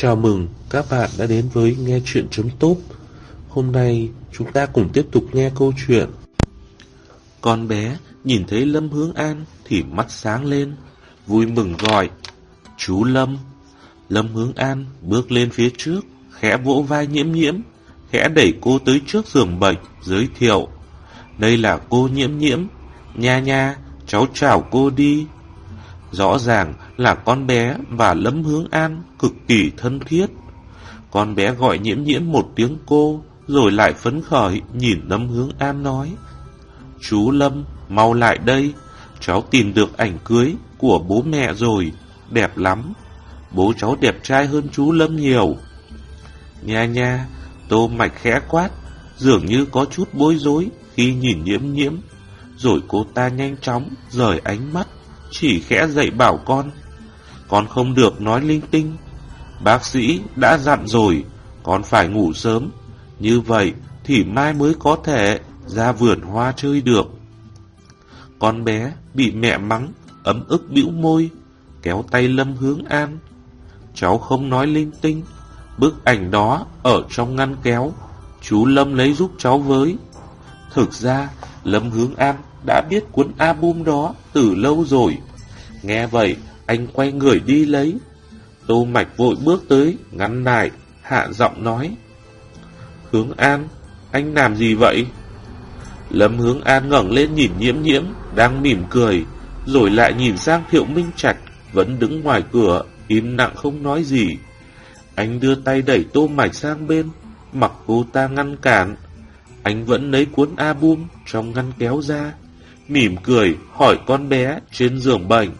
Chào mừng các bạn đã đến với Nghe Chuyện Chấm Tốt. Hôm nay chúng ta cùng tiếp tục nghe câu chuyện. Con bé nhìn thấy Lâm Hướng An thì mắt sáng lên, vui mừng gọi. Chú Lâm. Lâm Hướng An bước lên phía trước, khẽ vỗ vai nhiễm nhiễm, khẽ đẩy cô tới trước giường bệnh, giới thiệu. Đây là cô nhiễm nhiễm, nha nha, cháu chào cô đi. Rõ ràng là con bé và Lâm Hướng An cực kỳ thân thiết. Con bé gọi nhiễm nhiễm một tiếng cô, rồi lại phấn khởi nhìn Lâm Hướng An nói. Chú Lâm, mau lại đây, cháu tìm được ảnh cưới của bố mẹ rồi, đẹp lắm. Bố cháu đẹp trai hơn chú Lâm nhiều. Nha nha, tô mạch khẽ quát, dường như có chút bối rối khi nhìn nhiễm nhiễm. Rồi cô ta nhanh chóng rời ánh mắt, chỉ khẽ dạy bảo con. Con không được nói linh tinh. Bác sĩ đã dặn rồi, con phải ngủ sớm. Như vậy thì mai mới có thể ra vườn hoa chơi được. Con bé bị mẹ mắng, ấm ức bĩu môi, kéo tay Lâm Hướng An. Cháu không nói linh tinh, bức ảnh đó ở trong ngăn kéo, chú Lâm lấy giúp cháu với. Thực ra, Lâm Hướng An đã biết cuốn album đó từ lâu rồi. Nghe vậy, anh quay người đi lấy. Tô Mạch vội bước tới, ngăn lại, hạ giọng nói. Hướng An, anh làm gì vậy? Lâm Hướng An ngẩng lên nhìn nhiễm nhiễm, đang mỉm cười, rồi lại nhìn sang Thiệu Minh Trạch, vẫn đứng ngoài cửa, im lặng không nói gì. Anh đưa tay đẩy Tô Mạch sang bên, mặc cô ta ngăn cản. Anh vẫn lấy cuốn album trong ngăn kéo ra, mỉm cười hỏi con bé trên giường bệnh.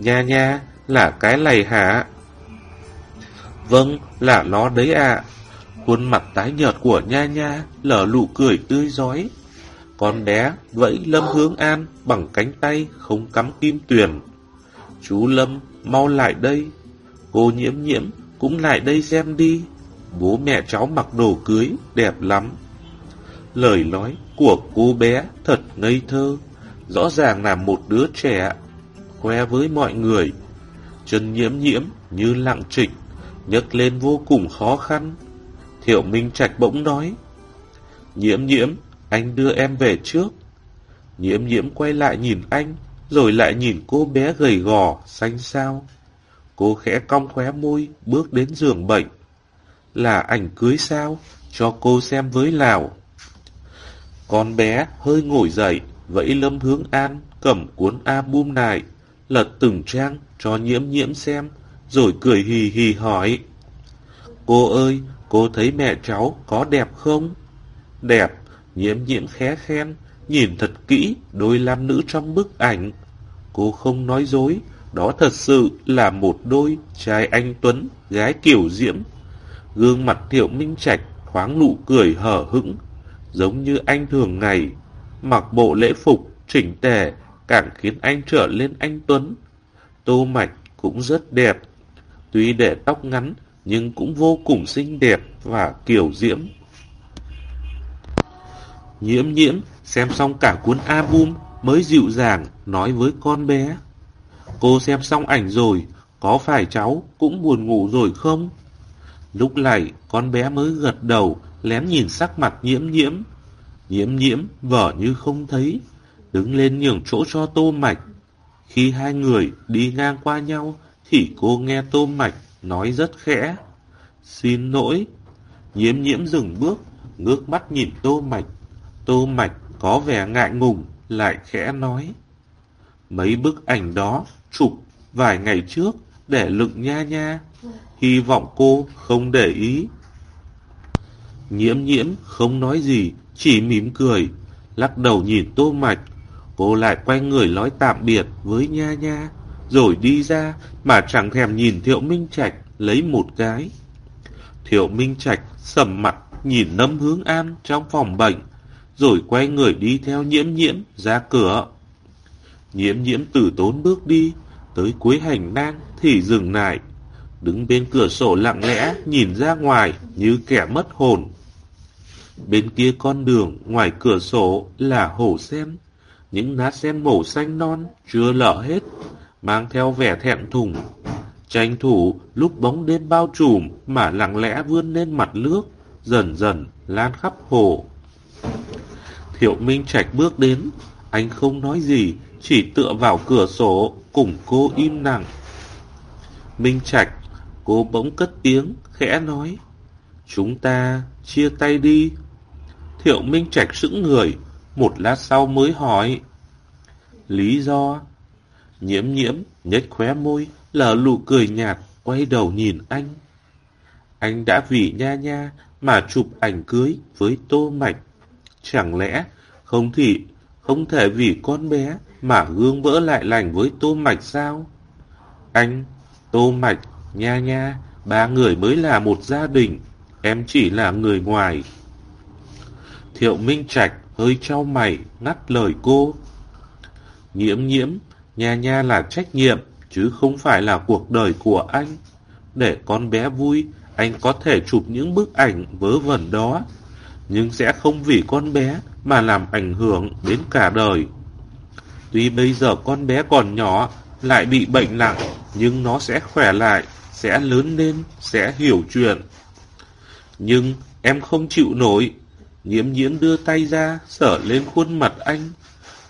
Nha nha, là cái này hả? Vâng, là nó đấy ạ. Khuôn mặt tái nhợt của nha nha lở lụ cười tươi giói. Con bé vẫy Lâm Hướng An bằng cánh tay không cắm kim tuyển. Chú Lâm, mau lại đây. Cô nhiễm nhiễm cũng lại đây xem đi. Bố mẹ cháu mặc đồ cưới đẹp lắm. Lời nói của cô bé thật ngây thơ, rõ ràng là một đứa trẻ, khoe với mọi người. Chân nhiễm nhiễm như lặng trịch, nhấc lên vô cùng khó khăn. Thiệu Minh Trạch bỗng nói, Nhiễm nhiễm, anh đưa em về trước. Nhiễm nhiễm quay lại nhìn anh, rồi lại nhìn cô bé gầy gò, xanh xao. Cô khẽ cong khóe môi, bước đến giường bệnh. Là ảnh cưới sao? Cho cô xem với Lào. Con bé hơi ngồi dậy, vẫy Lâm Hướng An cầm cuốn album này, lật từng trang cho nhiễm nhiễm xem, rồi cười hì hì hỏi. Cô ơi, cô thấy mẹ cháu có đẹp không? Đẹp, nhiễm nhiễm khé khen, nhìn thật kỹ đôi nam nữ trong bức ảnh. Cô không nói dối, đó thật sự là một đôi trai anh Tuấn, gái kiểu diễm. Gương mặt Thiệu Minh Trạch thoáng nụ cười hở hững, giống như anh thường ngày, mặc bộ lễ phục, chỉnh tề, càng khiến anh trở lên anh Tuấn. Tô Mạch cũng rất đẹp, tuy để tóc ngắn nhưng cũng vô cùng xinh đẹp và kiểu diễm. Nhiễm nhiễm xem xong cả cuốn album mới dịu dàng nói với con bé. Cô xem xong ảnh rồi, có phải cháu cũng buồn ngủ rồi không? Lúc này con bé mới gật đầu lén nhìn sắc mặt nhiễm nhiễm. Nhiễm nhiễm vở như không thấy, đứng lên nhường chỗ cho tô mạch. Khi hai người đi ngang qua nhau, thì cô nghe tô mạch nói rất khẽ. Xin lỗi. Nhiễm nhiễm dừng bước, ngước mắt nhìn tô mạch. Tô mạch có vẻ ngại ngùng, lại khẽ nói. Mấy bức ảnh đó chụp vài ngày trước để lựng nha nha. Hy vọng cô không để ý. Nhiễm nhiễm không nói gì, chỉ mỉm cười, lắc đầu nhìn tô mạch. Cô lại quay người nói tạm biệt với nha nha, rồi đi ra mà chẳng thèm nhìn Thiệu Minh Trạch lấy một cái. Thiệu Minh Trạch sầm mặt nhìn nâm hướng an trong phòng bệnh, rồi quay người đi theo nhiễm nhiễm ra cửa. Nhiễm nhiễm tử tốn bước đi, tới cuối hành lang thì dừng lại, đứng bên cửa sổ lặng lẽ nhìn ra ngoài như kẻ mất hồn. Bên kia con đường, ngoài cửa sổ là hồ sen. Những lá sen màu xanh non, chưa lở hết, mang theo vẻ thẹn thùng. Tranh thủ lúc bóng đêm bao trùm mà lặng lẽ vươn lên mặt nước, dần dần lan khắp hồ. Thiệu Minh Trạch bước đến, anh không nói gì, chỉ tựa vào cửa sổ, cùng cô im lặng. Minh Trạch, cô bỗng cất tiếng, khẽ nói, chúng ta chia tay đi. Thiệu Minh Trạch sững người, một lát sau mới hỏi, lý do? Nhiễm nhiễm, nhếch khóe môi, lở lụ cười nhạt, quay đầu nhìn anh. Anh đã vì nha nha mà chụp ảnh cưới với Tô Mạch. Chẳng lẽ không thì không thể vì con bé mà gương vỡ lại lành với Tô Mạch sao? Anh, Tô Mạch, Nha Nha, ba người mới là một gia đình, em chỉ là người ngoài. Thiệu Minh Trạch hơi trao mày, ngắt lời cô. Nhiễm nhiễm, Nha Nha là trách nhiệm, chứ không phải là cuộc đời của anh. Để con bé vui, anh có thể chụp những bức ảnh vớ vẩn đó, nhưng sẽ không vì con bé mà làm ảnh hưởng đến cả đời. Tuy bây giờ con bé còn nhỏ, lại bị bệnh nặng, nhưng nó sẽ khỏe lại, sẽ lớn lên, sẽ hiểu chuyện. Nhưng em không chịu nổi. Nhiễm nhiễm đưa tay ra, sở lên khuôn mặt anh.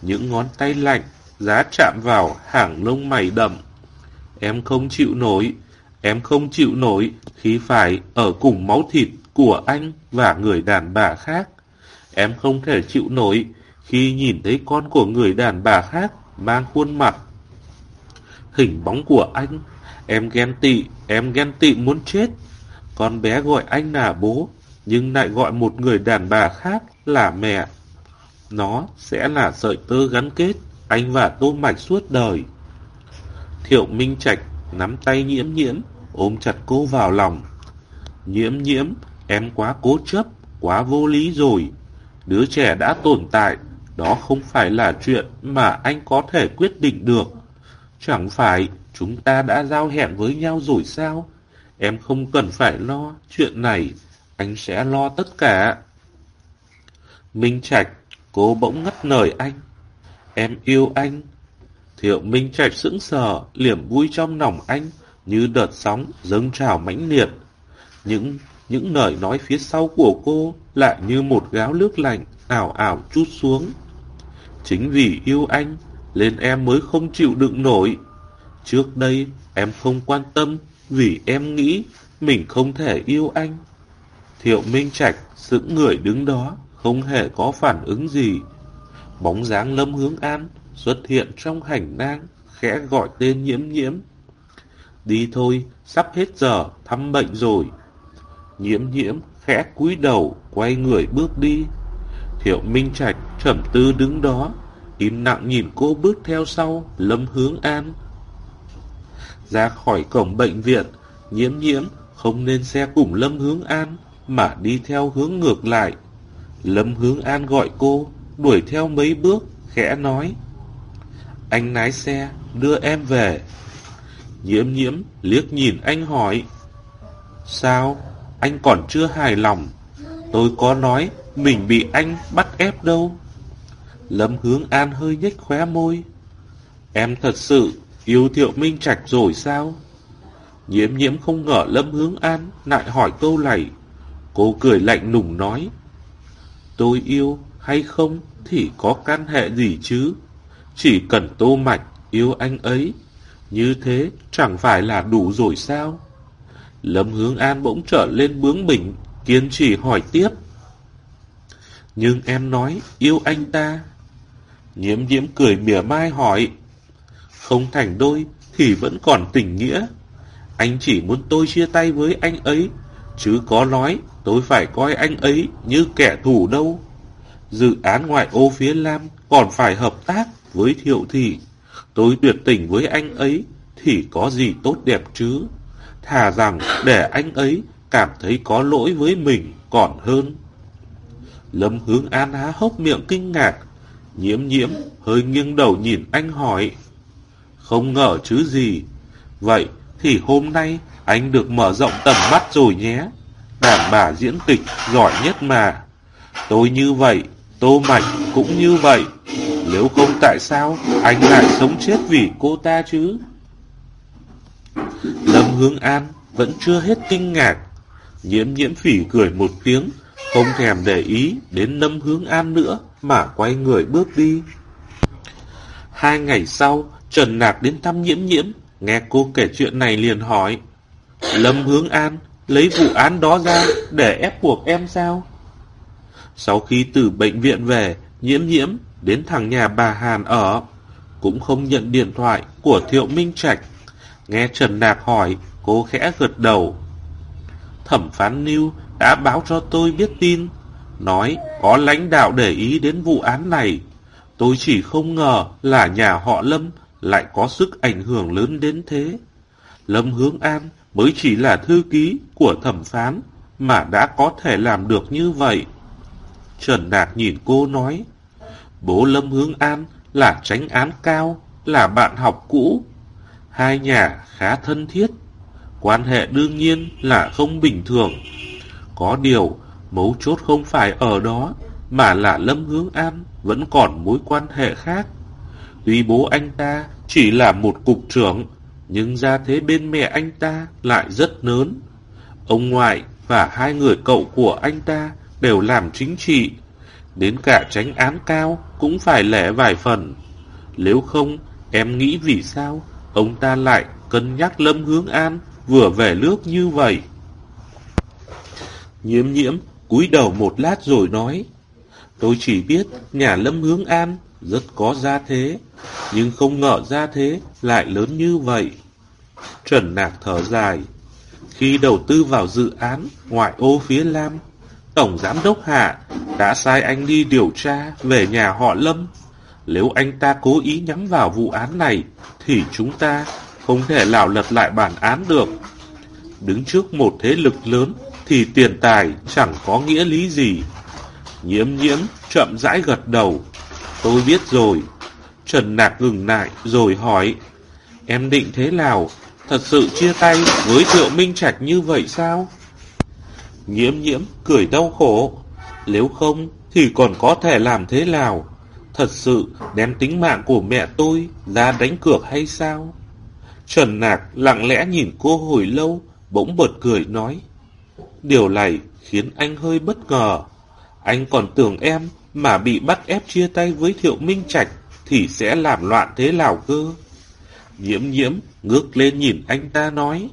Những ngón tay lạnh, giá chạm vào hàng lông mày đậm. Em không chịu nổi, em không chịu nổi khi phải ở cùng máu thịt của anh và người đàn bà khác. Em không thể chịu nổi khi nhìn thấy con của người đàn bà khác mang khuôn mặt. Hình bóng của anh, em ghen tị, em ghen tị muốn chết. Con bé gọi anh là bố, nhưng lại gọi một người đàn bà khác là mẹ. Nó sẽ là sợi tơ gắn kết anh và Tô Mạch suốt đời. Thiệu Minh Trạch nắm tay nhiễm nhiễm, ôm chặt cô vào lòng. Nhiễm nhiễm, em quá cố chấp, quá vô lý rồi. Đứa trẻ đã tồn tại, đó không phải là chuyện mà anh có thể quyết định được. Chẳng phải chúng ta đã giao hẹn với nhau rồi sao? Em không cần phải lo chuyện này, anh sẽ lo tất cả. Minh Trạch, cô bỗng ngất lời anh. Em yêu anh. Thiệu Minh Trạch sững sờ, liềm vui trong lòng anh, như đợt sóng dâng trào mãnh liệt. Những những lời nói phía sau của cô lại như một gáo nước lạnh ảo ảo chút xuống. Chính vì yêu anh, nên em mới không chịu đựng nổi. Trước đây, em không quan tâm vì em nghĩ mình không thể yêu anh. Thiệu Minh Trạch sững người đứng đó, không hề có phản ứng gì. Bóng dáng Lâm Hướng An xuất hiện trong hành lang, khẽ gọi tên nhiễm nhiễm. Đi thôi, sắp hết giờ, thăm bệnh rồi. Nhiễm nhiễm khẽ cúi đầu, quay người bước đi. Thiệu Minh Trạch trầm tư đứng đó, im lặng nhìn cô bước theo sau, Lâm Hướng An. Ra khỏi cổng bệnh viện, nhiễm nhiễm không nên xe cùng Lâm Hướng An, mà đi theo hướng ngược lại. Lâm Hướng An gọi cô, đuổi theo mấy bước, khẽ nói. Anh lái xe, đưa em về. Nhiễm nhiễm liếc nhìn anh hỏi. Sao? Anh còn chưa hài lòng. Tôi có nói mình bị anh bắt ép đâu. Lâm hướng an hơi nhếch khóe môi. Em thật sự yêu thiệu minh trạch rồi sao? Nhiễm nhiễm không ngờ Lâm hướng an lại hỏi câu này. Cô cười lạnh lùng nói. Tôi yêu hay không thì có can hệ gì chứ? Chỉ cần tô mạch yêu anh ấy. Như thế chẳng phải là đủ rồi sao? Lâm Hướng An bỗng trở lên bướng bỉnh, kiên trì hỏi tiếp. Nhưng em nói yêu anh ta. Nhiễm nhiễm cười mỉa mai hỏi. Không thành đôi thì vẫn còn tình nghĩa. Anh chỉ muốn tôi chia tay với anh ấy, chứ có nói tôi phải coi anh ấy như kẻ thù đâu. Dự án ngoại ô phía Lam còn phải hợp tác với thiệu thị. Tôi tuyệt tình với anh ấy thì có gì tốt đẹp chứ thà rằng để anh ấy cảm thấy có lỗi với mình còn hơn. Lâm hướng an há hốc miệng kinh ngạc, nhiễm nhiễm hơi nghiêng đầu nhìn anh hỏi. Không ngờ chứ gì, vậy thì hôm nay anh được mở rộng tầm mắt rồi nhé. Đàn bà diễn kịch giỏi nhất mà. Tôi như vậy, Tô Mạch cũng như vậy. Nếu không tại sao anh lại sống chết vì cô ta chứ? Lâm Hướng An vẫn chưa hết kinh ngạc. Nhiễm nhiễm phỉ cười một tiếng, không thèm để ý đến Lâm Hướng An nữa mà quay người bước đi. Hai ngày sau, Trần Nạc đến thăm nhiễm nhiễm, nghe cô kể chuyện này liền hỏi. Lâm Hướng An lấy vụ án đó ra để ép buộc em sao? Sau khi từ bệnh viện về, nhiễm nhiễm đến thằng nhà bà Hàn ở, cũng không nhận điện thoại của Thiệu Minh Trạch. Nghe Trần Nạc hỏi, cô khẽ gật đầu. Thẩm phán Niu đã báo cho tôi biết tin, nói có lãnh đạo để ý đến vụ án này. Tôi chỉ không ngờ là nhà họ Lâm lại có sức ảnh hưởng lớn đến thế. Lâm Hướng An mới chỉ là thư ký của thẩm phán mà đã có thể làm được như vậy. Trần Đạt nhìn cô nói, bố Lâm Hướng An là tránh án cao, là bạn học cũ. Hai nhà khá thân thiết, quan hệ đương nhiên là không bình thường. Có điều, mấu chốt không phải ở đó, mà là Lâm Hướng An vẫn còn mối quan hệ khác. Tuy bố anh ta chỉ là một cục trưởng, nhưng gia thế bên mẹ anh ta lại rất lớn. Ông ngoại và hai người cậu của anh ta đều làm chính trị, đến cả tránh án cao cũng phải lẻ vài phần. Nếu không, em nghĩ vì sao ông ta lại cân nhắc Lâm Hướng An vừa về nước như vậy? Nhiễm nhiễm cúi đầu một lát rồi nói, tôi chỉ biết nhà Lâm Hướng An rất có gia thế, nhưng không ngờ gia thế lại lớn như vậy. Trần Nạc thở dài, khi đầu tư vào dự án ngoại ô phía Lam, Tổng Giám đốc Hạ đã sai anh đi điều tra về nhà họ Lâm. Nếu anh ta cố ý nhắm vào vụ án này, thì chúng ta không thể lảo lật lại bản án được. Đứng trước một thế lực lớn, thì tiền tài chẳng có nghĩa lý gì. Nhiễm nhiễm chậm rãi gật đầu. Tôi biết rồi. Trần Nạc ngừng lại rồi hỏi. Em định thế nào? Thật sự chia tay với Thiệu Minh Trạch như vậy sao? Nhiễm nhiễm cười đau khổ. Nếu không thì còn có thể làm thế nào? Thật sự đem tính mạng của mẹ tôi ra đánh cược hay sao? Trần Nạc lặng lẽ nhìn cô hồi lâu, bỗng bật cười nói. Điều này khiến anh hơi bất ngờ. Anh còn tưởng em mà bị bắt ép chia tay với Thiệu Minh Trạch thì sẽ làm loạn thế nào cơ? Nhiễm nhiễm ngước lên nhìn anh ta nói.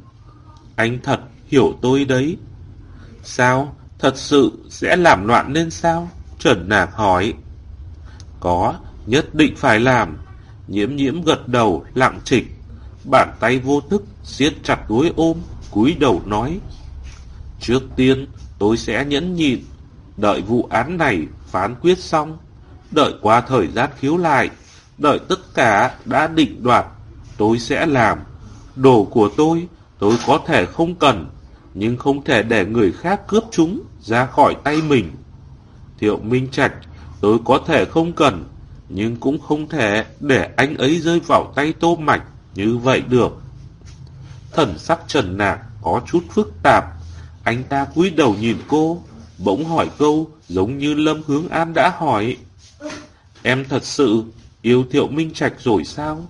Anh thật hiểu tôi đấy. Sao? Thật sự sẽ làm loạn nên sao? Trần Nạc hỏi. Có, nhất định phải làm. Nhiễm nhiễm gật đầu, lặng trịch. Bàn tay vô thức, siết chặt gối ôm, cúi đầu nói. Trước tiên, tôi sẽ nhẫn nhịn. Đợi vụ án này phán quyết xong. Đợi qua thời gian khiếu lại. Đợi tất cả đã định đoạt. Tôi sẽ làm. Đồ của tôi, tôi có thể không cần nhưng không thể để người khác cướp chúng ra khỏi tay mình. Thiệu Minh Trạch, tôi có thể không cần, nhưng cũng không thể để anh ấy rơi vào tay tô mạch như vậy được. Thần sắc trần nạc có chút phức tạp, anh ta cúi đầu nhìn cô, bỗng hỏi câu giống như Lâm Hướng An đã hỏi. Em thật sự yêu Thiệu Minh Trạch rồi sao?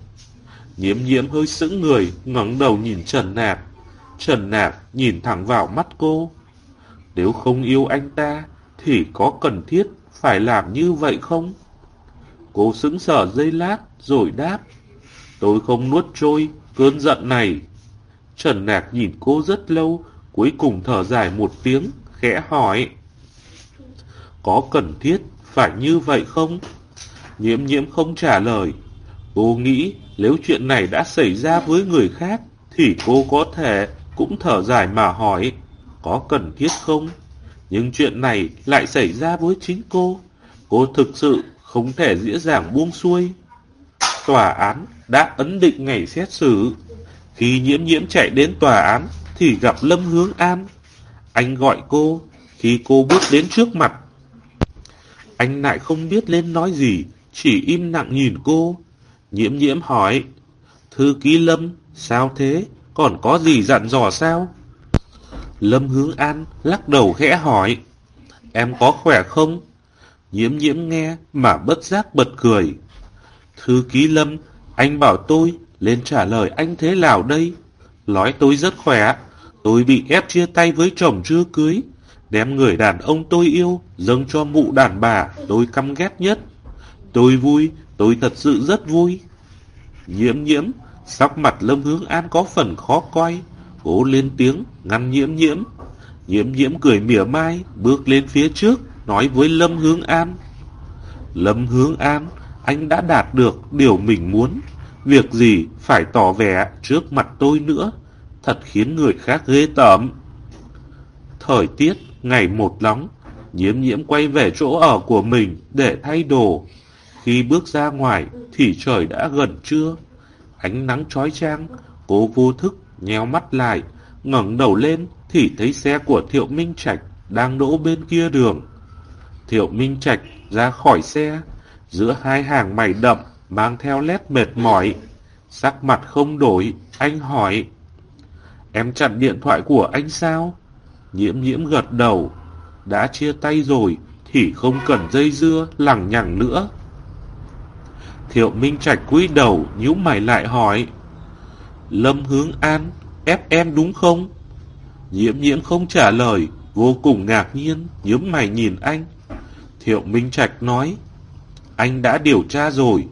Nhiễm nhiễm hơi sững người, ngẩng đầu nhìn Trần Nạc. Trần Nạc nhìn thẳng vào mắt cô. Nếu không yêu anh ta, thì có cần thiết phải làm như vậy không? Cô sững sờ dây lát, rồi đáp. Tôi không nuốt trôi cơn giận này. Trần Nạc nhìn cô rất lâu, cuối cùng thở dài một tiếng, khẽ hỏi. Có cần thiết phải như vậy không? Nhiễm nhiễm không trả lời. Cô nghĩ nếu chuyện này đã xảy ra với người khác, thì cô có thể cũng thở dài mà hỏi, có cần thiết không? Nhưng chuyện này lại xảy ra với chính cô. Cô thực sự không thể dễ dàng buông xuôi. Tòa án đã ấn định ngày xét xử. Khi nhiễm nhiễm chạy đến tòa án thì gặp Lâm Hướng An. Anh gọi cô khi cô bước đến trước mặt. Anh lại không biết lên nói gì, chỉ im lặng nhìn cô. Nhiễm nhiễm hỏi, Thư ký Lâm, sao thế? còn có gì dặn dò sao? Lâm Hướng An lắc đầu khẽ hỏi, em có khỏe không? Nhiễm nhiễm nghe mà bất giác bật cười. Thư ký Lâm, anh bảo tôi lên trả lời anh thế nào đây? Nói tôi rất khỏe, tôi bị ép chia tay với chồng chưa cưới, đem người đàn ông tôi yêu dâng cho mụ đàn bà tôi căm ghét nhất. Tôi vui, tôi thật sự rất vui. Nhiễm nhiễm, sắc mặt Lâm Hướng An có phần khó coi, cố lên tiếng, ngăn nhiễm nhiễm. Nhiễm nhiễm cười mỉa mai, bước lên phía trước, nói với Lâm Hướng An. Lâm Hướng An, anh đã đạt được điều mình muốn. Việc gì phải tỏ vẻ trước mặt tôi nữa, thật khiến người khác ghê tởm. Thời tiết ngày một nóng, nhiễm nhiễm quay về chỗ ở của mình để thay đồ. Khi bước ra ngoài thì trời đã gần trưa. Ánh nắng chói chang, cô vô thức nheo mắt lại, ngẩng đầu lên thì thấy xe của Thiệu Minh Trạch đang đỗ bên kia đường. Thiệu Minh Trạch ra khỏi xe, giữa hai hàng mày đậm mang theo lét mệt mỏi. Sắc mặt không đổi, anh hỏi. Em chặn điện thoại của anh sao? Nhiễm nhiễm gật đầu. Đã chia tay rồi thì không cần dây dưa lằng nhằng nữa. Thiệu Minh Trạch cúi đầu nhíu mày lại hỏi. Lâm Hướng An, ép em đúng không? Nhiễm nhiễm không trả lời, vô cùng ngạc nhiên, nhíu mày nhìn anh. Thiệu Minh Trạch nói, anh đã điều tra rồi,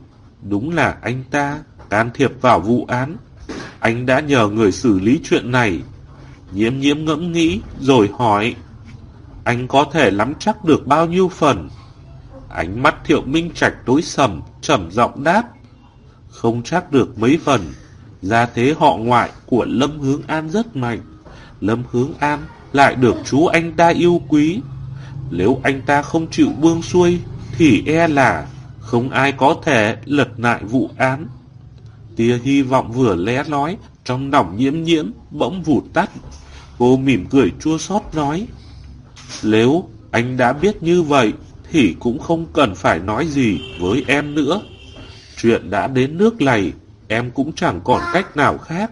đúng là anh ta can thiệp vào vụ án. Anh đã nhờ người xử lý chuyện này. Nhiễm nhiễm ngẫm nghĩ rồi hỏi, anh có thể nắm chắc được bao nhiêu phần? Ánh mắt Thiệu Minh Trạch tối sầm, trầm giọng đáp. Không chắc được mấy phần, gia thế họ ngoại của Lâm Hướng An rất mạnh. Lâm Hướng An lại được chú anh ta yêu quý. Nếu anh ta không chịu buông xuôi, thì e là không ai có thể lật lại vụ án. Tia hy vọng vừa lé lói, trong lòng nhiễm nhiễm, bỗng vụt tắt. Cô mỉm cười chua xót nói, Nếu anh đã biết như vậy, thì cũng không cần phải nói gì với em nữa. Chuyện đã đến nước này, em cũng chẳng còn cách nào khác.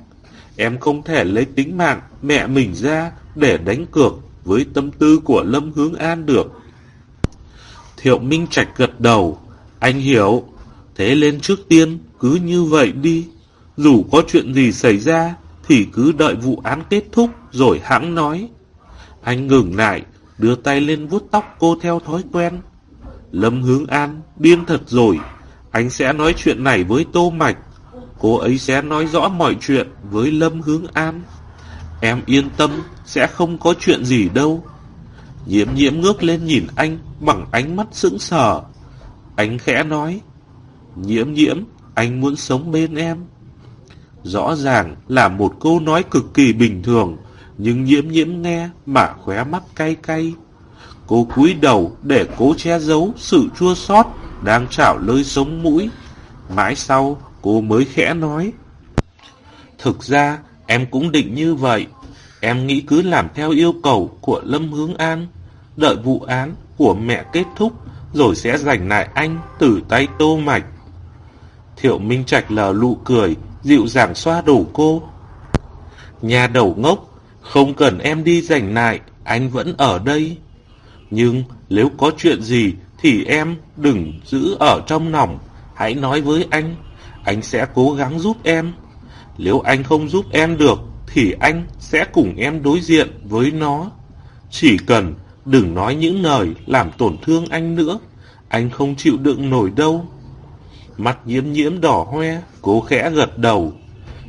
Em không thể lấy tính mạng mẹ mình ra để đánh cược với tâm tư của Lâm Hướng An được. Thiệu Minh Trạch gật đầu, anh hiểu, thế lên trước tiên cứ như vậy đi. Dù có chuyện gì xảy ra thì cứ đợi vụ án kết thúc rồi hãng nói. Anh ngừng lại, đưa tay lên vuốt tóc cô theo thói quen. Lâm Hướng An, điên thật rồi, anh sẽ nói chuyện này với Tô Mạch. Cô ấy sẽ nói rõ mọi chuyện với Lâm Hướng An. Em yên tâm, sẽ không có chuyện gì đâu. Nhiễm nhiễm ngước lên nhìn anh bằng ánh mắt sững sờ. Anh khẽ nói, nhiễm nhiễm, anh muốn sống bên em. Rõ ràng là một câu nói cực kỳ bình thường, nhưng nhiễm nhiễm nghe mà khóe mắt cay cay. Cô cúi đầu để cố che giấu sự chua xót đang trào lơi sống mũi. Mãi sau, cô mới khẽ nói. Thực ra, em cũng định như vậy. Em nghĩ cứ làm theo yêu cầu của Lâm Hướng An, đợi vụ án của mẹ kết thúc, rồi sẽ giành lại anh từ tay tô mạch. Thiệu Minh Trạch lờ lụ cười, dịu dàng xoa đủ cô. Nhà đầu ngốc, không cần em đi rảnh lại, anh vẫn ở đây. Nhưng nếu có chuyện gì thì em đừng giữ ở trong lòng, hãy nói với anh, anh sẽ cố gắng giúp em. Nếu anh không giúp em được thì anh sẽ cùng em đối diện với nó. Chỉ cần đừng nói những lời làm tổn thương anh nữa, anh không chịu đựng nổi đâu. Mặt nhiễm nhiễm đỏ hoe, cố khẽ gật đầu.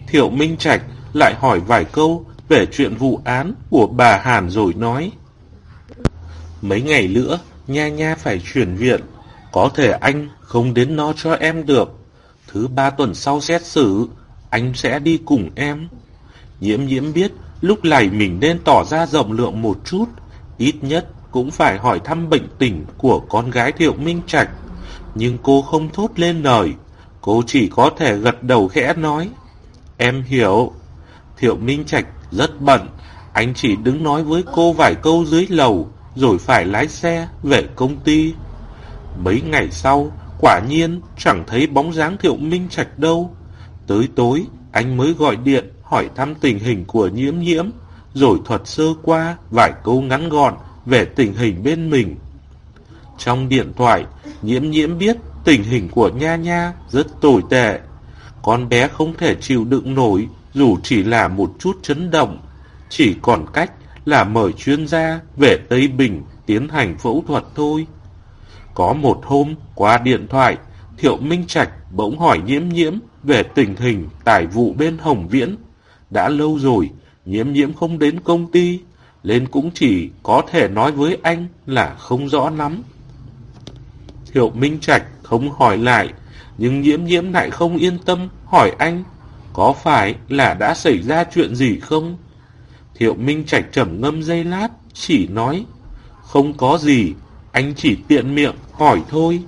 Thiệu Minh Trạch lại hỏi vài câu về chuyện vụ án của bà Hàn rồi nói. Mấy ngày nữa, nha nha phải chuyển viện. Có thể anh không đến nó cho em được. Thứ ba tuần sau xét xử, anh sẽ đi cùng em. Nhiễm nhiễm biết lúc này mình nên tỏ ra rộng lượng một chút. Ít nhất cũng phải hỏi thăm bệnh tình của con gái Thiệu Minh Trạch. Nhưng cô không thốt lên lời. Cô chỉ có thể gật đầu khẽ nói. Em hiểu. Thiệu Minh Trạch rất bận. Anh chỉ đứng nói với cô vài câu dưới lầu rồi phải lái xe về công ty. Mấy ngày sau, quả nhiên chẳng thấy bóng dáng Thiệu Minh Trạch đâu. Tới tối, anh mới gọi điện hỏi thăm tình hình của nhiễm nhiễm, rồi thuật sơ qua vài câu ngắn gọn về tình hình bên mình. Trong điện thoại, nhiễm nhiễm biết tình hình của Nha Nha rất tồi tệ. Con bé không thể chịu đựng nổi dù chỉ là một chút chấn động, chỉ còn cách là mời chuyên gia về Tây Bình tiến hành phẫu thuật thôi. Có một hôm qua điện thoại, Thiệu Minh Trạch bỗng hỏi nhiễm nhiễm về tình hình tài vụ bên Hồng Viễn. Đã lâu rồi, nhiễm nhiễm không đến công ty, nên cũng chỉ có thể nói với anh là không rõ lắm. Thiệu Minh Trạch không hỏi lại, nhưng nhiễm nhiễm lại không yên tâm hỏi anh, có phải là đã xảy ra chuyện gì không? Thiệu Minh Trạch trầm ngâm dây lát, chỉ nói, không có gì, anh chỉ tiện miệng hỏi thôi.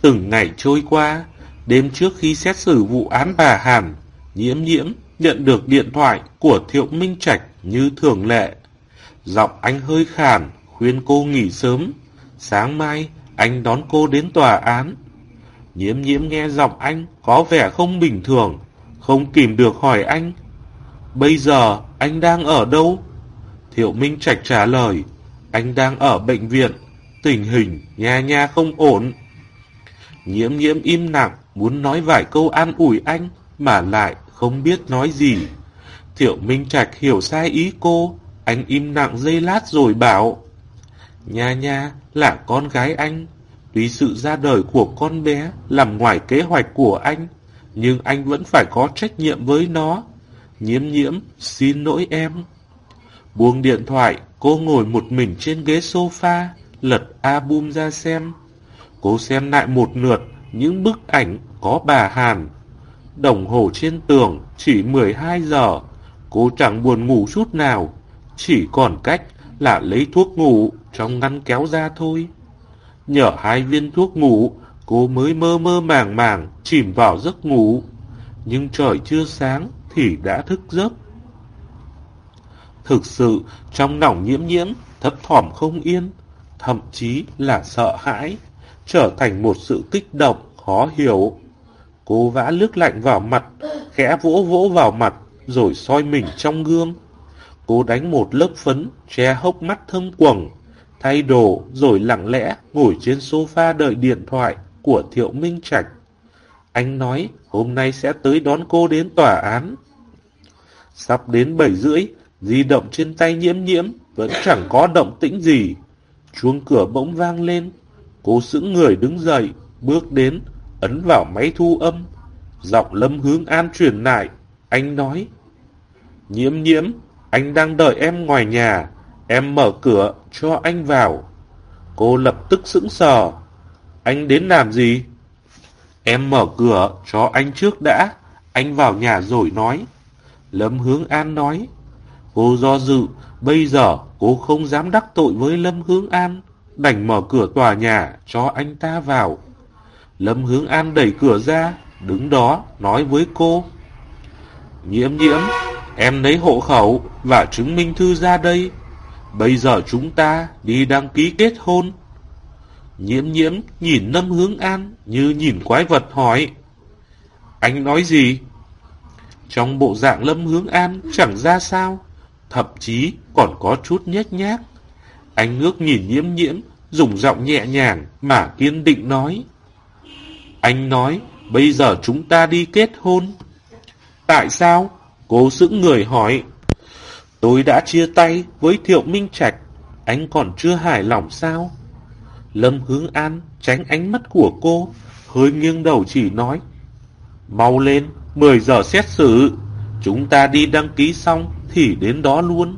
Từng ngày trôi qua, đêm trước khi xét xử vụ án bà Hàn, nhiễm nhiễm nhận được điện thoại của Thiệu Minh Trạch như thường lệ. Giọng anh hơi khàn, khuyên cô nghỉ sớm. Sáng mai, anh đón cô đến tòa án. Nhiễm nhiễm nghe giọng anh có vẻ không bình thường, không kìm được hỏi anh. Bây giờ anh đang ở đâu? Thiệu Minh Trạch trả lời, anh đang ở bệnh viện, tình hình nha nha không ổn. Nhiễm nhiễm im lặng, muốn nói vài câu an ủi anh, mà lại không biết nói gì. Thiệu Minh Trạch hiểu sai ý cô, anh im lặng dây lát rồi bảo. Nha nha là con gái anh, tuy sự ra đời của con bé làm ngoài kế hoạch của anh, nhưng anh vẫn phải có trách nhiệm với nó. Nhiễm nhiễm, xin lỗi em. Buông điện thoại, cô ngồi một mình trên ghế sofa, lật album ra xem. Cô xem lại một lượt những bức ảnh có bà Hàn. Đồng hồ trên tường chỉ 12 giờ, cô chẳng buồn ngủ chút nào, chỉ còn cách là lấy thuốc ngủ trong ngăn kéo ra thôi. Nhờ hai viên thuốc ngủ, cô mới mơ mơ màng màng chìm vào giấc ngủ. Nhưng trời chưa sáng thì đã thức giấc. Thực sự, trong lòng nhiễm nhiễm, thấp thỏm không yên, thậm chí là sợ hãi, trở thành một sự kích động, khó hiểu. Cô vã nước lạnh vào mặt, khẽ vỗ vỗ vào mặt, rồi soi mình trong gương. Cô đánh một lớp phấn, che hốc mắt thâm quầng, thay đồ rồi lặng lẽ ngồi trên sofa đợi điện thoại của Thiệu Minh Trạch. Anh nói hôm nay sẽ tới đón cô đến tòa án. Sắp đến 7 rưỡi, di động trên tay nhiễm nhiễm vẫn chẳng có động tĩnh gì. Chuông cửa bỗng vang lên, cô sững người đứng dậy, bước đến, ấn vào máy thu âm. Giọng lâm hướng an truyền lại, anh nói. Nhiễm nhiễm, anh đang đợi em ngoài nhà, em mở cửa cho anh vào. Cô lập tức sững sờ. Anh đến làm gì? Em mở cửa cho anh trước đã, anh vào nhà rồi nói. Lâm Hướng An nói. Cô do dự, bây giờ cô không dám đắc tội với Lâm Hướng An, đành mở cửa tòa nhà cho anh ta vào. Lâm Hướng An đẩy cửa ra, đứng đó nói với cô. Nhiễm nhiễm, em lấy hộ khẩu và chứng minh thư ra đây. Bây giờ chúng ta đi đăng ký kết hôn. Nhiễm nhiễm nhìn Lâm Hướng An như nhìn quái vật hỏi. Anh nói gì? Trong bộ dạng Lâm Hướng An chẳng ra sao, thậm chí còn có chút nhếch nhác. Anh ngước nhìn nhiễm nhiễm, dùng giọng nhẹ nhàng mà kiên định nói. Anh nói, bây giờ chúng ta đi kết hôn. Tại sao? Cô sững người hỏi. Tôi đã chia tay với Thiệu Minh Trạch, anh còn chưa hài lòng sao? Lâm Hướng An tránh ánh mắt của cô, hơi nghiêng đầu chỉ nói. Mau lên, 10 giờ xét xử, chúng ta đi đăng ký xong thì đến đó luôn.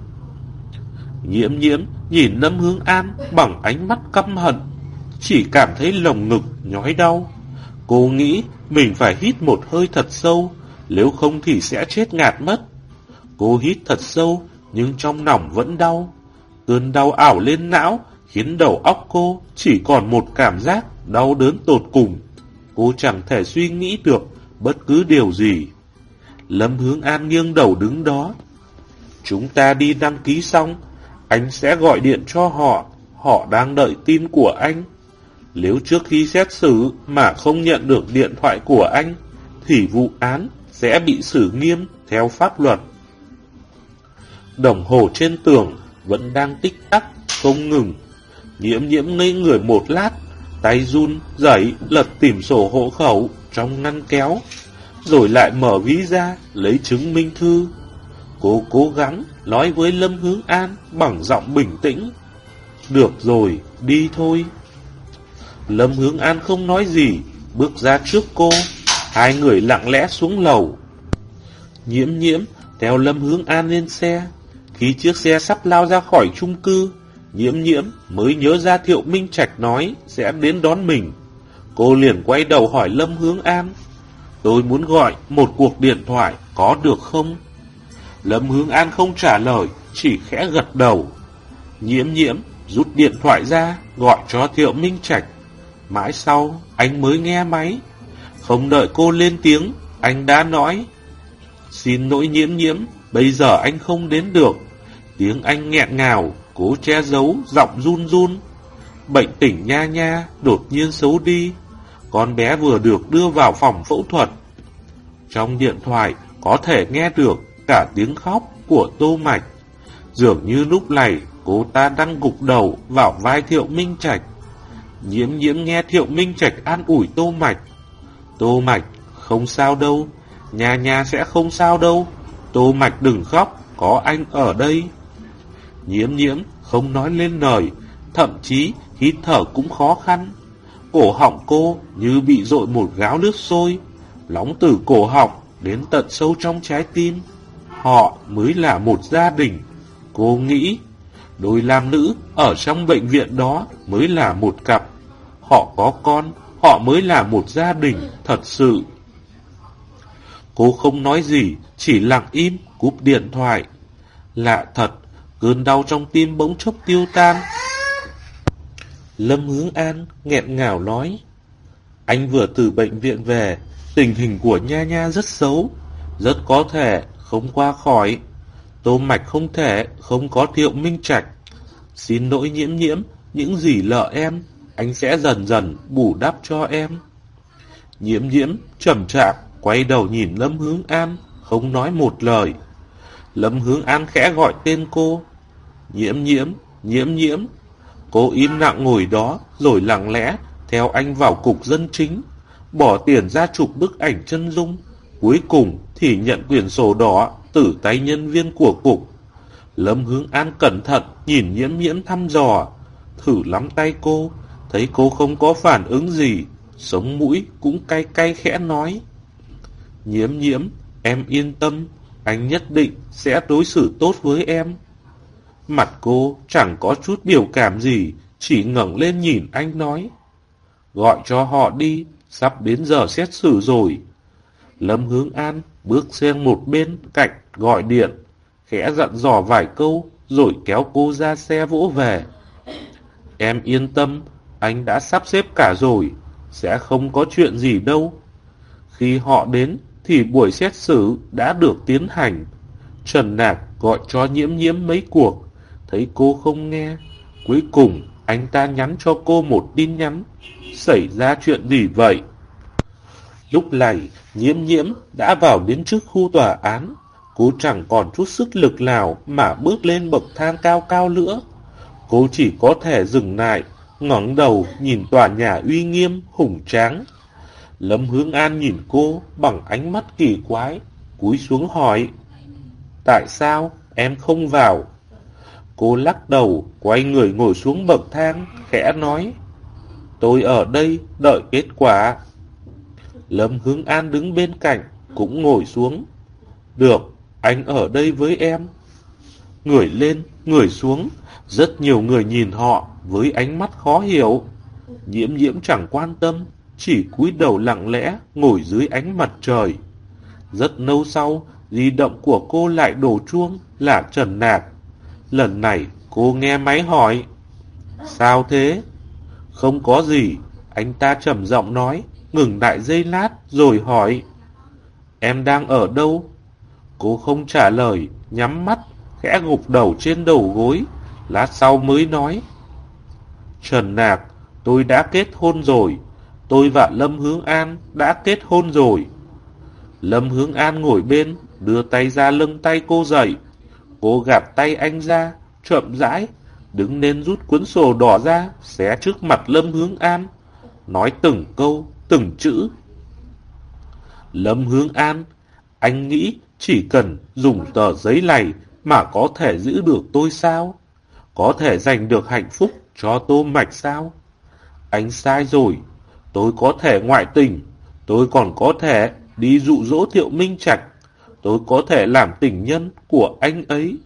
Nhiễm nhiễm nhìn Lâm Hướng An bằng ánh mắt căm hận, chỉ cảm thấy lồng ngực nhói đau. Cô nghĩ mình phải hít một hơi thật sâu, nếu không thì sẽ chết ngạt mất. Cô hít thật sâu, nhưng trong lòng vẫn đau. Cơn đau ảo lên não, khiến đầu óc cô chỉ còn một cảm giác đau đớn tột cùng. Cô chẳng thể suy nghĩ được bất cứ điều gì. Lâm Hướng An nghiêng đầu đứng đó. Chúng ta đi đăng ký xong, anh sẽ gọi điện cho họ, họ đang đợi tin của anh. Nếu trước khi xét xử mà không nhận được điện thoại của anh, thì vụ án sẽ bị xử nghiêm theo pháp luật. Đồng hồ trên tường vẫn đang tích tắc, không ngừng. Nhiễm nhiễm ngây người một lát, tay run, dậy, lật tìm sổ hộ khẩu trong ngăn kéo. rồi lại mở ví ra, lấy chứng minh thư. Cô cố gắng nói với Lâm Hướng An bằng giọng bình tĩnh. Được rồi, đi thôi. Lâm Hướng An không nói gì, bước ra trước cô. Hai người lặng lẽ xuống lầu. Nhiễm nhiễm theo Lâm Hướng An lên xe. Khi chiếc xe sắp lao ra khỏi chung cư, nhiễm nhiễm mới nhớ ra Thiệu Minh Trạch nói sẽ đến đón mình. Cô liền quay đầu hỏi Lâm Hướng An. Tôi muốn gọi một cuộc điện thoại có được không? Lâm Hướng An không trả lời, chỉ khẽ gật đầu. Nhiễm nhiễm rút điện thoại ra, gọi cho Thiệu Minh Trạch. Mãi sau, anh mới nghe máy. Không đợi cô lên tiếng, anh đã nói. Xin lỗi nhiễm nhiễm, bây giờ anh không đến được. Tiếng anh nghẹn ngào, cố che giấu, giọng run run. Bệnh tỉnh nha nha, đột nhiên xấu đi. Con bé vừa được đưa vào phòng phẫu thuật. Trong điện thoại có thể nghe được cả tiếng khóc của Tô Mạch. Dường như lúc này cô ta đang gục đầu vào vai Thiệu Minh Trạch. Nhiễm nhiễm nghe Thiệu Minh Trạch an ủi Tô Mạch. Tô Mạch, không sao đâu, nhà nhà sẽ không sao đâu. Tô Mạch đừng khóc, có anh ở đây. Nhiễm nhiễm không nói lên lời, thậm chí hít thở cũng khó khăn. Cổ họng cô như bị dội một gáo nước sôi, lóng từ cổ họng đến tận sâu trong trái tim. Họ mới là một gia đình. Cô nghĩ, đôi nam nữ ở trong bệnh viện đó mới là một cặp. Họ có con, họ mới là một gia đình thật sự. Cô không nói gì, chỉ lặng im, cúp điện thoại. Lạ thật, cơn đau trong tim bỗng chốc tiêu tan. Lâm Hướng An nghẹn ngào nói, anh vừa từ bệnh viện về, tình hình của Nha Nha rất xấu, rất có thể không qua khỏi. Tô Mạch không thể không có thiệu minh trạch. Xin lỗi nhiễm nhiễm, những gì lợ em, anh sẽ dần dần bù đắp cho em. Nhiễm nhiễm, trầm chạm, quay đầu nhìn Lâm Hướng An, không nói một lời. Lâm Hướng An khẽ gọi tên cô. Nhiễm nhiễm, nhiễm nhiễm. Cô im lặng ngồi đó, rồi lặng lẽ, theo anh vào cục dân chính, bỏ tiền ra chụp bức ảnh chân dung. Cuối cùng thì nhận quyển sổ đỏ từ tay nhân viên của cục. Lâm Hướng An cẩn thận nhìn nhiễm nhiễm thăm dò, thử lắm tay cô, thấy cô không có phản ứng gì, sống mũi cũng cay cay khẽ nói. Nhiễm nhiễm, em yên tâm, anh nhất định sẽ đối xử tốt với em. Mặt cô chẳng có chút biểu cảm gì, chỉ ngẩng lên nhìn anh nói. Gọi cho họ đi, sắp đến giờ xét xử rồi. Lâm Hướng An bước sang một bên cạnh gọi điện, khẽ dặn dò vài câu, rồi kéo cô ra xe vỗ về. Em yên tâm, anh đã sắp xếp cả rồi, sẽ không có chuyện gì đâu. Khi họ đến, thì buổi xét xử đã được tiến hành. Trần Nạc gọi cho nhiễm nhiễm mấy cuộc, thấy cô không nghe. Cuối cùng, anh ta nhắn cho cô một tin nhắn. Xảy ra chuyện gì vậy? Lúc này, nhiễm nhiễm đã vào đến trước khu tòa án. Cô chẳng còn chút sức lực nào mà bước lên bậc thang cao cao nữa. Cô chỉ có thể dừng lại, ngẩng đầu nhìn tòa nhà uy nghiêm, hùng tráng. Lâm Hướng An nhìn cô bằng ánh mắt kỳ quái, cúi xuống hỏi. Tại sao em không vào? Cô lắc đầu, quay người ngồi xuống bậc thang, khẽ nói. Tôi ở đây đợi kết quả. Lâm Hướng An đứng bên cạnh, cũng ngồi xuống. Được, anh ở đây với em. Người lên, người xuống, rất nhiều người nhìn họ với ánh mắt khó hiểu. Nhiễm nhiễm chẳng quan tâm, chỉ cúi đầu lặng lẽ ngồi dưới ánh mặt trời. Rất lâu sau, di động của cô lại đổ chuông là Trần Nạc. Lần này cô nghe máy hỏi. Sao thế? Không có gì, anh ta trầm giọng nói, ngừng đại dây lát rồi hỏi. Em đang ở đâu? Cô không trả lời, nhắm mắt, khẽ gục đầu trên đầu gối, lát sau mới nói. Trần Nạc, tôi đã kết hôn rồi, tôi và Lâm Hướng An đã kết hôn rồi. Lâm Hướng An ngồi bên, đưa tay ra lưng tay cô dậy. Cô gạt tay anh ra, chậm rãi, đứng lên rút cuốn sổ đỏ ra, xé trước mặt Lâm Hướng An. Nói từng câu, từng chữ. Lâm Hướng An, anh nghĩ chỉ cần dùng tờ giấy này mà có thể giữ được tôi sao? Có thể giành được hạnh phúc cho Tô Mạch sao? Anh sai rồi, tôi có thể ngoại tình, tôi còn có thể đi dụ dỗ Thiệu Minh Trạch, tôi có thể làm tình nhân của anh ấy,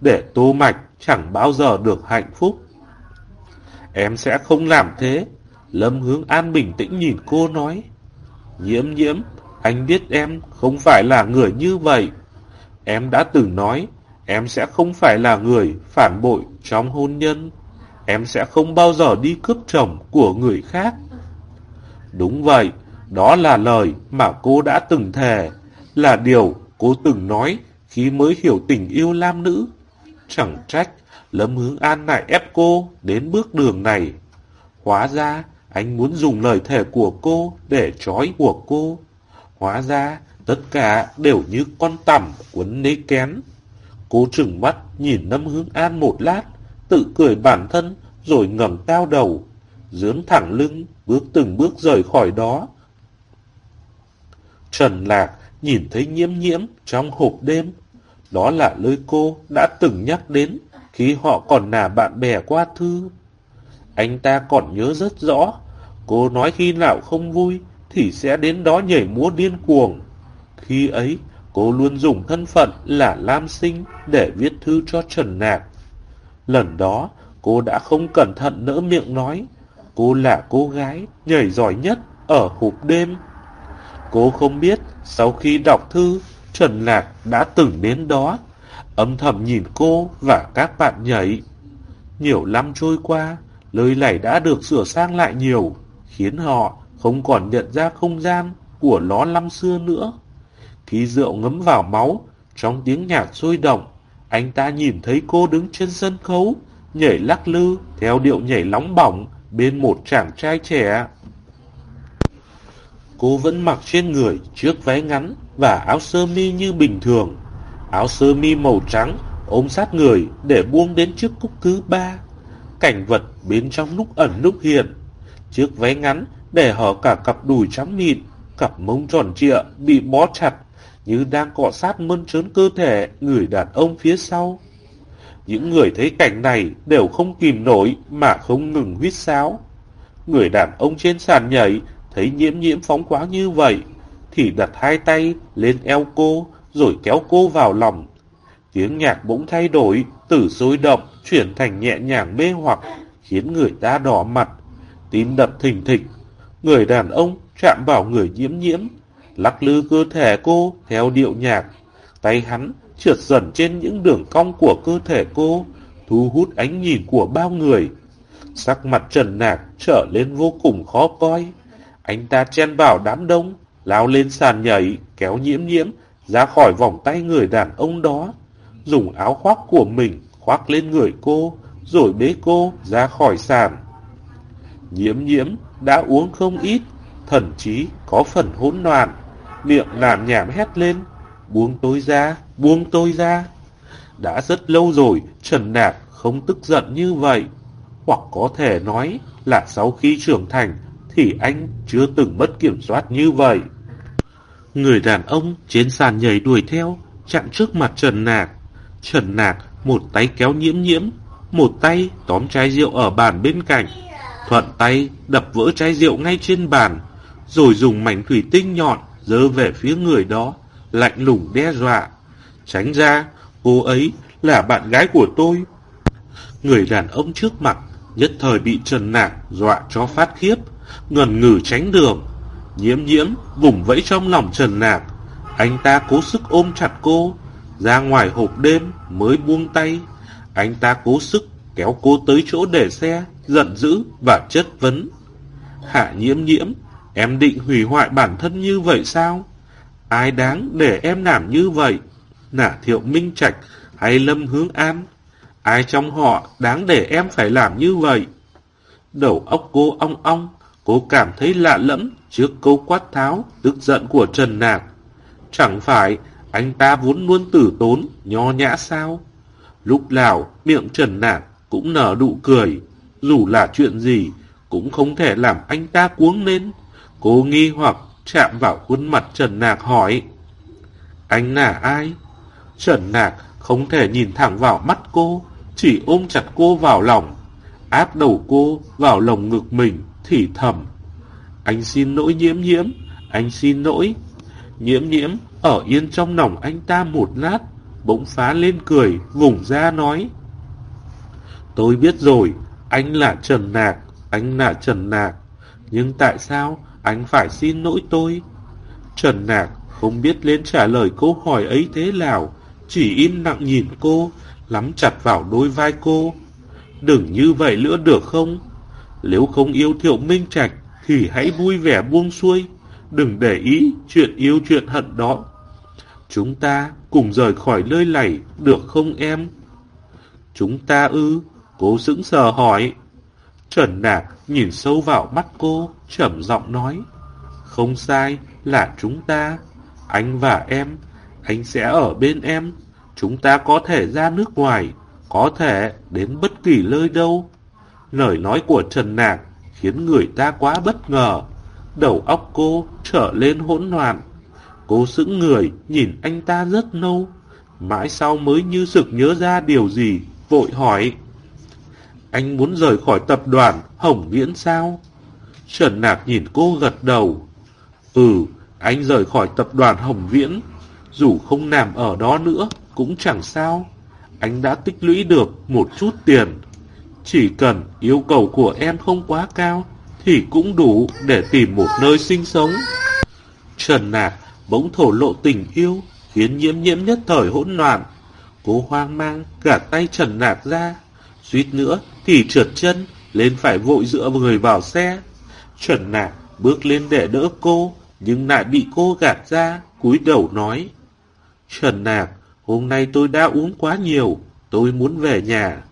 để Tô Mạch chẳng bao giờ được hạnh phúc. Em sẽ không làm thế. Lâm Hướng An bình tĩnh nhìn cô nói. Nhiễm nhiễm, anh biết em không phải là người như vậy. Em đã từng nói, em sẽ không phải là người phản bội trong hôn nhân. Em sẽ không bao giờ đi cướp chồng của người khác. Đúng vậy, đó là lời mà cô đã từng thề, là điều cô từng nói khi mới hiểu tình yêu lam nữ. Chẳng trách Lâm Hướng An lại ép cô đến bước đường này. Hóa ra, anh muốn dùng lời thề của cô để trói buộc cô. Hóa ra, tất cả đều như con tằm quấn nế kén. Cô trừng mắt nhìn Lâm Hướng An một lát, tự cười bản thân rồi ngẩng cao đầu, dướn thẳng lưng, bước từng bước rời khỏi đó. Trần Lạc nhìn thấy nhiễm nhiễm trong hộp đêm. Đó là lời cô đã từng nhắc đến khi họ còn là bạn bè qua thư. Anh ta còn nhớ rất rõ, cô nói khi nào không vui thì sẽ đến đó nhảy múa điên cuồng. Khi ấy, cô luôn dùng thân phận là Lam Sinh để viết thư cho Trần Nạc. Lần đó, cô đã không cẩn thận nỡ miệng nói, cô là cô gái nhảy giỏi nhất ở hộp đêm. Cô không biết sau khi đọc thư, Trần Lạc đã từng đến đó âm thầm nhìn cô và các bạn nhảy. Nhiều năm trôi qua, lời này đã được sửa sang lại nhiều, khiến họ không còn nhận ra không gian của nó năm xưa nữa. Khi rượu ngấm vào máu, trong tiếng nhạc sôi động, anh ta nhìn thấy cô đứng trên sân khấu, nhảy lắc lư theo điệu nhảy nóng bỏng bên một chàng trai trẻ. Cô vẫn mặc trên người chiếc váy ngắn và áo sơ mi như bình thường, áo sơ mi màu trắng ôm sát người để buông đến chiếc cúc thứ ba. Cảnh vật bên trong lúc ẩn lúc hiện. Chiếc váy ngắn để hở cả cặp đùi trắng mịn, cặp mông tròn trịa bị bó chặt như đang cọ sát mơn trớn cơ thể người đàn ông phía sau. Những người thấy cảnh này đều không kìm nổi mà không ngừng huýt sáo. Người đàn ông trên sàn nhảy thấy nhiễm nhiễm phóng khoáng như vậy thì đặt hai tay lên eo cô rồi kéo cô vào lòng. Tiếng nhạc bỗng thay đổi, từ sôi động, chuyển thành nhẹ nhàng mê hoặc, khiến người ta đỏ mặt, tim đập thình thịch. Người đàn ông chạm vào người nhiễm nhiễm, lắc lư cơ thể cô theo điệu nhạc. Tay hắn trượt dần trên những đường cong của cơ thể cô, thu hút ánh nhìn của bao người. Sắc mặt trần nạc trở lên vô cùng khó coi. Anh ta chen vào đám đông, lao lên sàn nhảy, kéo nhiễm nhiễm, ra khỏi vòng tay người đàn ông đó, dùng áo khoác của mình khoác lên người cô, rồi bế cô ra khỏi sàn. Nhiễm nhiễm đã uống không ít, thậm chí có phần hỗn loạn, miệng làm nhảm hét lên, buông tôi ra, buông tôi ra. Đã rất lâu rồi Trần Nạp không tức giận như vậy, hoặc có thể nói là sau khi trưởng thành thì anh chưa từng mất kiểm soát như vậy. Người đàn ông trên sàn nhảy đuổi theo, chặn trước mặt Trần Nạc. Trần Nạc một tay kéo nhiễm nhiễm, một tay tóm chai rượu ở bàn bên cạnh. Thuận tay đập vỡ chai rượu ngay trên bàn, rồi dùng mảnh thủy tinh nhọn dơ về phía người đó, lạnh lùng đe dọa. Tránh ra, cô ấy là bạn gái của tôi. Người đàn ông trước mặt nhất thời bị Trần Nạc dọa cho phát khiếp, ngần ngừ tránh đường. Nhiễm nhiễm vùng vẫy trong lòng Trần Nạc. Anh ta cố sức ôm chặt cô. Ra ngoài hộp đêm mới buông tay. Anh ta cố sức kéo cô tới chỗ để xe, giận dữ và chất vấn. Hạ nhiễm nhiễm, em định hủy hoại bản thân như vậy sao? Ai đáng để em làm như vậy? Nả thiệu minh trạch hay lâm hướng an? Ai trong họ đáng để em phải làm như vậy? Đầu óc cô ong ong, Cô cảm thấy lạ lẫm trước câu quát tháo, tức giận của Trần Nạc. Chẳng phải anh ta vốn luôn tử tốn, nho nhã sao? Lúc nào miệng Trần Nạc cũng nở nụ cười, dù là chuyện gì cũng không thể làm anh ta cuống lên. Cô nghi hoặc chạm vào khuôn mặt Trần Nạc hỏi. Anh là ai? Trần Nạc không thể nhìn thẳng vào mắt cô, chỉ ôm chặt cô vào lòng, áp đầu cô vào lồng ngực mình, thì thầm. Anh xin lỗi nhiễm nhiễm, anh xin lỗi. Nhiễm nhiễm ở yên trong lòng anh ta một lát, bỗng phá lên cười, vùng ra nói. Tôi biết rồi, anh là Trần Nạc, anh là Trần Nạc. Nhưng tại sao anh phải xin lỗi tôi? Trần Nạc không biết lên trả lời câu hỏi ấy thế nào, chỉ im lặng nhìn cô, lắm chặt vào đôi vai cô. Đừng như vậy nữa được không? Nếu không yêu Thiệu Minh Trạch thì hãy vui vẻ buông xuôi, đừng để ý chuyện yêu chuyện hận đó. Chúng ta cùng rời khỏi nơi này được không em? Chúng ta ư? Cô sững sờ hỏi. Trần Nạc nhìn sâu vào mắt cô, trầm giọng nói. Không sai, là chúng ta. Anh và em, anh sẽ ở bên em. Chúng ta có thể ra nước ngoài, có thể đến bất kỳ nơi đâu. Lời nói của Trần Nạc khiến người ta quá bất ngờ. Đầu óc cô trở lên hỗn loạn. Cô sững người nhìn anh ta rất lâu. Mãi sau mới như sực nhớ ra điều gì, vội hỏi. Anh muốn rời khỏi tập đoàn Hồng Viễn sao? Trần Nạc nhìn cô gật đầu. Ừ, anh rời khỏi tập đoàn Hồng Viễn. Dù không làm ở đó nữa, cũng chẳng sao. Anh đã tích lũy được một chút tiền. Chỉ cần yêu cầu của em không quá cao, thì cũng đủ để tìm một nơi sinh sống. Trần Nạc bỗng thổ lộ tình yêu, khiến nhiễm nhiễm nhất thời hỗn loạn. Cô hoang mang cả tay Trần Nạc ra, suýt nữa thì trượt chân, lên phải vội dựa người vào xe. Trần Nạc bước lên để đỡ cô, nhưng lại bị cô gạt ra, cúi đầu nói. Trần Nạc, hôm nay tôi đã uống quá nhiều, tôi muốn về nhà.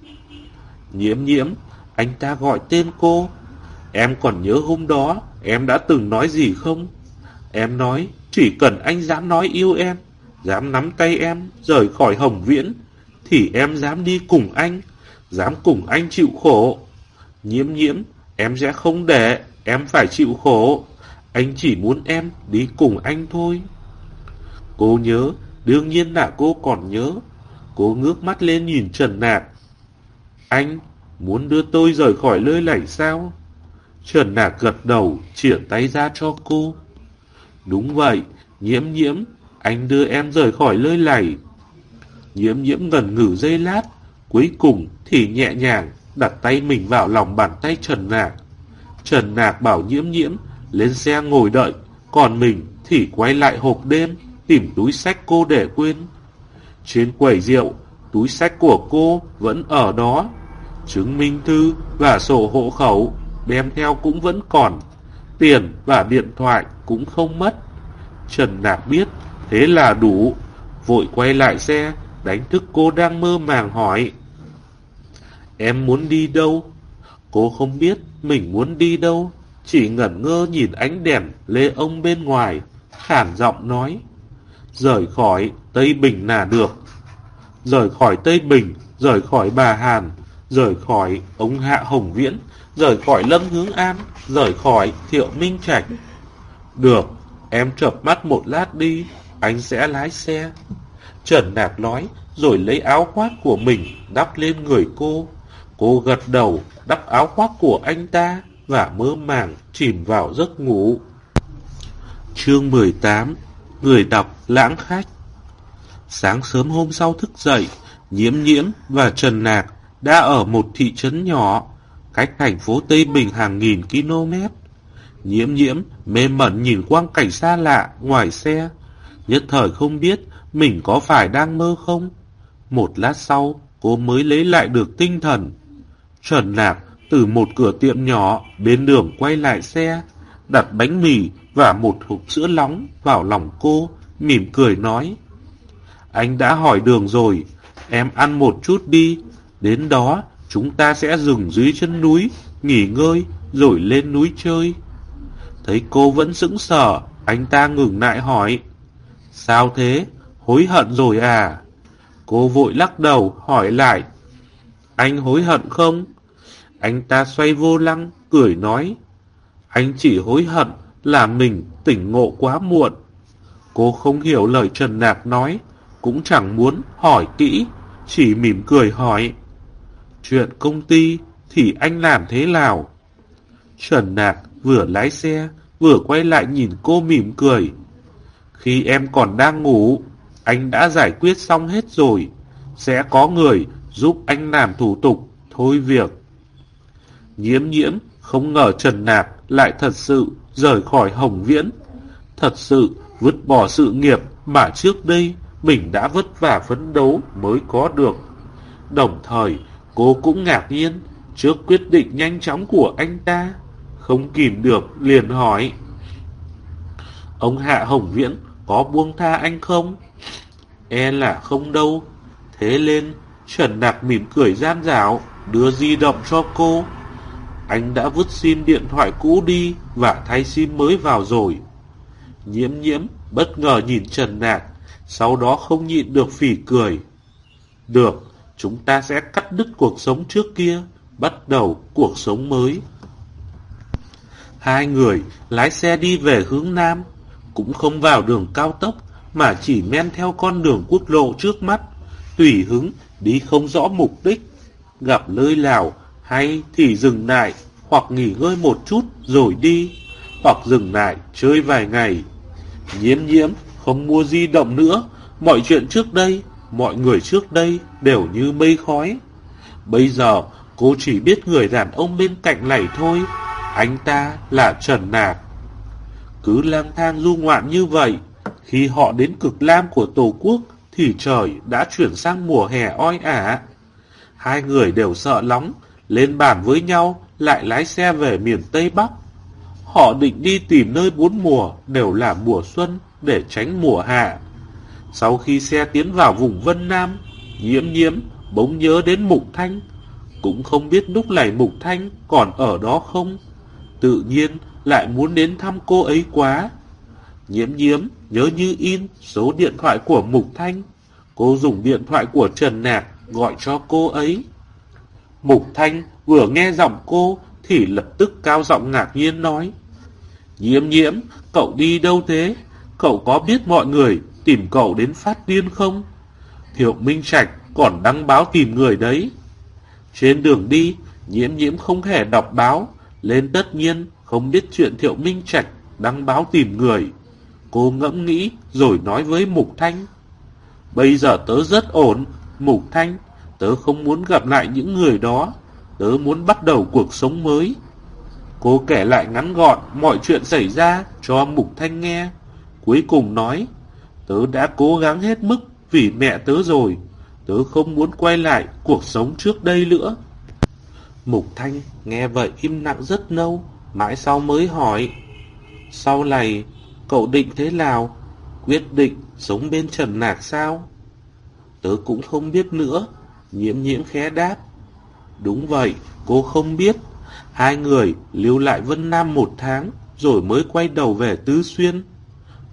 Nhiễm nhiễm, anh ta gọi tên cô. Em còn nhớ hôm đó, em đã từng nói gì không? Em nói, chỉ cần anh dám nói yêu em, dám nắm tay em, rời khỏi Hồng Viễn, thì em dám đi cùng anh, dám cùng anh chịu khổ. Nhiễm nhiễm, em sẽ không để em phải chịu khổ. Anh chỉ muốn em đi cùng anh thôi. Cô nhớ, đương nhiên là cô còn nhớ. Cô ngước mắt lên nhìn Trần Nạc. Anh muốn đưa tôi rời khỏi nơi này sao? Trần Nạc gật đầu, triển tay ra cho cô. Đúng vậy, nhiễm nhiễm, anh đưa em rời khỏi nơi này. Nhiễm nhiễm ngần ngử dây lát, cuối cùng thì nhẹ nhàng đặt tay mình vào lòng bàn tay Trần Nạc. Trần Nạc bảo nhiễm nhiễm lên xe ngồi đợi, còn mình thì quay lại hộp đêm tìm túi sách cô để quên. Trên quầy rượu, túi sách của cô vẫn ở đó. Chứng minh thư và sổ hộ khẩu đem theo cũng vẫn còn. Tiền và điện thoại cũng không mất. Trần Nạc biết thế là đủ. Vội quay lại xe, đánh thức cô đang mơ màng hỏi. Em muốn đi đâu? Cô không biết mình muốn đi đâu, chỉ ngẩn ngơ nhìn ánh đèn lê ông bên ngoài, khản giọng nói. Rời khỏi Tây Bình là được. Rời khỏi Tây Bình, rời khỏi bà Hàn, rời khỏi ống Hạ Hồng Viễn, rời khỏi Lâm Hướng An, rời khỏi Thiệu Minh Trạch. Được, em chợp mắt một lát đi, anh sẽ lái xe. Trần Nạc nói, rồi lấy áo khoác của mình đắp lên người cô. Cô gật đầu, đắp áo khoác của anh ta và mơ màng chìm vào giấc ngủ. Chương 18 Người đọc lãng khách Sáng sớm hôm sau thức dậy, Nhiễm Nhiễm và Trần Nạc đã ở một thị trấn nhỏ, cách thành phố Tây Bình hàng nghìn km. Nhiễm Nhiễm mê mẩn nhìn quang cảnh xa lạ ngoài xe, nhất thời không biết mình có phải đang mơ không. Một lát sau, cô mới lấy lại được tinh thần. Trần Lạc từ một cửa tiệm nhỏ bên đường quay lại xe, đặt bánh mì và một hộp sữa nóng vào lòng cô, mỉm cười nói. Anh đã hỏi đường rồi, em ăn một chút đi, đến đó chúng ta sẽ dừng dưới chân núi, nghỉ ngơi, rồi lên núi chơi. Thấy cô vẫn sững sờ, anh ta ngừng lại hỏi. Sao thế? Hối hận rồi à? Cô vội lắc đầu, hỏi lại. Anh hối hận không? Anh ta xoay vô lăng, cười nói. Anh chỉ hối hận là mình tỉnh ngộ quá muộn. Cô không hiểu lời Trần Nạc nói, cũng chẳng muốn hỏi kỹ, chỉ mỉm cười hỏi. Chuyện công ty thì anh làm thế nào? Trần Nạc vừa lái xe, vừa quay lại nhìn cô mỉm cười. Khi em còn đang ngủ, anh đã giải quyết xong hết rồi. Sẽ có người giúp anh làm thủ tục, thôi việc. Nhiễm nhiễm, không ngờ Trần Nạc lại thật sự rời khỏi Hồng Viễn. Thật sự vứt bỏ sự nghiệp mà trước đây mình đã vất vả phấn đấu mới có được. Đồng thời, cô cũng ngạc nhiên trước quyết định nhanh chóng của anh ta. Không kìm được, liền hỏi. Ông Hạ Hồng Viễn có buông tha anh không? E là không đâu. Thế lên, Trần Nạc mỉm cười gian dảo, đưa di động cho cô. Anh đã vứt sim điện thoại cũ đi và thay sim mới vào rồi. Nhiễm nhiễm bất ngờ nhìn Trần Nạc, sau đó không nhịn được phỉ cười. Được, chúng ta sẽ cắt đứt cuộc sống trước kia, bắt đầu cuộc sống mới. Hai người lái xe đi về hướng Nam, cũng không vào đường cao tốc, mà chỉ men theo con đường quốc lộ trước mắt, tùy hứng, đi không rõ mục đích. Gặp nơi nào hay thì dừng lại, hoặc nghỉ ngơi một chút rồi đi, hoặc dừng lại chơi vài ngày. Nhiễm nhiễm, không mua di động nữa, mọi chuyện trước đây, mọi người trước đây đều như mây khói. Bây giờ, cô chỉ biết người đàn ông bên cạnh này thôi, anh ta là Trần Nạc. Cứ lang thang du ngoạn như vậy, khi họ đến cực lam của Tổ quốc thì trời đã chuyển sang mùa hè oi ả. Hai người đều sợ nóng, lên bàn với nhau lại lái xe về miền Tây Bắc. Họ định đi tìm nơi bốn mùa đều là mùa xuân để tránh mùa hạ. Sau khi xe tiến vào vùng Vân Nam, nhiễm nhiễm bỗng nhớ đến Mục Thanh. Cũng không biết lúc này Mục Thanh còn ở đó không. Tự nhiên lại muốn đến thăm cô ấy quá. Nhiễm nhiễm nhớ như in số điện thoại của Mục Thanh. Cô dùng điện thoại của Trần Nạc gọi cho cô ấy. Mục Thanh vừa nghe giọng cô thì lập tức cao giọng ngạc nhiên nói. Nhiễm nhiễm, cậu đi đâu thế? Cậu có biết mọi người tìm cậu đến phát điên không? Thiệu Minh Trạch còn đăng báo tìm người đấy. Trên đường đi, nhiễm nhiễm không hề đọc báo, lên tất nhiên không biết chuyện Thiệu Minh Trạch đăng báo tìm người. Cô ngẫm nghĩ rồi nói với Mục Thanh. Bây giờ tớ rất ổn, Mục Thanh, tớ không muốn gặp lại những người đó, tớ muốn bắt đầu cuộc sống mới. Cô kể lại ngắn gọn mọi chuyện xảy ra cho Mục Thanh nghe. Cuối cùng nói, tớ đã cố gắng hết mức vì mẹ tớ rồi, tớ không muốn quay lại cuộc sống trước đây nữa. Mục Thanh nghe vậy im lặng rất lâu, mãi sau mới hỏi. Sau này, cậu định thế nào? Quyết định sống bên Trần Nạc sao? Tớ cũng không biết nữa, nhiễm nhiễm khẽ đáp. Đúng vậy, cô không biết. Hai người lưu lại Vân Nam một tháng, rồi mới quay đầu về Tứ Xuyên.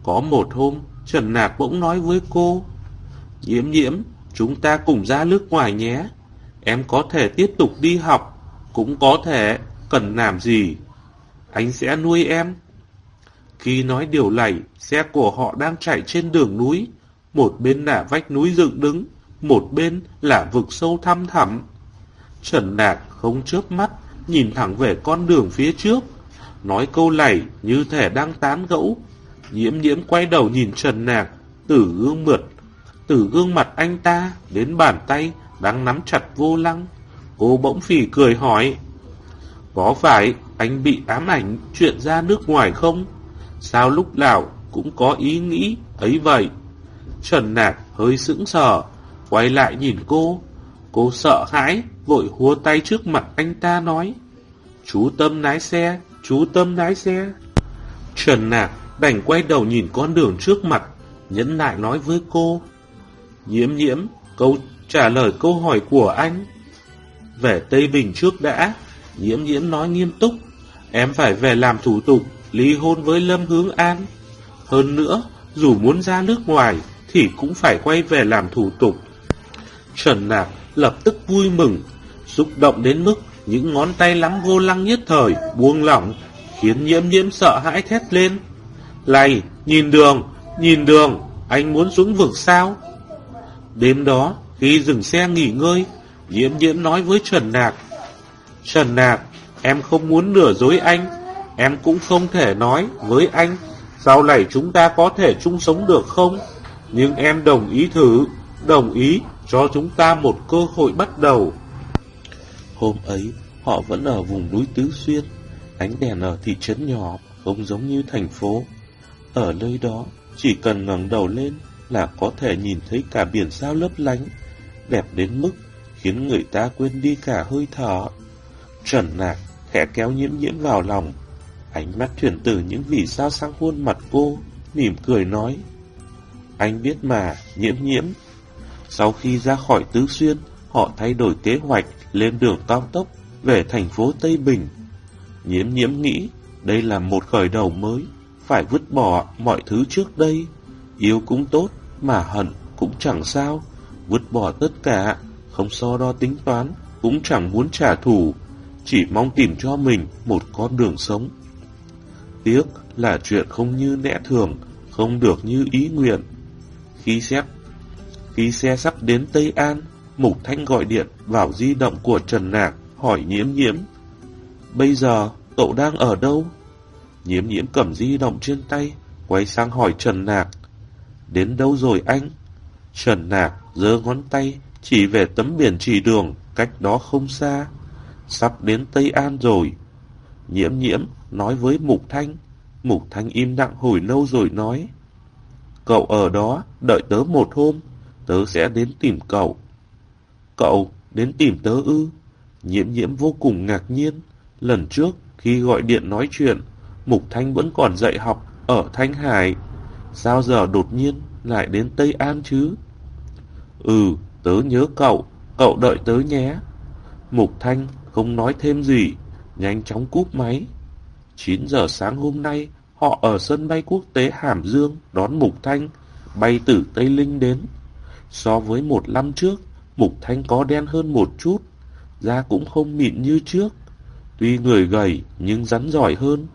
Có một hôm, Trần Nạc bỗng nói với cô, Nhiễm nhiễm, chúng ta cùng ra nước ngoài nhé. Em có thể tiếp tục đi học, cũng có thể cần làm gì. Anh sẽ nuôi em. Khi nói điều này, xe của họ đang chạy trên đường núi. Một bên là vách núi dựng đứng, một bên là vực sâu thăm thẳm. Trần Nạc không chớp mắt, nhìn thẳng về con đường phía trước. Nói câu này như thể đang tán gẫu. Nhiễm nhiễm quay đầu nhìn Trần Nạc, từ gương mượt, từ gương mặt anh ta đến bàn tay đang nắm chặt vô lăng. Cô bỗng phì cười hỏi, có phải anh bị ám ảnh chuyện ra nước ngoài không? Sao lúc nào cũng có ý nghĩ ấy vậy? Trần Nạc hơi sững sờ, quay lại nhìn cô. Cô sợ hãi, vội hua tay trước mặt anh ta nói. Chú Tâm lái xe, chú Tâm lái xe. Trần Nạc đành quay đầu nhìn con đường trước mặt, nhẫn nại nói với cô. Nhiễm nhiễm, câu trả lời câu hỏi của anh. Về Tây Bình trước đã, nhiễm nhiễm nói nghiêm túc. Em phải về làm thủ tục, ly hôn với Lâm Hướng An. Hơn nữa, dù muốn ra nước ngoài, thì cũng phải quay về làm thủ tục. Trần nạp lập tức vui mừng, xúc động đến mức những ngón tay lắm vô lăng nhất thời, buông lỏng, khiến nhiễm nhiễm sợ hãi thét lên lầy nhìn đường, nhìn đường, anh muốn xuống vực sao? Đêm đó, khi dừng xe nghỉ ngơi, diễm diễm nói với Trần Nạc. Trần Nạc, em không muốn lừa dối anh, em cũng không thể nói với anh, sau này chúng ta có thể chung sống được không? Nhưng em đồng ý thử, đồng ý cho chúng ta một cơ hội bắt đầu. Hôm ấy, họ vẫn ở vùng núi Tứ Xuyên, ánh đèn ở thị trấn nhỏ, không giống như thành phố. Ở nơi đó, chỉ cần ngẩng đầu lên là có thể nhìn thấy cả biển sao lấp lánh, đẹp đến mức khiến người ta quên đi cả hơi thở. Trần nạc khẽ kéo nhiễm nhiễm vào lòng, ánh mắt chuyển từ những vì sao sang khuôn mặt cô, mỉm cười nói. Anh biết mà, nhiễm nhiễm. Sau khi ra khỏi Tứ Xuyên, họ thay đổi kế hoạch lên đường cao tốc về thành phố Tây Bình. Nhiễm nhiễm nghĩ đây là một khởi đầu mới, phải vứt bỏ mọi thứ trước đây. Yêu cũng tốt, mà hận cũng chẳng sao. Vứt bỏ tất cả, không so đo tính toán, cũng chẳng muốn trả thù, chỉ mong tìm cho mình một con đường sống. Tiếc là chuyện không như lẽ thường, không được như ý nguyện. Khi xét, khi xe sắp đến Tây An, Mục Thanh gọi điện vào di động của Trần Nạc, hỏi nhiễm nhiễm. Bây giờ, cậu đang ở đâu? Nhiễm nhiễm cầm di động trên tay, quay sang hỏi Trần Nạc. Đến đâu rồi anh? Trần Nạc giơ ngón tay, chỉ về tấm biển chỉ đường, cách đó không xa. Sắp đến Tây An rồi. Nhiễm nhiễm nói với Mục Thanh. Mục Thanh im lặng hồi lâu rồi nói. Cậu ở đó, đợi tớ một hôm, tớ sẽ đến tìm cậu. Cậu đến tìm tớ ư? Nhiễm nhiễm vô cùng ngạc nhiên. Lần trước, khi gọi điện nói chuyện, Mục Thanh vẫn còn dạy học ở Thanh Hải. Sao giờ đột nhiên lại đến Tây An chứ? Ừ, tớ nhớ cậu, cậu đợi tớ nhé. Mục Thanh không nói thêm gì, nhanh chóng cúp máy. 9 giờ sáng hôm nay, họ ở sân bay quốc tế Hàm Dương đón Mục Thanh, bay từ Tây Linh đến. So với một năm trước, Mục Thanh có đen hơn một chút, da cũng không mịn như trước. Tuy người gầy nhưng rắn giỏi hơn.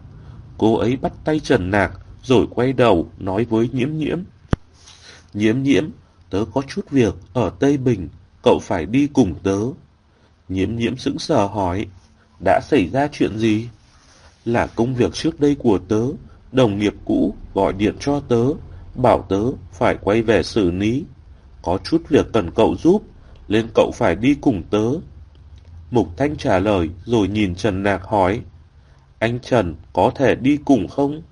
Cô ấy bắt tay Trần Nạc rồi quay đầu nói với Nhiễm Nhiễm. Nhiễm Nhiễm, tớ có chút việc ở Tây Bình, cậu phải đi cùng tớ. Nhiễm Nhiễm sững sờ hỏi, đã xảy ra chuyện gì? Là công việc trước đây của tớ, đồng nghiệp cũ gọi điện cho tớ, bảo tớ phải quay về xử lý. Có chút việc cần cậu giúp, nên cậu phải đi cùng tớ. Mục Thanh trả lời rồi nhìn Trần Nạc hỏi, anh Trần có thể đi cùng không?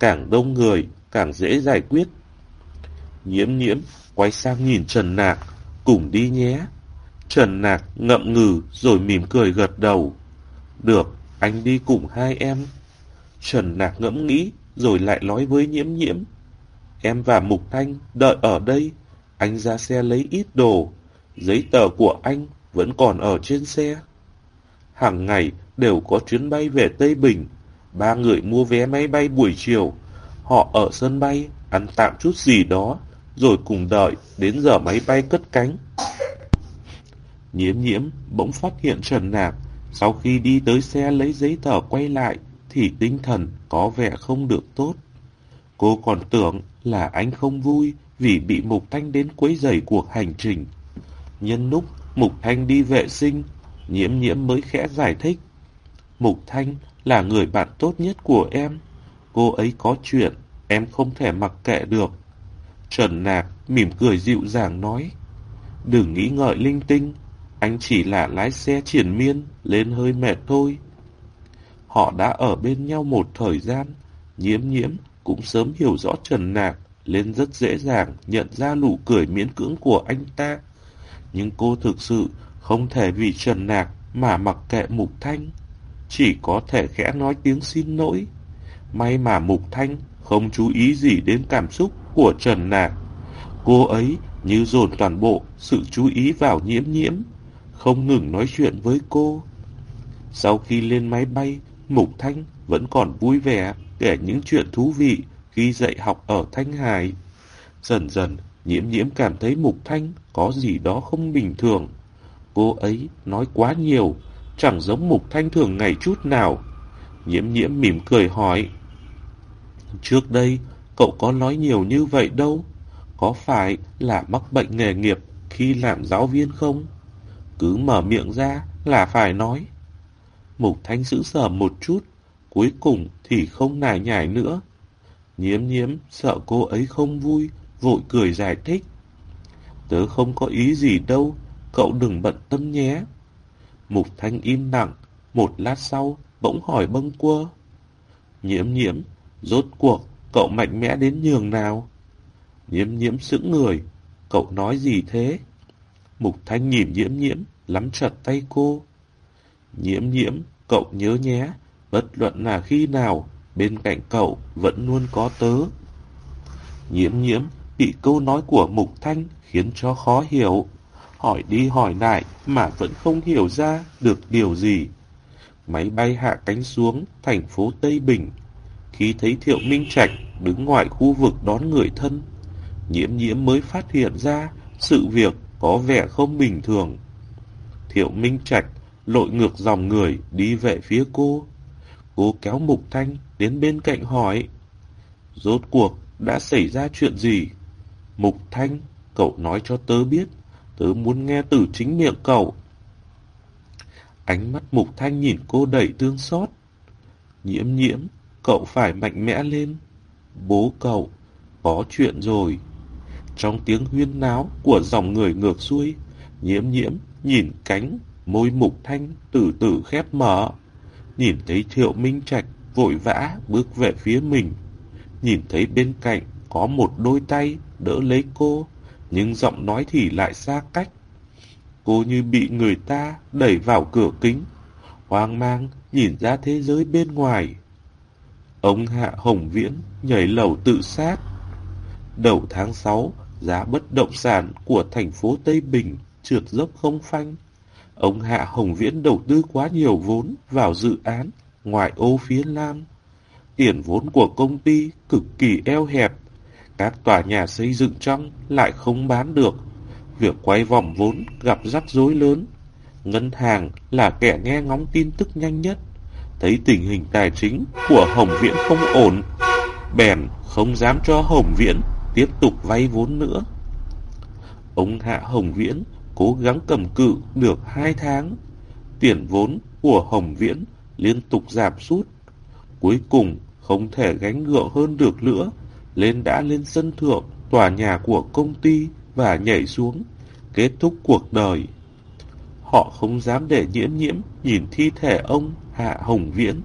Càng đông người, càng dễ giải quyết. Nhiễm nhiễm, quay sang nhìn Trần Nạc, cùng đi nhé. Trần Nạc ngậm ngừ rồi mỉm cười gật đầu. Được, anh đi cùng hai em. Trần Nạc ngẫm nghĩ rồi lại nói với nhiễm nhiễm. Em và Mục Thanh đợi ở đây, anh ra xe lấy ít đồ. Giấy tờ của anh vẫn còn ở trên xe. Hàng ngày đều có chuyến bay về Tây Bình. Ba người mua vé máy bay buổi chiều. Họ ở sân bay, ăn tạm chút gì đó, rồi cùng đợi đến giờ máy bay cất cánh. Nhiễm nhiễm bỗng phát hiện Trần Nạc, sau khi đi tới xe lấy giấy tờ quay lại, thì tinh thần có vẻ không được tốt. Cô còn tưởng là anh không vui vì bị Mục Thanh đến quấy rầy cuộc hành trình. Nhân lúc Mục Thanh đi vệ sinh, nhiễm nhiễm mới khẽ giải thích. Mục Thanh là người bạn tốt nhất của em. Cô ấy có chuyện, em không thể mặc kệ được. Trần Nạc mỉm cười dịu dàng nói. Đừng nghĩ ngợi linh tinh, anh chỉ là lái xe triển miên, lên hơi mệt thôi. Họ đã ở bên nhau một thời gian, nhiễm nhiễm cũng sớm hiểu rõ Trần Nạc, lên rất dễ dàng nhận ra nụ cười miễn cưỡng của anh ta. Nhưng cô thực sự không thể vì Trần Nạc mà mặc kệ Mục Thanh. Chỉ có thể khẽ nói tiếng xin lỗi. May mà Mục Thanh không chú ý gì đến cảm xúc của Trần Nạc. Cô ấy như dồn toàn bộ sự chú ý vào nhiễm nhiễm, không ngừng nói chuyện với cô. Sau khi lên máy bay, Mục Thanh vẫn còn vui vẻ kể những chuyện thú vị khi dạy học ở Thanh Hải. Dần dần, nhiễm nhiễm cảm thấy Mục Thanh có gì đó không bình thường. Cô ấy nói quá nhiều, chẳng giống Mục Thanh thường ngày chút nào. Nhiễm nhiễm mỉm cười hỏi. Trước đây, cậu có nói nhiều như vậy đâu. Có phải là mắc bệnh nghề nghiệp khi làm giáo viên không? Cứ mở miệng ra là phải nói. Mục Thanh giữ sở một chút, cuối cùng thì không nài nhải nữa. Nhiễm nhiễm sợ cô ấy không vui, vội cười giải thích. Tớ không có ý gì đâu, cậu đừng bận tâm nhé. Mục Thanh im lặng, một lát sau bỗng hỏi bâng quơ. Nhiễm nhiễm, rốt cuộc cậu mạnh mẽ đến nhường nào? Nhiễm nhiễm sững người, cậu nói gì thế? Mục Thanh nhìn nhiễm nhiễm, lắm chặt tay cô. Nhiễm nhiễm, cậu nhớ nhé, bất luận là khi nào, bên cạnh cậu vẫn luôn có tớ. Nhiễm nhiễm bị câu nói của Mục Thanh khiến cho khó hiểu. Hỏi đi hỏi lại mà vẫn không hiểu ra được điều gì. Máy bay hạ cánh xuống thành phố Tây Bình. Khi thấy Thiệu Minh Trạch đứng ngoài khu vực đón người thân, nhiễm nhiễm mới phát hiện ra sự việc có vẻ không bình thường. Thiệu Minh Trạch lội ngược dòng người đi về phía cô. Cô kéo Mục Thanh đến bên cạnh hỏi. Rốt cuộc đã xảy ra chuyện gì? Mục Thanh, cậu nói cho tớ biết. Tớ muốn nghe từ chính miệng cậu. Ánh mắt Mục Thanh nhìn cô đầy tương xót. Nhiễm nhiễm, cậu phải mạnh mẽ lên. Bố cậu, có chuyện rồi. Trong tiếng huyên náo của dòng người ngược xuôi, nhiễm nhiễm nhìn cánh, môi Mục Thanh từ từ khép mở. Nhìn thấy Thiệu Minh Trạch vội vã bước về phía mình. Nhìn thấy bên cạnh có một đôi tay đỡ lấy cô, nhưng giọng nói thì lại xa cách. Cô như bị người ta đẩy vào cửa kính, hoang mang nhìn ra thế giới bên ngoài. Ông Hạ Hồng Viễn nhảy lầu tự sát. Đầu tháng 6, giá bất động sản của thành phố Tây Bình trượt dốc không phanh. Ông Hạ Hồng Viễn đầu tư quá nhiều vốn vào dự án ngoại ô phía Nam. Tiền vốn của công ty cực kỳ eo hẹp. Các tòa nhà xây dựng trong lại không bán được. Việc quay vòng vốn gặp rắc rối lớn. Ngân hàng là kẻ nghe ngóng tin tức nhanh nhất. Thấy tình hình tài chính của Hồng Viễn không ổn. Bèn không dám cho Hồng Viễn tiếp tục vay vốn nữa. Ông Hạ Hồng Viễn cố gắng cầm cự được hai tháng. Tiền vốn của Hồng Viễn liên tục giảm sút. Cuối cùng không thể gánh gượng hơn được nữa, lên đã lên sân thượng tòa nhà của công ty và nhảy xuống, kết thúc cuộc đời. Họ không dám để nhiễm nhiễm nhìn thi thể ông Hạ Hồng Viễn.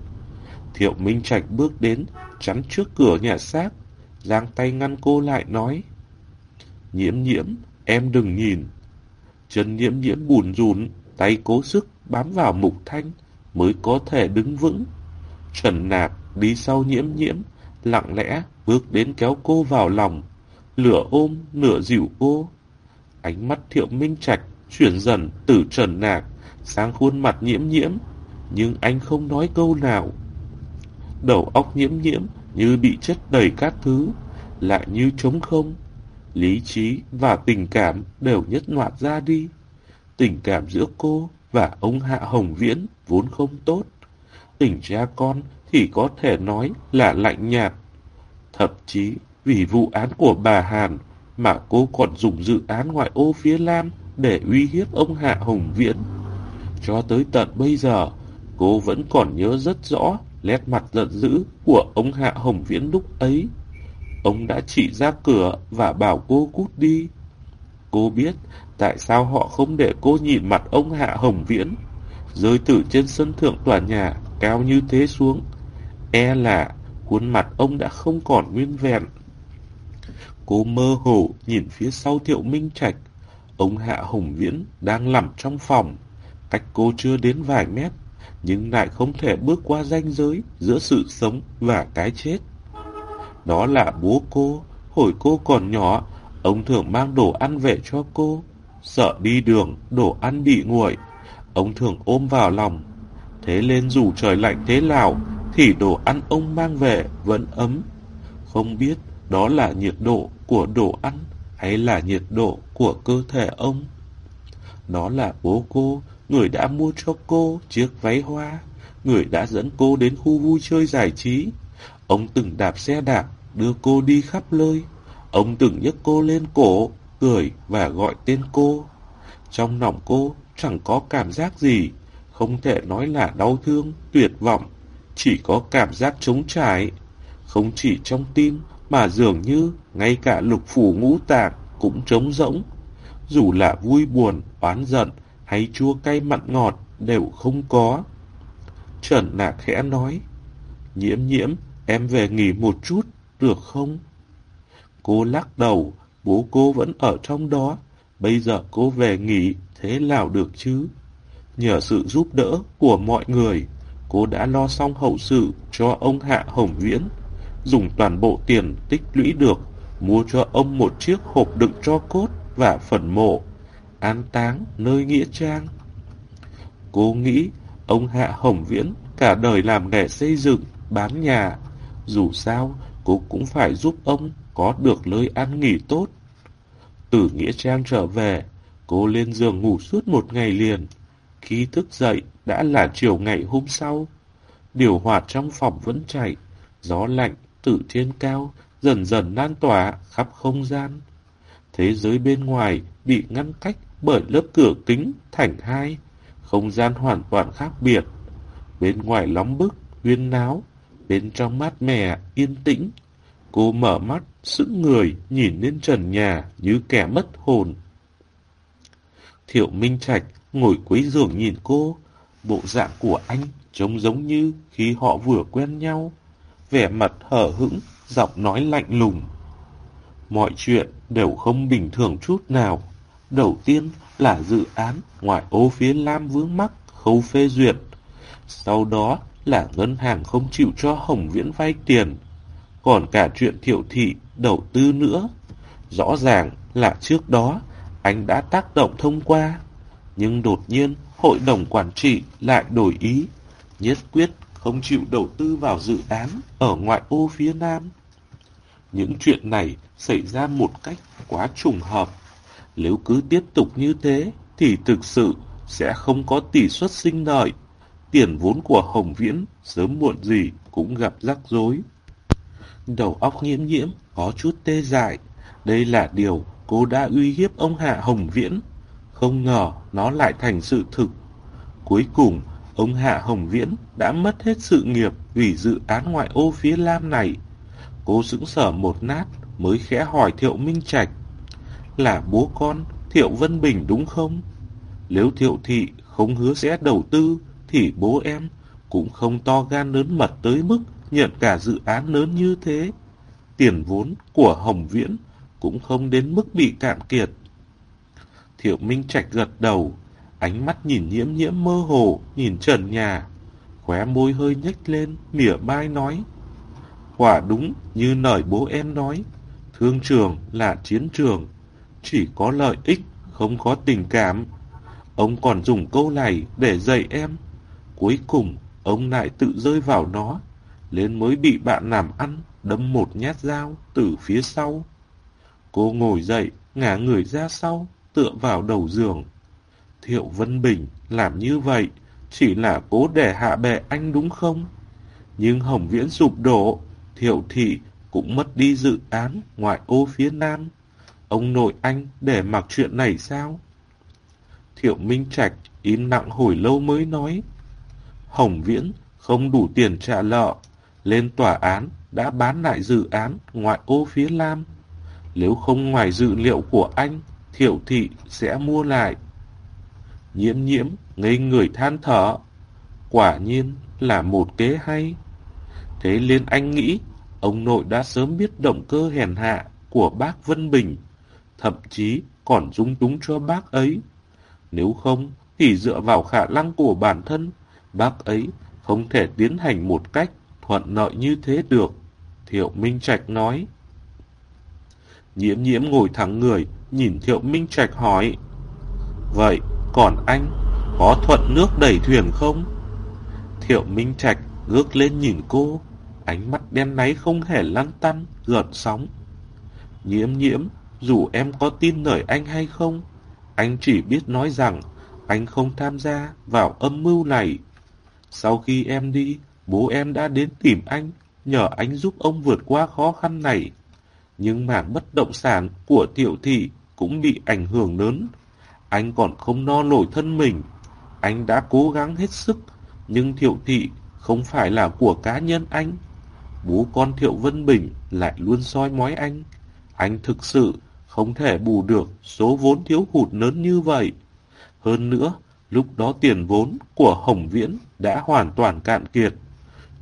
Thiệu Minh Trạch bước đến, chắn trước cửa nhà xác, giang tay ngăn cô lại nói. Nhiễm nhiễm, em đừng nhìn. Chân nhiễm nhiễm bùn rùn, tay cố sức bám vào mục thanh, mới có thể đứng vững. Trần Nạp đi sau nhiễm nhiễm, lặng lẽ bước đến kéo cô vào lòng, lửa ôm, nửa dịu cô. Ánh mắt thiệu minh trạch chuyển dần từ Trần nạc sang khuôn mặt nhiễm nhiễm, nhưng anh không nói câu nào. Đầu óc nhiễm nhiễm như bị chất đầy các thứ, lại như trống không. Lý trí và tình cảm đều nhất loạt ra đi. Tình cảm giữa cô và ông Hạ Hồng Viễn vốn không tốt. Tình cha con thì có thể nói là lạnh nhạt. Thậm chí vì vụ án của bà Hàn mà cô còn dùng dự án ngoại ô phía Lam để uy hiếp ông Hạ Hồng Viễn. Cho tới tận bây giờ, cô vẫn còn nhớ rất rõ nét mặt giận dữ của ông Hạ Hồng Viễn lúc ấy. Ông đã chỉ ra cửa và bảo cô cút đi. Cô biết tại sao họ không để cô nhìn mặt ông Hạ Hồng Viễn, rơi từ trên sân thượng tòa nhà cao như thế xuống. E là khuôn mặt ông đã không còn nguyên vẹn. Cô mơ hồ nhìn phía sau Thiệu Minh Trạch, ông Hạ Hồng Viễn đang nằm trong phòng, cách cô chưa đến vài mét, nhưng lại không thể bước qua ranh giới giữa sự sống và cái chết. Đó là bố cô, hồi cô còn nhỏ, ông thường mang đồ ăn về cho cô. Sợ đi đường, đồ ăn bị nguội, ông thường ôm vào lòng. Thế lên dù trời lạnh thế nào, thì đồ ăn ông mang về vẫn ấm. Không biết đó là nhiệt độ của đồ ăn hay là nhiệt độ của cơ thể ông. Đó là bố cô, người đã mua cho cô chiếc váy hoa, người đã dẫn cô đến khu vui chơi giải trí. Ông từng đạp xe đạp, đưa cô đi khắp nơi. Ông từng nhấc cô lên cổ, cười và gọi tên cô. Trong lòng cô chẳng có cảm giác gì, không thể nói là đau thương, tuyệt vọng, chỉ có cảm giác trống trải. Không chỉ trong tim mà dường như ngay cả lục phủ ngũ tạng cũng trống rỗng. Dù là vui buồn, oán giận hay chua cay mặn ngọt đều không có. Trần Nạc khẽ nói, nhiễm nhiễm, em về nghỉ một chút, được không? Cô lắc đầu, bố cô vẫn ở trong đó, bây giờ cô về nghỉ, thế nào được chứ? Nhờ sự giúp đỡ của mọi người, cô đã lo xong hậu sự cho ông Hạ Hồng Viễn, dùng toàn bộ tiền tích lũy được, mua cho ông một chiếc hộp đựng cho cốt và phần mộ, an táng nơi Nghĩa Trang. Cô nghĩ ông Hạ Hồng Viễn cả đời làm nghề xây dựng, bán nhà, dù sao cô cũng phải giúp ông có được nơi ăn nghỉ tốt. Từ Nghĩa Trang trở về, cô lên giường ngủ suốt một ngày liền. Khi thức dậy đã là chiều ngày hôm sau. Điều hòa trong phòng vẫn chạy, gió lạnh từ trên cao dần dần lan tỏa khắp không gian. Thế giới bên ngoài bị ngăn cách bởi lớp cửa kính thành hai, không gian hoàn toàn khác biệt. Bên ngoài lóng bức, huyên náo, bên trong mát mẻ, yên tĩnh. Cô mở mắt, sững người, nhìn lên trần nhà như kẻ mất hồn. Thiệu Minh Trạch ngồi quấy giường nhìn cô, bộ dạng của anh trông giống như khi họ vừa quen nhau. Vẻ mặt hở hững, giọng nói lạnh lùng. Mọi chuyện đều không bình thường chút nào. Đầu tiên là dự án ngoại ô phía Lam vướng mắc, khâu phê duyệt. Sau đó là ngân hàng không chịu cho Hồng Viễn vay tiền. Còn cả chuyện thiệu thị đầu tư nữa. Rõ ràng là trước đó anh đã tác động thông qua. Nhưng đột nhiên, hội đồng quản trị lại đổi ý. Nhất quyết không chịu đầu tư vào dự án ở ngoại ô phía Nam. Những chuyện này xảy ra một cách quá trùng hợp. Nếu cứ tiếp tục như thế, thì thực sự sẽ không có tỷ suất sinh lợi. Tiền vốn của Hồng Viễn sớm muộn gì cũng gặp rắc rối. Đầu óc nhiễm nhiễm, có chút tê dại. Đây là điều cô đã uy hiếp ông Hạ Hồng Viễn. Không ngờ nó lại thành sự thực. Cuối cùng, ông Hạ Hồng Viễn đã mất hết sự nghiệp vì dự án ngoại ô phía Lam này. Cô sững sở một nát mới khẽ hỏi Thiệu Minh Trạch. Là bố con Thiệu Vân Bình đúng không? Nếu Thiệu Thị không hứa sẽ đầu tư thì bố em cũng không to gan lớn mật tới mức nhận cả dự án lớn như thế. Tiền vốn của Hồng Viễn cũng không đến mức bị cạn kiệt. Thiệu Minh Trạch gật đầu, ánh mắt nhìn nhiễm nhiễm mơ hồ, nhìn trần nhà. Khóe môi hơi nhếch lên, mỉa mai nói. Quả đúng như lời bố em nói, thương trường là chiến trường, chỉ có lợi ích, không có tình cảm. Ông còn dùng câu này để dạy em. Cuối cùng, ông lại tự rơi vào nó, lên mới bị bạn làm ăn, đâm một nhát dao từ phía sau. Cô ngồi dậy, ngả người ra sau, tựa vào đầu giường. Thiệu Vân Bình làm như vậy chỉ là cố để hạ bệ anh đúng không? Nhưng Hồng Viễn sụp đổ, Thiệu Thị cũng mất đi dự án ngoại ô phía Nam. Ông nội anh để mặc chuyện này sao? Thiệu Minh Trạch im lặng hồi lâu mới nói. Hồng Viễn không đủ tiền trả nợ, lên tòa án đã bán lại dự án ngoại ô phía nam. Nếu không ngoài dự liệu của anh, Thiệu Thị sẽ mua lại. Nhiễm nhiễm, ngây người than thở. Quả nhiên là một kế hay. Thế nên anh nghĩ, ông nội đã sớm biết động cơ hèn hạ của bác Vân Bình, thậm chí còn dung túng cho bác ấy. Nếu không, thì dựa vào khả năng của bản thân, bác ấy không thể tiến hành một cách thuận lợi như thế được. Thiệu Minh Trạch nói. Nhiễm nhiễm ngồi thẳng người, nhìn Thiệu Minh Trạch hỏi. Vậy, còn anh, có thuận nước đẩy thuyền không? Thiệu Minh Trạch ngước lên nhìn cô, ánh mắt đen náy không hề lăn tăn, gợn sóng. Nhiễm nhiễm, dù em có tin lời anh hay không, anh chỉ biết nói rằng anh không tham gia vào âm mưu này. Sau khi em đi, bố em đã đến tìm anh, nhờ anh giúp ông vượt qua khó khăn này. Nhưng mảng bất động sản của thiệu thị cũng bị ảnh hưởng lớn. Anh còn không no nổi thân mình. Anh đã cố gắng hết sức, nhưng thiệu thị không phải là của cá nhân anh. Bố con Thiệu Vân Bình lại luôn soi mói anh. Anh thực sự không thể bù được số vốn thiếu hụt lớn như vậy. Hơn nữa, lúc đó tiền vốn của Hồng Viễn đã hoàn toàn cạn kiệt.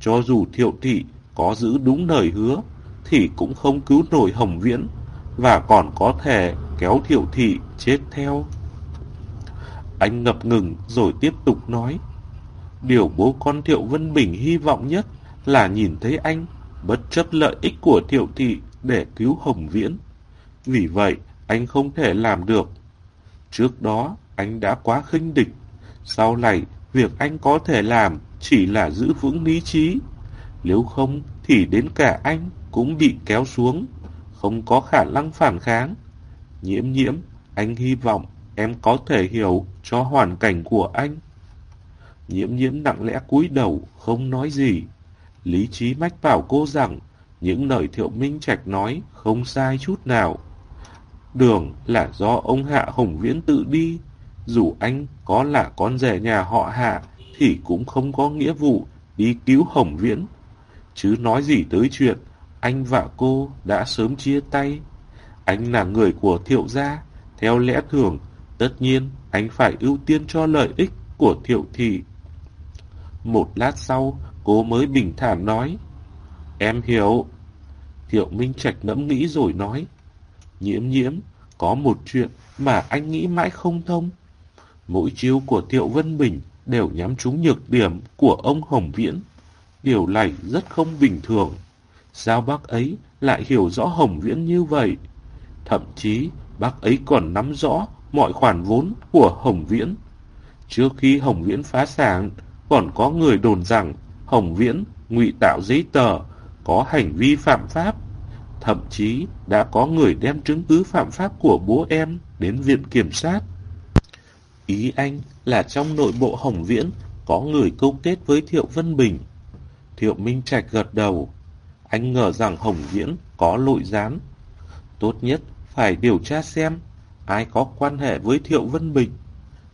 Cho dù Thiệu Thị có giữ đúng lời hứa, thì cũng không cứu nổi Hồng Viễn, và còn có thể kéo Thiệu Thị chết theo. Anh ngập ngừng rồi tiếp tục nói. Điều bố con Thiệu Vân Bình hy vọng nhất là nhìn thấy anh bất chấp lợi ích của Thiệu Thị để cứu Hồng Viễn. Vì vậy, anh không thể làm được. Trước đó, anh đã quá khinh địch. Sau này, việc anh có thể làm chỉ là giữ vững lý trí. Nếu không, thì đến cả anh cũng bị kéo xuống, không có khả năng phản kháng. Nhiễm nhiễm, anh hy vọng em có thể hiểu cho hoàn cảnh của anh. Nhiễm nhiễm nặng lẽ cúi đầu, không nói gì. Lý trí mách bảo cô rằng những lời Thiệu Minh Trạch nói không sai chút nào. Đường là do ông Hạ Hồng Viễn tự đi. Dù anh có là con rể nhà họ Hạ thì cũng không có nghĩa vụ đi cứu Hồng Viễn. Chứ nói gì tới chuyện anh và cô đã sớm chia tay. Anh là người của Thiệu gia, theo lẽ thường, tất nhiên anh phải ưu tiên cho lợi ích của Thiệu thị. Một lát sau, cô mới bình thản nói. Em hiểu. Thiệu Minh Trạch ngẫm nghĩ rồi nói. Nhiễm nhiễm, có một chuyện mà anh nghĩ mãi không thông. Mỗi chiêu của Thiệu Vân Bình đều nhắm trúng nhược điểm của ông Hồng Viễn. Điều này rất không bình thường. Sao bác ấy lại hiểu rõ Hồng Viễn như vậy? Thậm chí bác ấy còn nắm rõ mọi khoản vốn của Hồng Viễn. Trước khi Hồng Viễn phá sản, còn có người đồn rằng Hồng Viễn ngụy tạo giấy tờ, có hành vi phạm pháp. Thậm chí đã có người đem chứng cứ phạm pháp của bố em đến viện kiểm sát. Ý anh là trong nội bộ Hồng Viễn có người câu kết với Thiệu Vân Bình. Thiệu Minh Trạch gật đầu. Anh ngờ rằng Hồng Viễn có lội gián. Tốt nhất phải điều tra xem ai có quan hệ với Thiệu Vân Bình.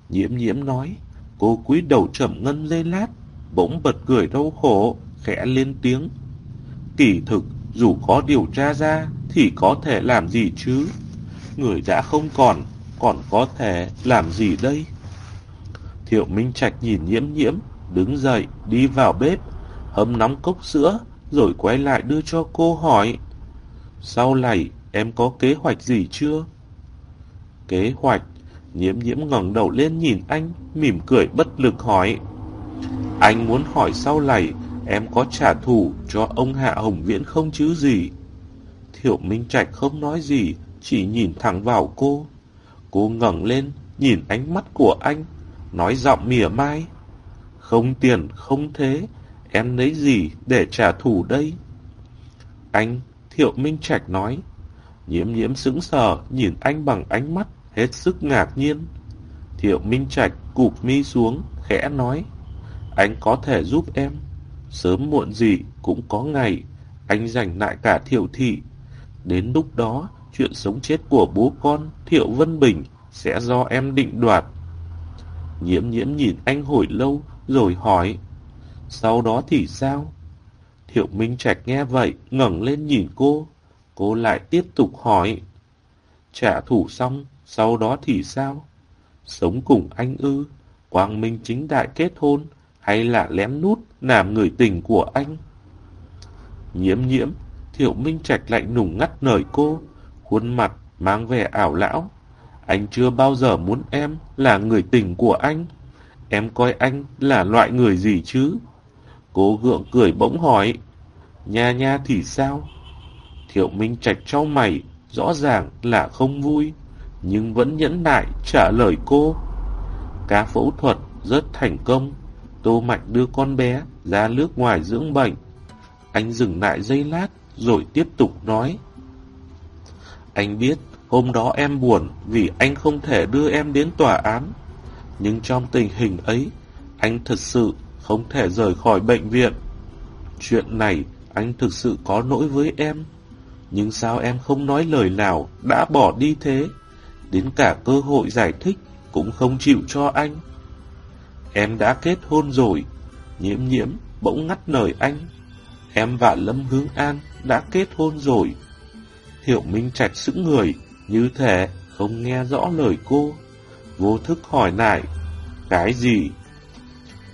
Nhiễm nhiễm nói, cô cúi đầu trầm ngân dây lát, bỗng bật cười đau khổ, khẽ lên tiếng. Kỳ thực, dù có điều tra ra, thì có thể làm gì chứ? Người đã không còn, còn có thể làm gì đây? Thiệu Minh Trạch nhìn nhiễm nhiễm, đứng dậy, đi vào bếp, hâm nóng cốc sữa, rồi quay lại đưa cho cô hỏi. Sau này, em có kế hoạch gì chưa? Kế hoạch, nhiễm nhiễm ngẩng đầu lên nhìn anh, mỉm cười bất lực hỏi. Anh muốn hỏi sau này, em có trả thù cho ông Hạ Hồng Viễn không chứ gì? Thiệu Minh Trạch không nói gì, chỉ nhìn thẳng vào cô. Cô ngẩng lên, nhìn ánh mắt của anh, nói giọng mỉa mai. Không tiền, không thế, em lấy gì để trả thù đây? Anh, Thiệu Minh Trạch nói. Nhiễm nhiễm sững sờ, nhìn anh bằng ánh mắt, hết sức ngạc nhiên. Thiệu Minh Trạch cụp mi xuống, khẽ nói. Anh có thể giúp em. Sớm muộn gì cũng có ngày, anh giành lại cả Thiệu Thị. Đến lúc đó, chuyện sống chết của bố con Thiệu Vân Bình sẽ do em định đoạt. Nhiễm nhiễm nhìn anh hồi lâu rồi hỏi. Sau đó thì sao? Thiệu Minh Trạch nghe vậy, ngẩng lên nhìn cô. Cô lại tiếp tục hỏi. Trả thù xong, sau đó thì sao? Sống cùng anh ư? Quang Minh chính đại kết hôn, hay là lén nút làm người tình của anh? Nhiễm nhiễm, Thiệu Minh Trạch lạnh nùng ngắt lời cô, khuôn mặt mang vẻ ảo lão. Anh chưa bao giờ muốn em là người tình của anh. Em coi anh là loại người gì chứ? Cô gượng cười bỗng hỏi. Nha nha thì sao? Thiệu Minh Trạch cho mày, rõ ràng là không vui, nhưng vẫn nhẫn nại trả lời cô. Cá phẫu thuật rất thành công, Tô Mạnh đưa con bé ra nước ngoài dưỡng bệnh. Anh dừng lại giây lát, rồi tiếp tục nói. Anh biết hôm đó em buồn vì anh không thể đưa em đến tòa án. Nhưng trong tình hình ấy, anh thật sự không thể rời khỏi bệnh viện. Chuyện này anh thực sự có lỗi với em. Nhưng sao em không nói lời nào đã bỏ đi thế? Đến cả cơ hội giải thích cũng không chịu cho anh. Em đã kết hôn rồi. Nhiễm nhiễm bỗng ngắt lời anh. Em và Lâm Hướng An đã kết hôn rồi. Hiệu Minh Trạch sững người, như thể không nghe rõ lời cô. Vô thức hỏi lại, cái gì?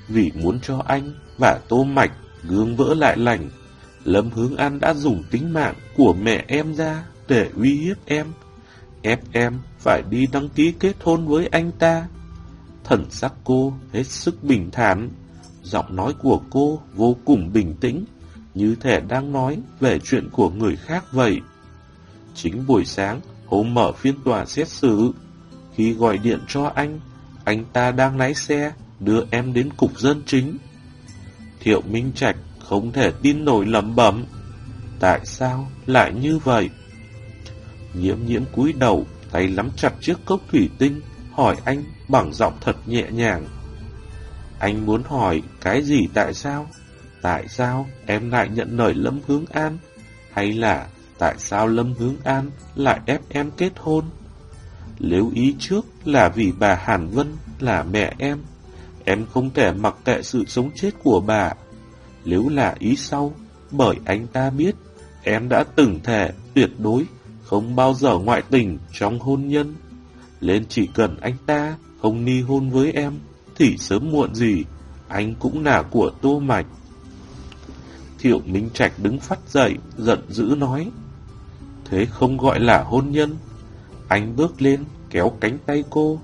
Vì muốn cho anh và Tô Mạch gương vỡ lại lành, Lâm Hướng An đã dùng tính mạng của mẹ em ra để uy hiếp em, ép em phải đi đăng ký kết hôn với anh ta. Thần sắc cô hết sức bình thản, giọng nói của cô vô cùng bình tĩnh, như thể đang nói về chuyện của người khác vậy. Chính buổi sáng, hôm mở phiên tòa xét xử, khi gọi điện cho anh, anh ta đang lái xe đưa em đến cục dân chính. Thiệu Minh Trạch không thể tin nổi lẩm bẩm. Tại sao lại như vậy? Nhiễm nhiễm cúi đầu, tay nắm chặt chiếc cốc thủy tinh, hỏi anh bằng giọng thật nhẹ nhàng. Anh muốn hỏi cái gì tại sao? Tại sao em lại nhận lời Lâm Hướng An? Hay là tại sao Lâm Hướng An lại ép em kết hôn? Nếu ý trước là vì bà Hàn Vân là mẹ em, em không thể mặc kệ sự sống chết của bà. Nếu là ý sau, bởi anh ta biết em đã từng thể tuyệt đối không bao giờ ngoại tình trong hôn nhân. Nên chỉ cần anh ta không ni hôn với em, thì sớm muộn gì, anh cũng là của Tô Mạch. Thiệu Minh Trạch đứng phát dậy, giận dữ nói. Thế không gọi là hôn nhân. Anh bước lên, kéo cánh tay cô.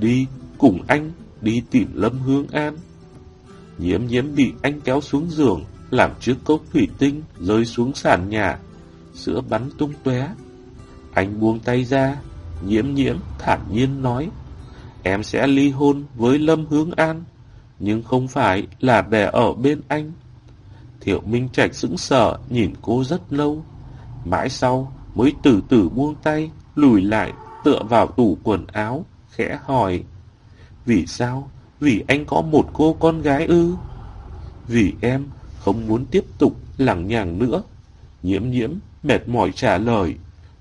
Đi, cùng anh, đi tìm Lâm Hương An. Nhiễm nhiễm bị anh kéo xuống giường, làm chiếc cốc thủy tinh rơi xuống sàn nhà. Sữa bắn tung tóe. Anh buông tay ra, nhiễm nhiễm thản nhiên nói. Em sẽ ly hôn với Lâm Hướng An, nhưng không phải là để ở bên anh. Thiệu Minh Trạch sững sờ nhìn cô rất lâu. Mãi sau mới từ từ buông tay, lùi lại, tựa vào tủ quần áo, khẽ hỏi. Vì sao? Vì anh có một cô con gái ư? Vì em không muốn tiếp tục lẳng nhằng nữa. Nhiễm nhiễm, mệt mỏi trả lời.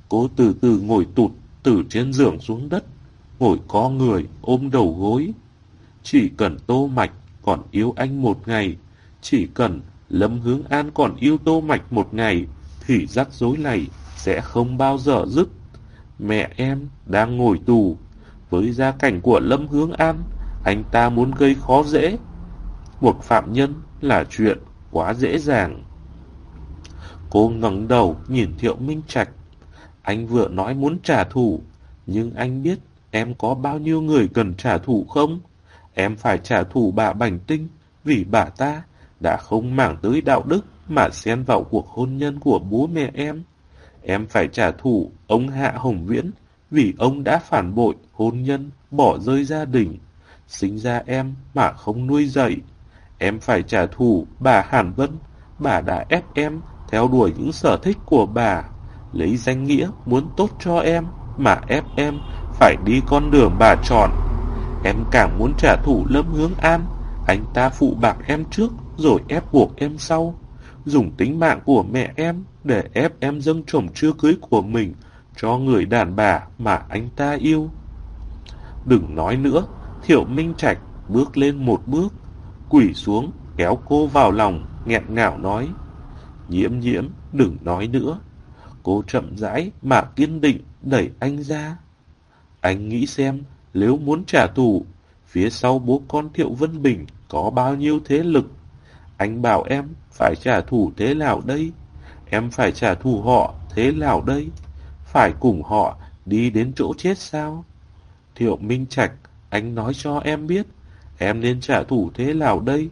Cô từ từ ngồi tụt từ trên giường xuống đất, ngồi co người ôm đầu gối. Chỉ cần Tô Mạch còn yêu anh một ngày, chỉ cần Lâm Hướng An còn yêu Tô Mạch một ngày, thì rắc rối này sẽ không bao giờ dứt. Mẹ em đang ngồi tù, với gia cảnh của Lâm Hướng An, anh ta muốn gây khó dễ. Một phạm nhân là chuyện quá dễ dàng. Cô ngẩng đầu nhìn Thiệu Minh Trạch. Anh vừa nói muốn trả thù, nhưng anh biết em có bao nhiêu người cần trả thù không? Em phải trả thù bà Bành Tinh vì bà ta đã không mảng tới đạo đức mà xen vào cuộc hôn nhân của bố mẹ em. Em phải trả thù ông Hạ Hồng Viễn vì ông đã phản bội hôn nhân, bỏ rơi gia đình, sinh ra em mà không nuôi dạy. Em phải trả thù bà Hàn Vân, bà đã ép em theo đuổi những sở thích của bà, lấy danh nghĩa muốn tốt cho em mà ép em phải đi con đường bà chọn. Em càng muốn trả thù Lâm Hướng An, anh ta phụ bạc em trước rồi ép buộc em sau, dùng tính mạng của mẹ em để ép em dâng chồng chưa cưới của mình cho người đàn bà mà anh ta yêu. Đừng nói nữa, Thiệu Minh Trạch bước lên một bước, quỷ xuống, kéo cô vào lòng, nghẹn ngào nói. Nhiễm nhiễm, đừng nói nữa. Cô chậm rãi mà kiên định đẩy anh ra. Anh nghĩ xem, nếu muốn trả thù, phía sau bố con Thiệu Vân Bình có bao nhiêu thế lực. Anh bảo em phải trả thù thế nào đây? Em phải trả thù họ thế nào đây? Phải cùng họ đi đến chỗ chết sao? Thiệu Minh Trạch, anh nói cho em biết, em nên trả thù thế nào đây?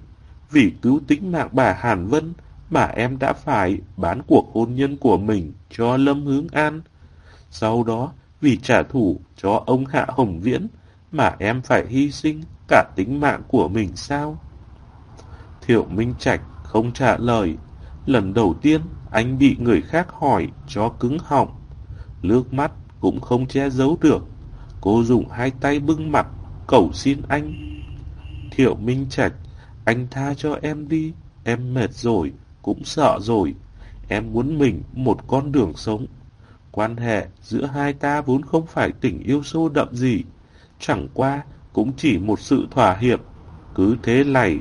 Vì cứu tính mạng bà Hàn Vân mà em đã phải bán cuộc hôn nhân của mình cho Lâm Hướng An. Sau đó, vì trả thù cho ông Hạ Hồng Viễn mà em phải hy sinh cả tính mạng của mình sao? Thiệu Minh Trạch không trả lời. Lần đầu tiên anh bị người khác hỏi cho cứng họng. Nước mắt cũng không che giấu được. Cô dùng hai tay bưng mặt cầu xin anh. Thiệu Minh Trạch, anh tha cho em đi, em mệt rồi, cũng sợ rồi. Em muốn mình một con đường sống. Quan hệ giữa hai ta vốn không phải tình yêu sâu đậm gì, chẳng qua cũng chỉ một sự thỏa hiệp. Cứ thế này,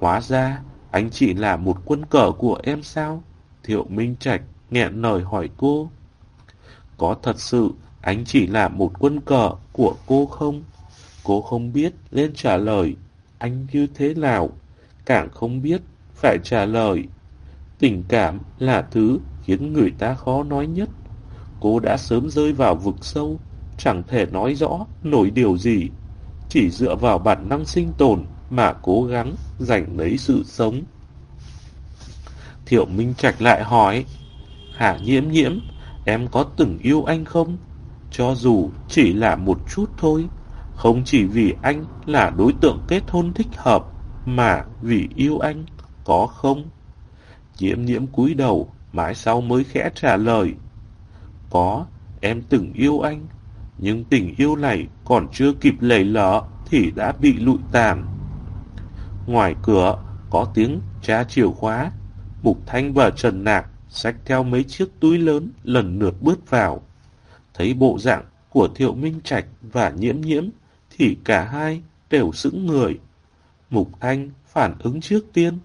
hóa ra anh chỉ là một quân cờ của em sao? Thiệu Minh Trạch nghẹn lời hỏi cô. Có thật sự anh chỉ là một quân cờ của cô không? Cô không biết nên trả lời anh như thế nào, càng không biết phải trả lời. Tình cảm là thứ khiến người ta khó nói nhất. Cô đã sớm rơi vào vực sâu, chẳng thể nói rõ nổi điều gì. Chỉ dựa vào bản năng sinh tồn mà cố gắng giành lấy sự sống. Thiệu Minh Trạch lại hỏi, Hạ nhiễm nhiễm, em có từng yêu anh không? Cho dù chỉ là một chút thôi, không chỉ vì anh là đối tượng kết hôn thích hợp, mà vì yêu anh, có không? Diễm nhiễm cúi đầu, mãi sau mới khẽ trả lời. Có, em từng yêu anh, nhưng tình yêu này còn chưa kịp lầy lỡ thì đã bị lụi tàn. Ngoài cửa có tiếng tra chìa khóa, Mục Thanh và Trần Nạc xách theo mấy chiếc túi lớn lần lượt bước vào. Thấy bộ dạng của Thiệu Minh Trạch và Nhiễm Nhiễm thì cả hai đều sững người. Mục Thanh phản ứng trước tiên.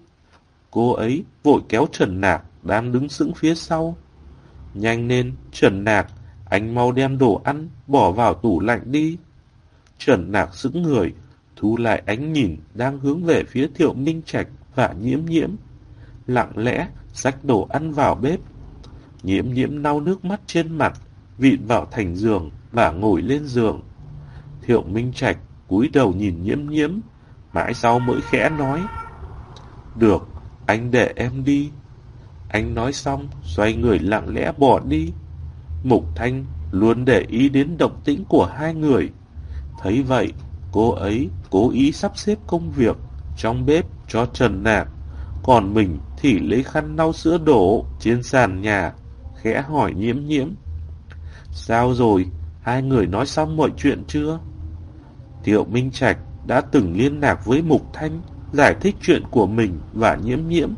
Cô ấy vội kéo Trần Nạc đang đứng sững phía sau. Nhanh lên, Trần Nạc, anh mau đem đồ ăn bỏ vào tủ lạnh đi. Trần Nạc sững người, thu lại ánh nhìn đang hướng về phía Thiệu Minh Trạch và Nhiễm Nhiễm. Lặng lẽ xách đồ ăn vào bếp. Nhiễm Nhiễm lau nước mắt trên mặt, vịn vào thành giường và ngồi lên giường. Thiệu Minh Trạch cúi đầu nhìn Nhiễm Nhiễm, mãi sau mới khẽ nói: "Được, anh để em đi." Anh nói xong, xoay người lặng lẽ bỏ đi. Mục Thanh luôn để ý đến động tĩnh của hai người. Thấy vậy, cô ấy cố ý sắp xếp công việc trong bếp cho Trần Nạp còn mình thì lấy khăn lau sữa đổ trên sàn nhà, khẽ hỏi nhiễm nhiễm. Sao rồi, hai người nói xong mọi chuyện chưa? Tiệu Minh Trạch đã từng liên lạc với Mục Thanh, giải thích chuyện của mình và nhiễm nhiễm.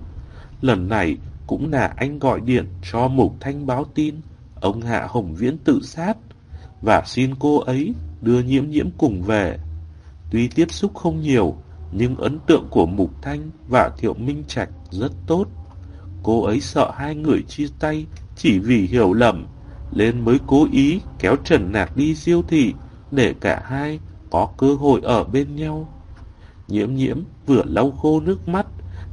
Lần này cũng là anh gọi điện cho Mục Thanh báo tin ông Hạ Hồng Viễn tự sát và xin cô ấy đưa nhiễm nhiễm cùng về. Tuy tiếp xúc không nhiều, nhưng ấn tượng của Mục Thanh và Thiệu Minh Trạch rất tốt. Cô ấy sợ hai người chia tay chỉ vì hiểu lầm, nên mới cố ý kéo Trần Nạc đi siêu thị để cả hai có cơ hội ở bên nhau. Nhiễm nhiễm vừa lau khô nước mắt,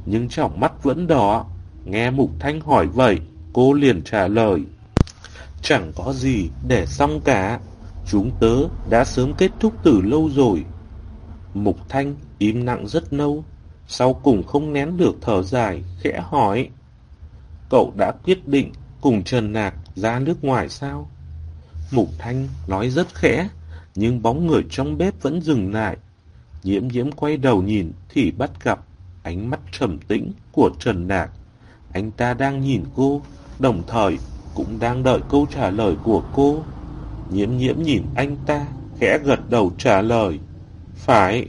nhưng trong mắt vẫn đỏ. Nghe Mục Thanh hỏi vậy, cô liền trả lời. Chẳng có gì để xong cả. Chúng tớ đã sớm kết thúc từ lâu rồi. Mục Thanh im lặng rất lâu, sau cùng không nén được thở dài, khẽ hỏi. Cậu đã quyết định cùng Trần Nạc ra nước ngoài sao? Mục Thanh nói rất khẽ, nhưng bóng người trong bếp vẫn dừng lại. Nhiễm nhiễm quay đầu nhìn thì bắt gặp ánh mắt trầm tĩnh của Trần Nạc. Anh ta đang nhìn cô, đồng thời cũng đang đợi câu trả lời của cô. Nhiễm nhiễm nhìn anh ta, khẽ gật đầu trả lời. Phải.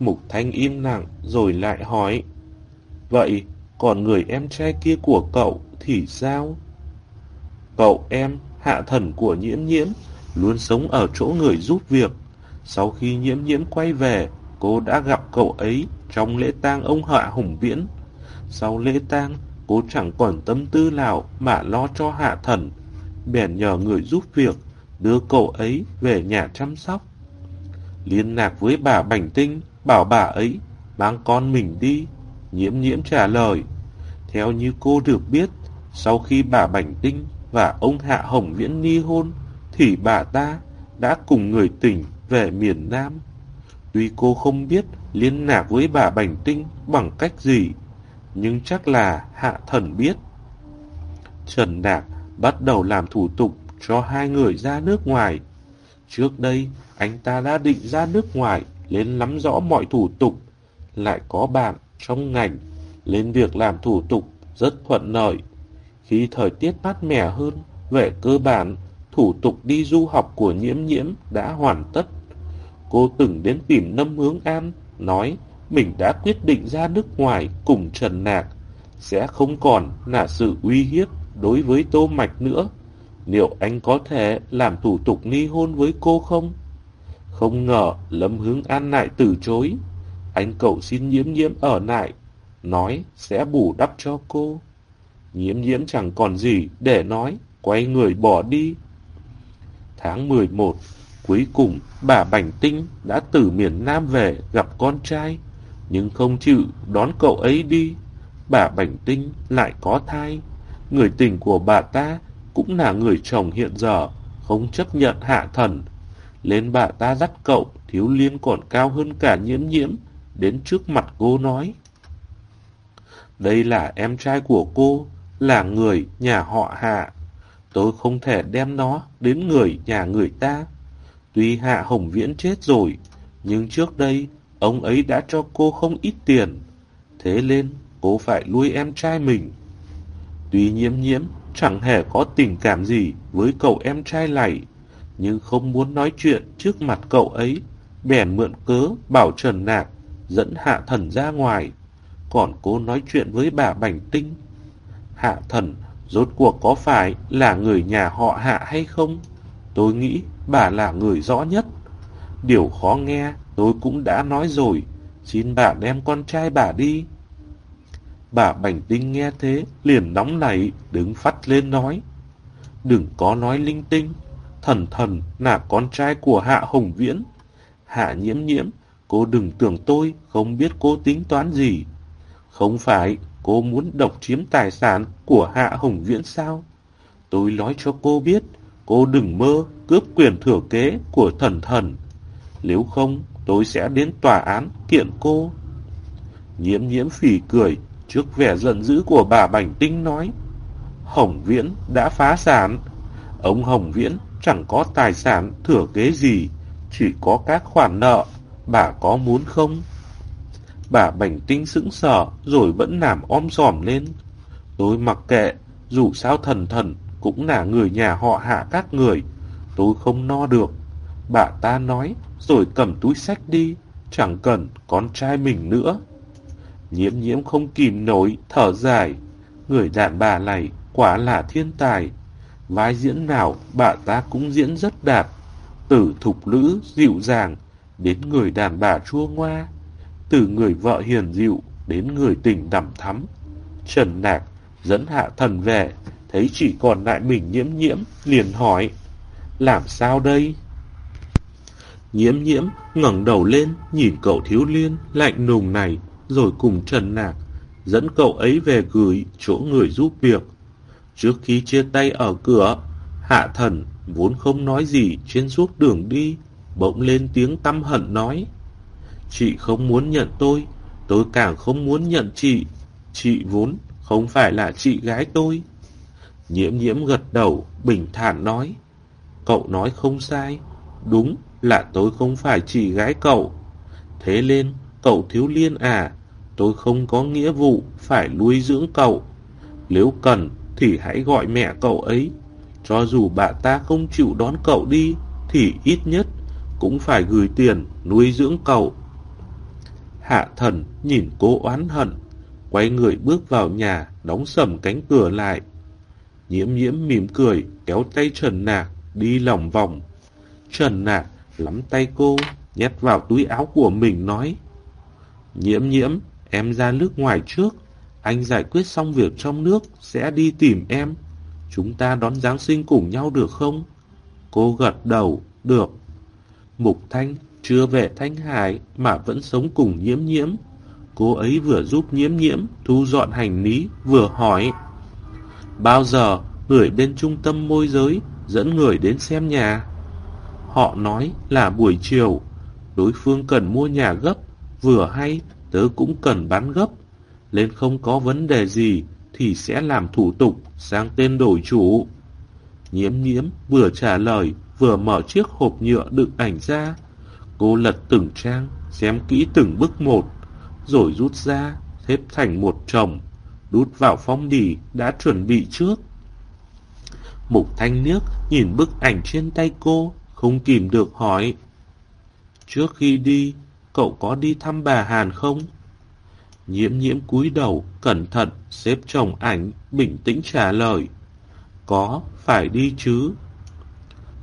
Mục Thanh im lặng rồi lại hỏi. Vậy, còn người em trai kia của cậu thì sao? Cậu em, hạ thần của nhiễm nhiễm, luôn sống ở chỗ người giúp việc. Sau khi nhiễm nhiễm quay về, cô đã gặp cậu ấy trong lễ tang ông Hạ Hùng Viễn. Sau lễ tang, cô chẳng còn tâm tư nào mà lo cho hạ thần. Bèn nhờ người giúp việc, đưa cậu ấy về nhà chăm sóc. Liên lạc với bà Bảnh Tinh, bảo bà ấy mang con mình đi. Nhiễm nhiễm trả lời. Theo như cô được biết, sau khi bà Bảnh Tinh và ông Hạ Hồng Viễn ly hôn, thì bà ta đã cùng người tỉnh về miền Nam. Tuy cô không biết liên lạc với bà Bảnh Tinh bằng cách gì, nhưng chắc là Hạ Thần biết. Trần Đạc bắt đầu làm thủ tục cho hai người ra nước ngoài. Trước đây, anh ta đã định ra nước ngoài lên nắm rõ mọi thủ tục, lại có bạn trong ngành, lên việc làm thủ tục rất thuận lợi. Khi thời tiết mát mẻ hơn, về cơ bản, thủ tục đi du học của nhiễm nhiễm đã hoàn tất. Cô từng đến tìm Lâm Hướng An, nói mình đã quyết định ra nước ngoài cùng Trần Nạc, sẽ không còn là sự uy hiếp đối với Tô Mạch nữa. Liệu anh có thể làm thủ tục ly hôn với cô không? Không ngờ Lâm Hướng An lại từ chối. Anh cậu xin nhiễm nhiễm ở lại, nói sẽ bù đắp cho cô. Nhiễm nhiễm chẳng còn gì để nói, quay người bỏ đi. Tháng 11, cuối cùng bà Bảnh Tinh đã từ miền Nam về gặp con trai, nhưng không chịu đón cậu ấy đi. Bà Bảnh Tinh lại có thai. Người tình của bà ta cũng là người chồng hiện giờ, không chấp nhận hạ thần. Lên bà ta dắt cậu, thiếu liên còn cao hơn cả nhiễm nhiễm, đến trước mặt cô nói. Đây là em trai của cô, là người nhà họ hạ. Tôi không thể đem nó đến người nhà người ta. Tuy Hạ Hồng Viễn chết rồi, nhưng trước đây ông ấy đã cho cô không ít tiền. Thế nên cô phải nuôi em trai mình. Tuy nhiễm nhiễm chẳng hề có tình cảm gì với cậu em trai này, nhưng không muốn nói chuyện trước mặt cậu ấy, bèn mượn cớ bảo Trần Nạc dẫn Hạ Thần ra ngoài. Còn cố nói chuyện với bà Bảnh Tinh. Hạ Thần rốt cuộc có phải là người nhà họ Hạ hay không? Tôi nghĩ bà là người rõ nhất. Điều khó nghe tôi cũng đã nói rồi, xin bà đem con trai bà đi. Bà Bảnh Tinh nghe thế, liền nóng nảy, đứng phát lên nói. Đừng có nói linh tinh, thần thần là con trai của Hạ Hồng Viễn. Hạ nhiễm nhiễm, cô đừng tưởng tôi không biết cô tính toán gì. Không phải cô muốn độc chiếm tài sản của Hạ Hồng Viễn sao? Tôi nói cho cô biết, cô đừng mơ cướp quyền thừa kế của thần thần. Nếu không, tôi sẽ đến tòa án kiện cô. Nhiễm nhiễm phỉ cười, trước vẻ giận dữ của bà Bảnh Tinh nói. Hồng Viễn đã phá sản. Ông Hồng Viễn chẳng có tài sản thừa kế gì, chỉ có các khoản nợ. Bà có muốn không? Bà Bảnh Tinh sững sờ rồi vẫn làm om sòm lên. Tôi mặc kệ, dù sao thần thần cũng là người nhà họ hạ các người. Tôi không no được. Bà ta nói rồi cầm túi sách đi, chẳng cần con trai mình nữa. Nhiễm nhiễm không kìm nổi, thở dài. Người đàn bà này quả là thiên tài. Vai diễn nào bà ta cũng diễn rất đạt. Từ thục nữ dịu dàng, đến người đàn bà chua ngoa. Từ người vợ hiền dịu đến người tình đằm thắm. Trần Nạc dẫn hạ thần về, thấy chỉ còn lại mình nhiễm nhiễm, liền hỏi. Làm sao đây? Nhiễm nhiễm ngẩng đầu lên nhìn cậu thiếu liên lạnh nùng này rồi cùng Trần Nạc dẫn cậu ấy về gửi chỗ người giúp việc. Trước khi chia tay ở cửa, Hạ Thần vốn không nói gì trên suốt đường đi, bỗng lên tiếng tâm hận nói. Chị không muốn nhận tôi, tôi càng không muốn nhận chị. Chị vốn không phải là chị gái tôi. Nhiễm nhiễm gật đầu, bình thản nói. Cậu nói không sai, đúng là tôi không phải chị gái cậu. Thế nên, cậu thiếu liên à, tôi không có nghĩa vụ phải nuôi dưỡng cậu. Nếu cần thì hãy gọi mẹ cậu ấy. Cho dù bà ta không chịu đón cậu đi thì ít nhất cũng phải gửi tiền nuôi dưỡng cậu. Hạ thần nhìn cô oán hận, quay người bước vào nhà, đóng sầm cánh cửa lại. Nhiễm nhiễm mỉm cười, kéo tay Trần Nạc, đi lòng vòng. Trần Nạc lắm tay cô, nhét vào túi áo của mình nói. Nhiễm nhiễm, em ra nước ngoài trước, anh giải quyết xong việc trong nước, sẽ đi tìm em. Chúng ta đón Giáng sinh cùng nhau được không? Cô gật đầu, được. Mục Thanh chưa về Thanh Hải mà vẫn sống cùng nhiễm nhiễm. Cô ấy vừa giúp nhiễm nhiễm thu dọn hành lý, vừa hỏi. Bao giờ người bên trung tâm môi giới dẫn người đến xem nhà? Họ nói là buổi chiều, đối phương cần mua nhà gấp, vừa hay tớ cũng cần bán gấp, nên không có vấn đề gì thì sẽ làm thủ tục sang tên đổi chủ. Nhiễm nhiễm vừa trả lời vừa mở chiếc hộp nhựa đựng ảnh ra. Cô lật từng trang, xem kỹ từng bức một, rồi rút ra, xếp thành một chồng, đút vào phong bì đã chuẩn bị trước. Mục thanh nước nhìn bức ảnh trên tay cô, không kìm được hỏi. Trước khi đi, cậu có đi thăm bà Hàn không? Nhiễm nhiễm cúi đầu, cẩn thận, xếp chồng ảnh, bình tĩnh trả lời. Có, phải đi chứ.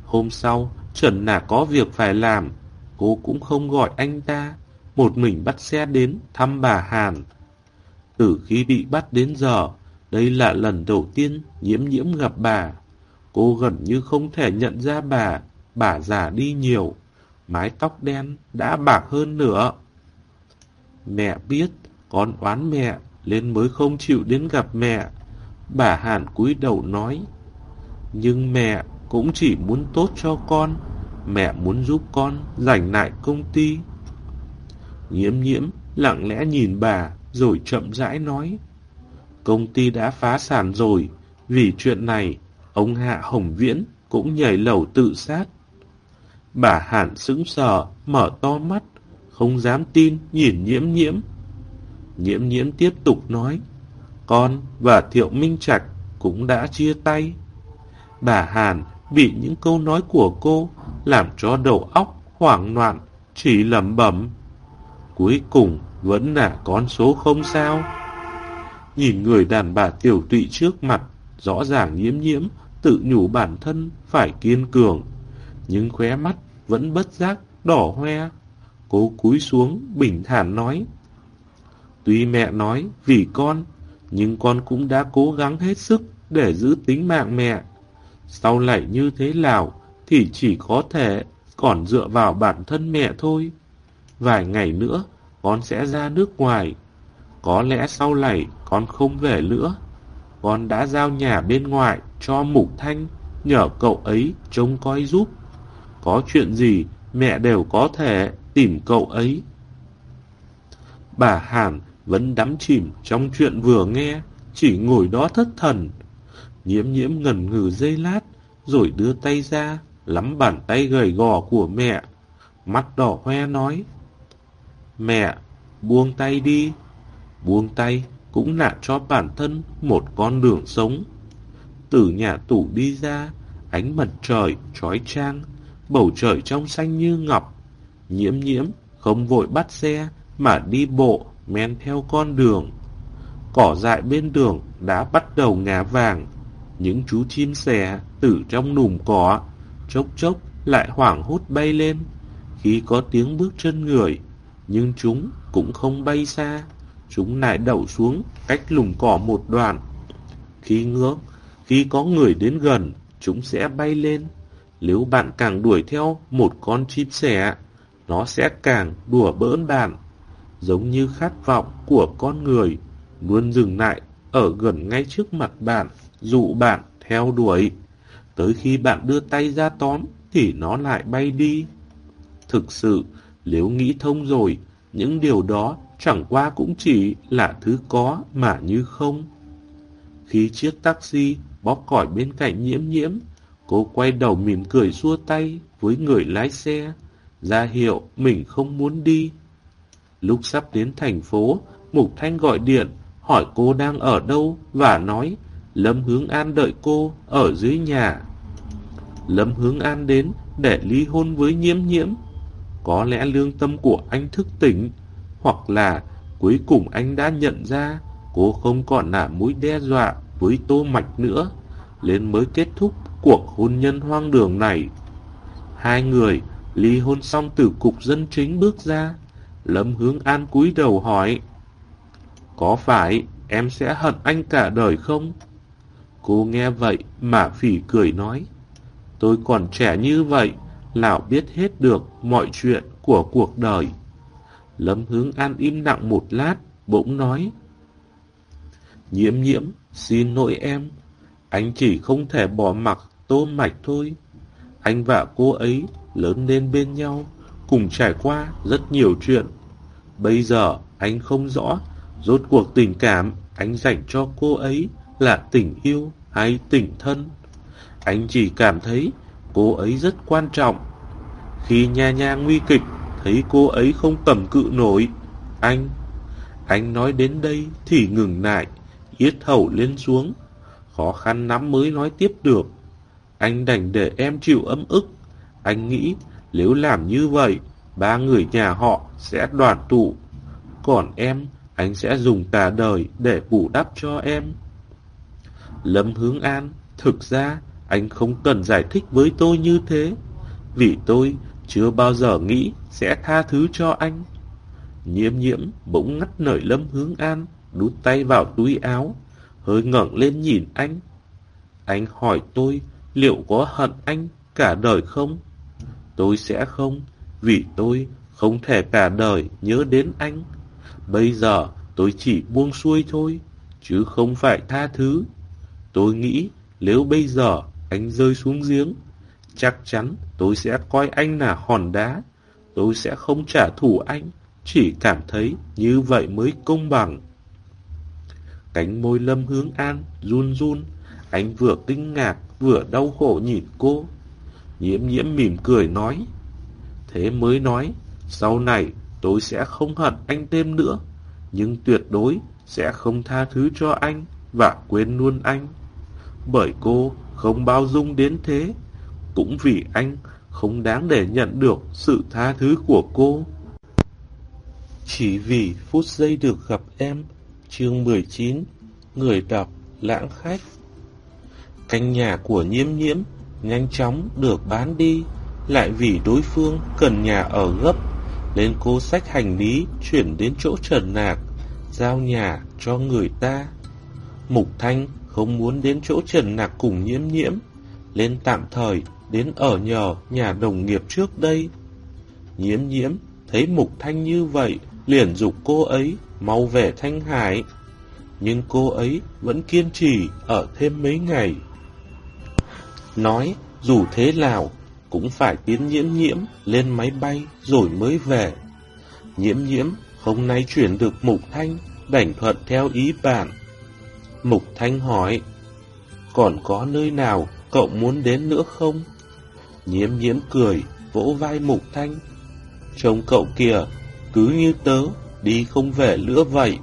Hôm sau, Trần Nà có việc phải làm, cô cũng không gọi anh ta, một mình bắt xe đến thăm bà Hàn. Từ khi bị bắt đến giờ, đây là lần đầu tiên nhiễm nhiễm gặp bà. Cô gần như không thể nhận ra bà, bà già đi nhiều, mái tóc đen đã bạc hơn nữa. Mẹ biết con oán mẹ nên mới không chịu đến gặp mẹ. Bà Hàn cúi đầu nói, nhưng mẹ cũng chỉ muốn tốt cho con, mẹ muốn giúp con giành lại công ty. Nhiễm nhiễm lặng lẽ nhìn bà rồi chậm rãi nói, công ty đã phá sản rồi, vì chuyện này ông Hạ Hồng Viễn cũng nhảy lầu tự sát. Bà Hàn sững sờ, mở to mắt, không dám tin nhìn nhiễm nhiễm. Nhiễm nhiễm tiếp tục nói, con và Thiệu Minh Trạch cũng đã chia tay. Bà Hàn bị những câu nói của cô làm cho đầu óc hoảng loạn, chỉ lẩm bẩm. Cuối cùng vẫn là con số không sao. Nhìn người đàn bà tiểu tụy trước mặt, rõ ràng nhiễm nhiễm, tự nhủ bản thân phải kiên cường. Nhưng khóe mắt vẫn bất giác, đỏ hoe. Cô cúi xuống, bình thản nói. Tuy mẹ nói vì con, nhưng con cũng đã cố gắng hết sức để giữ tính mạng mẹ. Sau lại như thế nào thì chỉ có thể còn dựa vào bản thân mẹ thôi. Vài ngày nữa, con sẽ ra nước ngoài. Có lẽ sau này con không về nữa. Con đã giao nhà bên ngoài cho Mục Thanh, nhờ cậu ấy trông coi giúp. Có chuyện gì mẹ đều có thể tìm cậu ấy. Bà Hàn vẫn đắm chìm trong chuyện vừa nghe, chỉ ngồi đó thất thần. Nhiễm nhiễm ngần ngừ dây lát, rồi đưa tay ra, lắm bàn tay gầy gò của mẹ. Mắt đỏ hoe nói, Mẹ, buông tay đi. Buông tay cũng là cho bản thân một con đường sống. Từ nhà tủ đi ra, ánh mặt trời trói trang, bầu trời trong xanh như ngọc. Nhiễm nhiễm không vội bắt xe mà đi bộ men theo con đường. Cỏ dại bên đường đã bắt đầu ngả vàng. Những chú chim sẻ từ trong nùm cỏ, chốc chốc lại hoảng hốt bay lên. Khi có tiếng bước chân người, nhưng chúng cũng không bay xa. Chúng lại đậu xuống cách lùm cỏ một đoạn. Khi ngước, khi có người đến gần, chúng sẽ bay lên. Nếu bạn càng đuổi theo một con chim sẻ, nó sẽ càng đùa bỡn bạn giống như khát vọng của con người, luôn dừng lại ở gần ngay trước mặt bạn, dụ bạn theo đuổi. Tới khi bạn đưa tay ra tóm, thì nó lại bay đi. Thực sự, nếu nghĩ thông rồi, những điều đó chẳng qua cũng chỉ là thứ có mà như không. Khi chiếc taxi bóp còi bên cạnh nhiễm nhiễm, cô quay đầu mỉm cười xua tay với người lái xe, ra hiệu mình không muốn đi. Lúc sắp đến thành phố, Mục Thanh gọi điện, hỏi cô đang ở đâu và nói Lâm Hướng An đợi cô ở dưới nhà. Lâm Hướng An đến để ly hôn với nhiễm nhiễm. Có lẽ lương tâm của anh thức tỉnh, hoặc là cuối cùng anh đã nhận ra cô không còn là mối đe dọa với Tô Mạch nữa, nên mới kết thúc cuộc hôn nhân hoang đường này. Hai người ly hôn xong từ cục dân chính bước ra, Lâm Hướng An cúi đầu hỏi. Có phải em sẽ hận anh cả đời không? Cô nghe vậy mà phỉ cười nói. Tôi còn trẻ như vậy, lão biết hết được mọi chuyện của cuộc đời. Lâm Hướng An im lặng một lát, bỗng nói. Nhiễm nhiễm, xin lỗi em. Anh chỉ không thể bỏ mặc tô mạch thôi. Anh và cô ấy lớn lên bên nhau, cùng trải qua rất nhiều chuyện. Bây giờ anh không rõ rốt cuộc tình cảm anh dành cho cô ấy là tình yêu hay tình thân. Anh chỉ cảm thấy cô ấy rất quan trọng. Khi nha nha nguy kịch, thấy cô ấy không cầm cự nổi, anh... Anh nói đến đây thì ngừng lại, yết hầu lên xuống. Khó khăn lắm mới nói tiếp được. Anh đành để em chịu ấm ức. Anh nghĩ nếu làm như vậy, ba người nhà họ sẽ đoàn tụ. Còn em, anh sẽ dùng cả đời để bù đắp cho em. Lâm Hướng An, thực ra anh không cần giải thích với tôi như thế, vì tôi chưa bao giờ nghĩ sẽ tha thứ cho anh. Nhiễm nhiễm bỗng ngắt lời Lâm Hướng An, đút tay vào túi áo, hơi ngẩng lên nhìn anh. Anh hỏi tôi liệu có hận anh cả đời không? Tôi sẽ không, vì tôi không thể cả đời nhớ đến anh. Bây giờ tôi chỉ buông xuôi thôi, chứ không phải tha thứ. Tôi nghĩ nếu bây giờ anh rơi xuống giếng, chắc chắn tôi sẽ coi anh là hòn đá. Tôi sẽ không trả thù anh, chỉ cảm thấy như vậy mới công bằng. Cánh môi lâm hướng an, run run, anh vừa kinh ngạc, vừa đau khổ nhìn cô. Nhiễm nhiễm mỉm cười nói, thế mới nói, sau này tôi sẽ không hận anh thêm nữa, nhưng tuyệt đối sẽ không tha thứ cho anh và quên luôn anh. Bởi cô không bao dung đến thế, cũng vì anh không đáng để nhận được sự tha thứ của cô. Chỉ vì phút giây được gặp em, chương 19, người đọc lãng khách. Canh nhà của nhiễm nhiễm nhanh chóng được bán đi, lại vì đối phương cần nhà ở gấp, nên cô sách hành lý chuyển đến chỗ Trần Nạc, giao nhà cho người ta. Mục Thanh không muốn đến chỗ Trần Nạc cùng nhiễm nhiễm, nên tạm thời đến ở nhờ nhà đồng nghiệp trước đây. Nhiễm nhiễm thấy Mục Thanh như vậy, liền dục cô ấy mau về Thanh Hải. Nhưng cô ấy vẫn kiên trì ở thêm mấy ngày. Nói dù thế nào cũng phải tiến nhiễm nhiễm lên máy bay rồi mới về. Nhiễm nhiễm hôm nay chuyển được Mục Thanh, đảnh thuận theo ý bạn. Mục Thanh hỏi, còn có nơi nào cậu muốn đến nữa không? Nhiễm nhiễm cười, vỗ vai Mục Thanh. Trông cậu kìa, cứ như tớ, đi không về nữa vậy.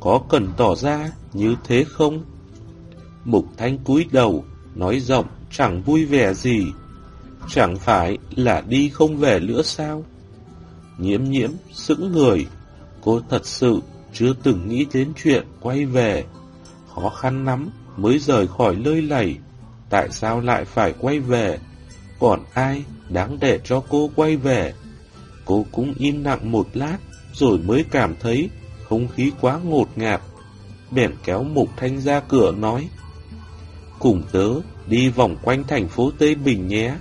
Có cần tỏ ra như thế không? Mục Thanh cúi đầu, nói rộng, chẳng vui vẻ gì. Chẳng phải là đi không về nữa sao? Nhiễm nhiễm, sững người. Cô thật sự chưa từng nghĩ đến chuyện quay về. Khó khăn lắm mới rời khỏi lơi lầy. Tại sao lại phải quay về? Còn ai đáng để cho cô quay về? Cô cũng im lặng một lát, rồi mới cảm thấy không khí quá ngột ngạt. Bèn kéo Mục Thanh ra cửa nói, Cùng tớ đi vòng quanh thành phố Tây Bình nhé.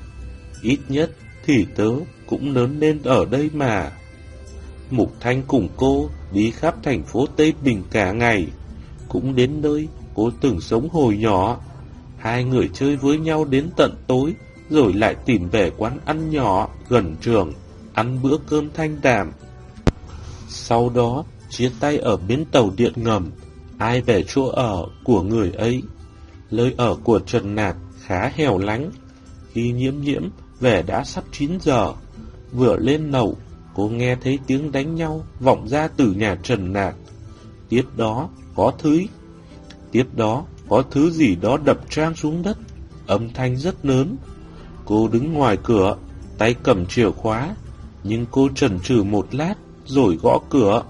Ít nhất thì tớ cũng lớn lên ở đây mà. Mục Thanh cùng cô đi khắp thành phố Tây Bình cả ngày, cũng đến nơi cô từng sống hồi nhỏ. Hai người chơi với nhau đến tận tối, rồi lại tìm về quán ăn nhỏ gần trường, ăn bữa cơm thanh đạm. Sau đó, chia tay ở bến tàu điện ngầm, ai về chỗ ở của người ấy. Nơi ở của Trần Nạc khá hẻo lánh. Khi nhiễm nhiễm về đã sắp 9 giờ, vừa lên lầu, cô nghe thấy tiếng đánh nhau vọng ra từ nhà Trần Nạc. Tiếp đó có thứ, tiếp đó có thứ gì đó đập trang xuống đất, âm thanh rất lớn. Cô đứng ngoài cửa, tay cầm chìa khóa, nhưng cô chần chừ một lát rồi gõ cửa.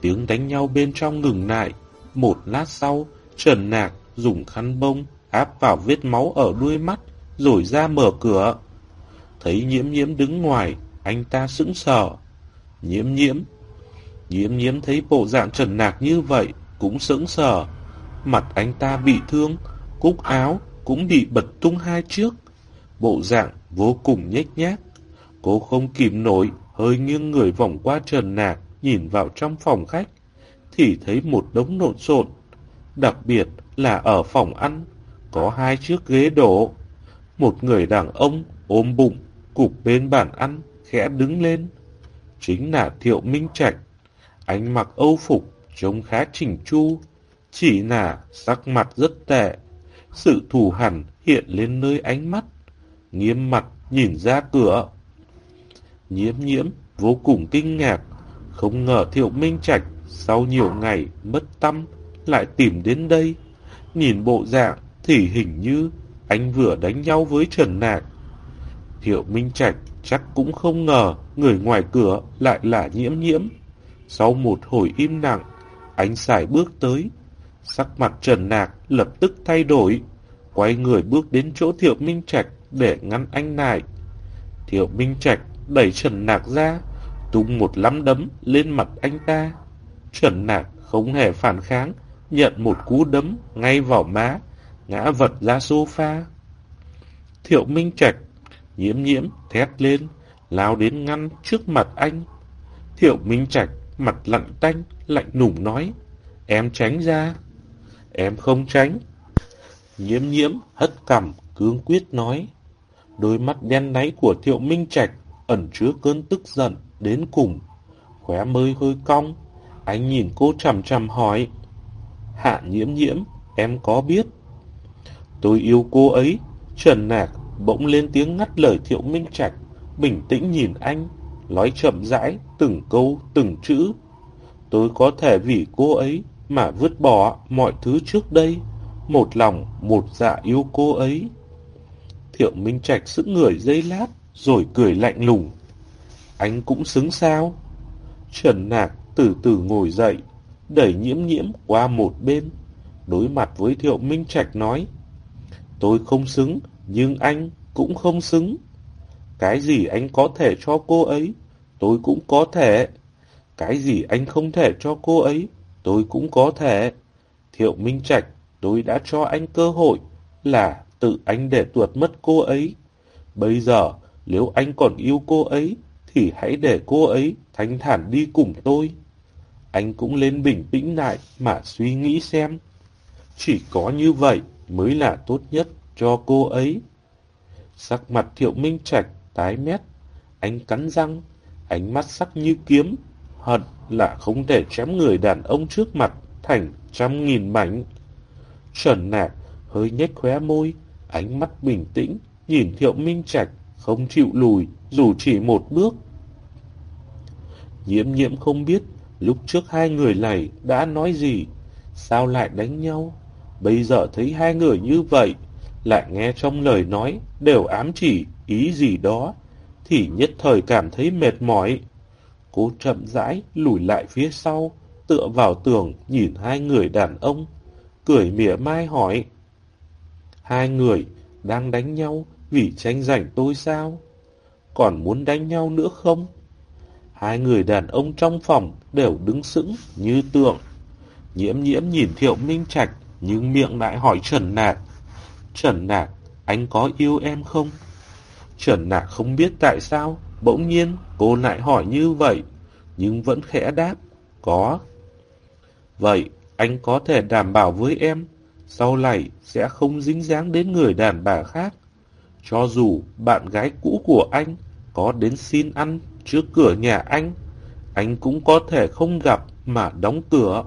Tiếng đánh nhau bên trong ngừng lại, một lát sau, Trần Nạc dùng khăn bông áp vào vết máu ở đuôi mắt, rồi ra mở cửa. Thấy nhiễm nhiễm đứng ngoài, anh ta sững sờ. Nhiễm nhiễm. Nhiễm nhiễm thấy bộ dạng trần nạc như vậy, cũng sững sờ. Mặt anh ta bị thương, cúc áo cũng bị bật tung hai trước. Bộ dạng vô cùng nhếch nhác. Cô không kìm nổi, hơi nghiêng người vòng qua trần nạc, nhìn vào trong phòng khách, thì thấy một đống lộn xộn. Đặc biệt là ở phòng ăn, có hai chiếc ghế đổ. Một người đàn ông ôm bụng, cục bên bàn ăn, khẽ đứng lên. Chính là Thiệu Minh Trạch. Anh mặc âu phục, trông khá chỉnh chu. Chỉ là sắc mặt rất tệ. Sự thù hằn hiện lên nơi ánh mắt. Nghiêm mặt nhìn ra cửa. Nhiễm nhiễm vô cùng kinh ngạc. Không ngờ Thiệu Minh Trạch sau nhiều ngày mất tâm lại tìm đến đây. Nhìn bộ dạng thì hình như anh vừa đánh nhau với Trần Nạc. Thiệu Minh Trạch chắc cũng không ngờ người ngoài cửa lại là nhiễm nhiễm. Sau một hồi im lặng, anh xài bước tới. Sắc mặt Trần Nạc lập tức thay đổi, quay người bước đến chỗ Thiệu Minh Trạch để ngăn anh lại. Thiệu Minh Trạch đẩy Trần Nạc ra, tung một lắm đấm lên mặt anh ta. Trần Nạc không hề phản kháng, nhận một cú đấm ngay vào má, ngã vật ra sofa. Thiệu Minh Trạch, nhiễm nhiễm, thét lên, lao đến ngăn trước mặt anh. Thiệu Minh Trạch, mặt lặng tanh, lạnh nùng nói, em tránh ra. Em không tránh. Nhiễm nhiễm, hất cằm, cương quyết nói. Đôi mắt đen náy của Thiệu Minh Trạch ẩn chứa cơn tức giận đến cùng. Khóe môi hơi cong, anh nhìn cô chằm chằm hỏi. Hạ nhiễm nhiễm, em có biết. Tôi yêu cô ấy. Trần Nạc bỗng lên tiếng ngắt lời Thiệu Minh Trạch, bình tĩnh nhìn anh, nói chậm rãi, từng câu, từng chữ. Tôi có thể vì cô ấy mà vứt bỏ mọi thứ trước đây, một lòng, một dạ yêu cô ấy. Thiệu Minh Trạch sững người dây lát, rồi cười lạnh lùng. Anh cũng xứng sao? Trần Nạc từ từ ngồi dậy, đẩy nhiễm nhiễm qua một bên, đối mặt với Thiệu Minh Trạch nói. Tôi không xứng, nhưng anh cũng không xứng. Cái gì anh có thể cho cô ấy, tôi cũng có thể. Cái gì anh không thể cho cô ấy, tôi cũng có thể. Thiệu Minh Trạch, tôi đã cho anh cơ hội là tự anh để tuột mất cô ấy. Bây giờ, nếu anh còn yêu cô ấy, thì hãy để cô ấy thanh thản đi cùng tôi. Anh cũng lên bình tĩnh lại mà suy nghĩ xem. Chỉ có như vậy mới là tốt nhất cho cô ấy. Sắc mặt thiệu minh trạch, tái mét. Anh cắn răng, ánh mắt sắc như kiếm. Hận là không thể chém người đàn ông trước mặt thành trăm nghìn mảnh. Trần nạc hơi nhếch khóe môi, ánh mắt bình tĩnh, nhìn thiệu minh trạch, không chịu lùi, dù chỉ một bước. Nhiễm nhiễm không biết, lúc trước hai người này đã nói gì, sao lại đánh nhau. Bây giờ thấy hai người như vậy, lại nghe trong lời nói đều ám chỉ ý gì đó, thì nhất thời cảm thấy mệt mỏi. Cô chậm rãi lùi lại phía sau, tựa vào tường nhìn hai người đàn ông, cười mỉa mai hỏi. Hai người đang đánh nhau vì tranh giành tôi sao? Còn muốn đánh nhau nữa không? Hai người đàn ông trong phòng đều đứng sững như tượng. Nhiễm nhiễm nhìn Thiệu Minh Trạch nhưng miệng lại hỏi Trần Nạc. Trần Nạc, anh có yêu em không? Trần Nạc không biết tại sao, bỗng nhiên cô lại hỏi như vậy, nhưng vẫn khẽ đáp, có. Vậy, anh có thể đảm bảo với em, sau này sẽ không dính dáng đến người đàn bà khác. Cho dù bạn gái cũ của anh có đến xin ăn trước cửa nhà anh, anh cũng có thể không gặp mà đóng cửa.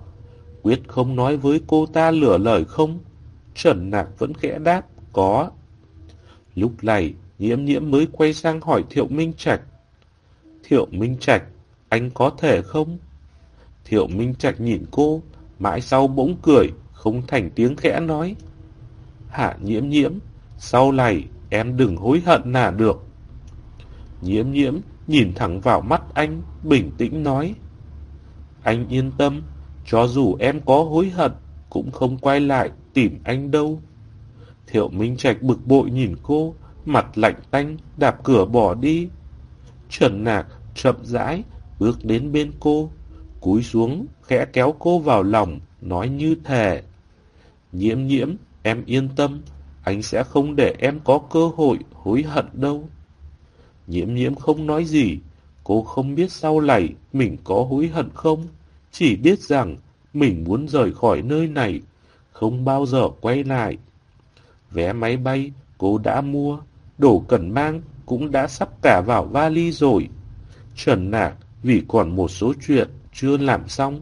Quyết không nói với cô ta lửa lời không? Trần Nạc vẫn khẽ đáp, có. Lúc này, nhiễm nhiễm mới quay sang hỏi Thiệu Minh Trạch. Thiệu Minh Trạch, anh có thể không? Thiệu Minh Trạch nhìn cô, mãi sau bỗng cười, không thành tiếng khẽ nói. Hạ nhiễm nhiễm, sau này em đừng hối hận nà được. Nhiễm nhiễm nhìn thẳng vào mắt anh, bình tĩnh nói. Anh yên tâm, cho dù em có hối hận, cũng không quay lại tìm anh đâu. Thiệu Minh Trạch bực bội nhìn cô, mặt lạnh tanh, đạp cửa bỏ đi. Trần Nạc chậm rãi, bước đến bên cô, cúi xuống, khẽ kéo cô vào lòng, nói như thề. Nhiễm nhiễm, em yên tâm, anh sẽ không để em có cơ hội hối hận đâu. Nhiễm nhiễm không nói gì, cô không biết sau này mình có hối hận không, chỉ biết rằng mình muốn rời khỏi nơi này, không bao giờ quay lại. Vé máy bay cô đã mua, đồ cần mang cũng đã sắp cả vào vali rồi. Trần Nạc vì còn một số chuyện chưa làm xong,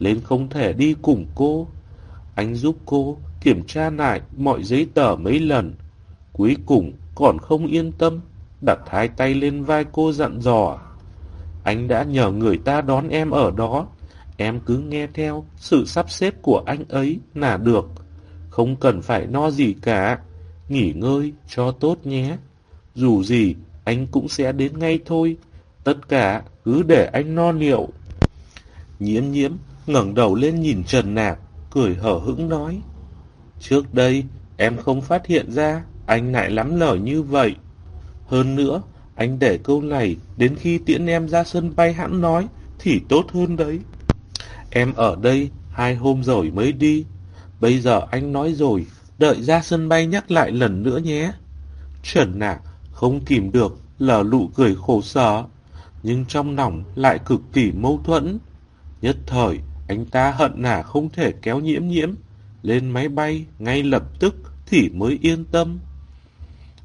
nên không thể đi cùng cô. Anh giúp cô kiểm tra lại mọi giấy tờ mấy lần. Cuối cùng còn không yên tâm, đặt hai tay lên vai cô dặn dò. Anh đã nhờ người ta đón em ở đó, em cứ nghe theo sự sắp xếp của anh ấy là được. Không cần phải no gì cả, nghỉ ngơi cho tốt nhé. Dù gì, anh cũng sẽ đến ngay thôi. Tất cả cứ để anh no liệu. Nhiễm nhiễm ngẩng đầu lên nhìn Trần Nạc, cười hở hững nói. Trước đây, em không phát hiện ra anh lại lắm lời như vậy. Hơn nữa, anh để câu này đến khi tiễn em ra sân bay hãng nói thì tốt hơn đấy. Em ở đây hai hôm rồi mới đi. Bây giờ anh nói rồi, đợi ra sân bay nhắc lại lần nữa nhé. Trần Nạc không kìm được, lở lụ cười khổ sở, nhưng trong lòng lại cực kỳ mâu thuẫn. Nhất thời, anh ta hận nả không thể kéo nhiễm nhiễm, lên máy bay ngay lập tức thì mới yên tâm.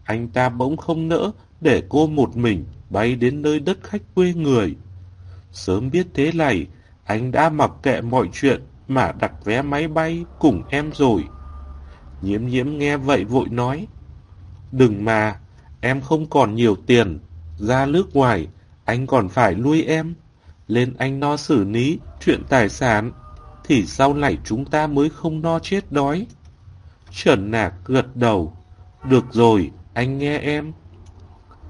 Anh ta bỗng không nỡ để cô một mình bay đến nơi đất khách quê người. Sớm biết thế này, anh đã mặc kệ mọi chuyện mà đặt vé máy bay cùng em rồi. Nhiễm nhiễm nghe vậy vội nói, Đừng mà, em không còn nhiều tiền, ra nước ngoài, anh còn phải nuôi em. Lên anh no xử lý chuyện tài sản, thì sau này chúng ta mới không no chết đói. Trần Nạc gật đầu, được rồi, anh nghe em.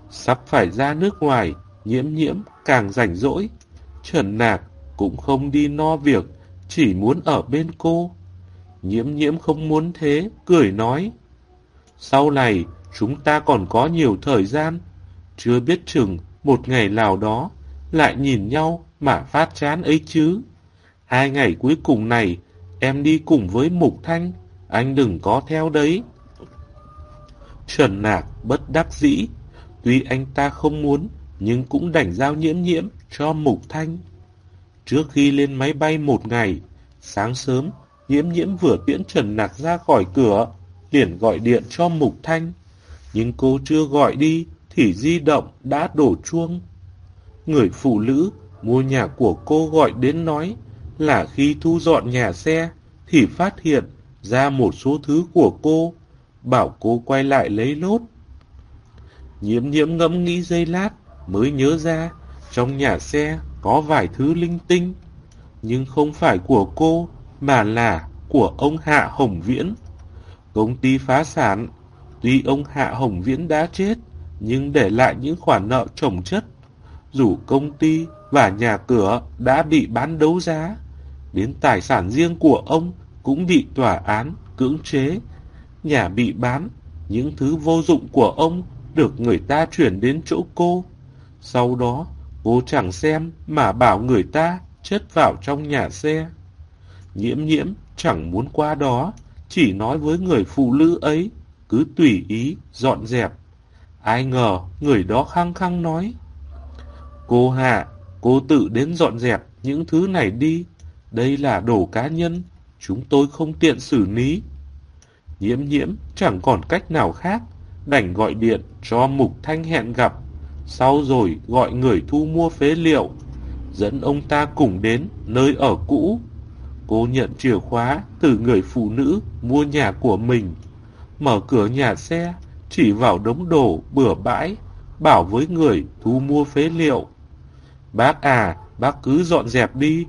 Sắp phải ra nước ngoài, nhiễm nhiễm càng rảnh rỗi. Trần Nạc cũng không đi no việc, chỉ muốn ở bên cô. Nhiễm nhiễm không muốn thế, cười nói. Sau này, chúng ta còn có nhiều thời gian. Chưa biết chừng, một ngày nào đó, lại nhìn nhau mà phát chán ấy chứ. Hai ngày cuối cùng này, em đi cùng với Mục Thanh, anh đừng có theo đấy. Trần Nạc bất đắc dĩ, tuy anh ta không muốn, nhưng cũng đành giao nhiễm nhiễm cho Mục Thanh. Trước khi lên máy bay một ngày, sáng sớm, nhiễm nhiễm vừa tiễn Trần Nạc ra khỏi cửa, liền gọi điện cho Mục Thanh. Nhưng cô chưa gọi đi, thì di động đã đổ chuông. Người phụ nữ mua nhà của cô gọi đến nói là khi thu dọn nhà xe thì phát hiện ra một số thứ của cô, bảo cô quay lại lấy lốt. Nhiễm nhiễm ngẫm nghĩ giây lát mới nhớ ra trong nhà xe có vài thứ linh tinh, nhưng không phải của cô mà là của ông Hạ Hồng Viễn. Công ty phá sản, tuy ông Hạ Hồng Viễn đã chết, nhưng để lại những khoản nợ chồng chất. Dù công ty và nhà cửa đã bị bán đấu giá, đến tài sản riêng của ông cũng bị tòa án cưỡng chế. Nhà bị bán, những thứ vô dụng của ông được người ta chuyển đến chỗ cô. Sau đó, cô chẳng xem mà bảo người ta chất vào trong nhà xe. Nhiễm nhiễm chẳng muốn qua đó, chỉ nói với người phụ nữ ấy, cứ tùy ý dọn dẹp. Ai ngờ người đó khăng khăng nói. Cô Hạ, cô tự đến dọn dẹp những thứ này đi. Đây là đồ cá nhân, chúng tôi không tiện xử lý. Nhiễm nhiễm chẳng còn cách nào khác, đành gọi điện cho Mục Thanh hẹn gặp, sau rồi gọi người thu mua phế liệu, dẫn ông ta cùng đến nơi ở cũ. Cô nhận chìa khóa từ người phụ nữ mua nhà của mình, mở cửa nhà xe, chỉ vào đống đồ bừa bãi, bảo với người thu mua phế liệu. Bác à, bác cứ dọn dẹp đi,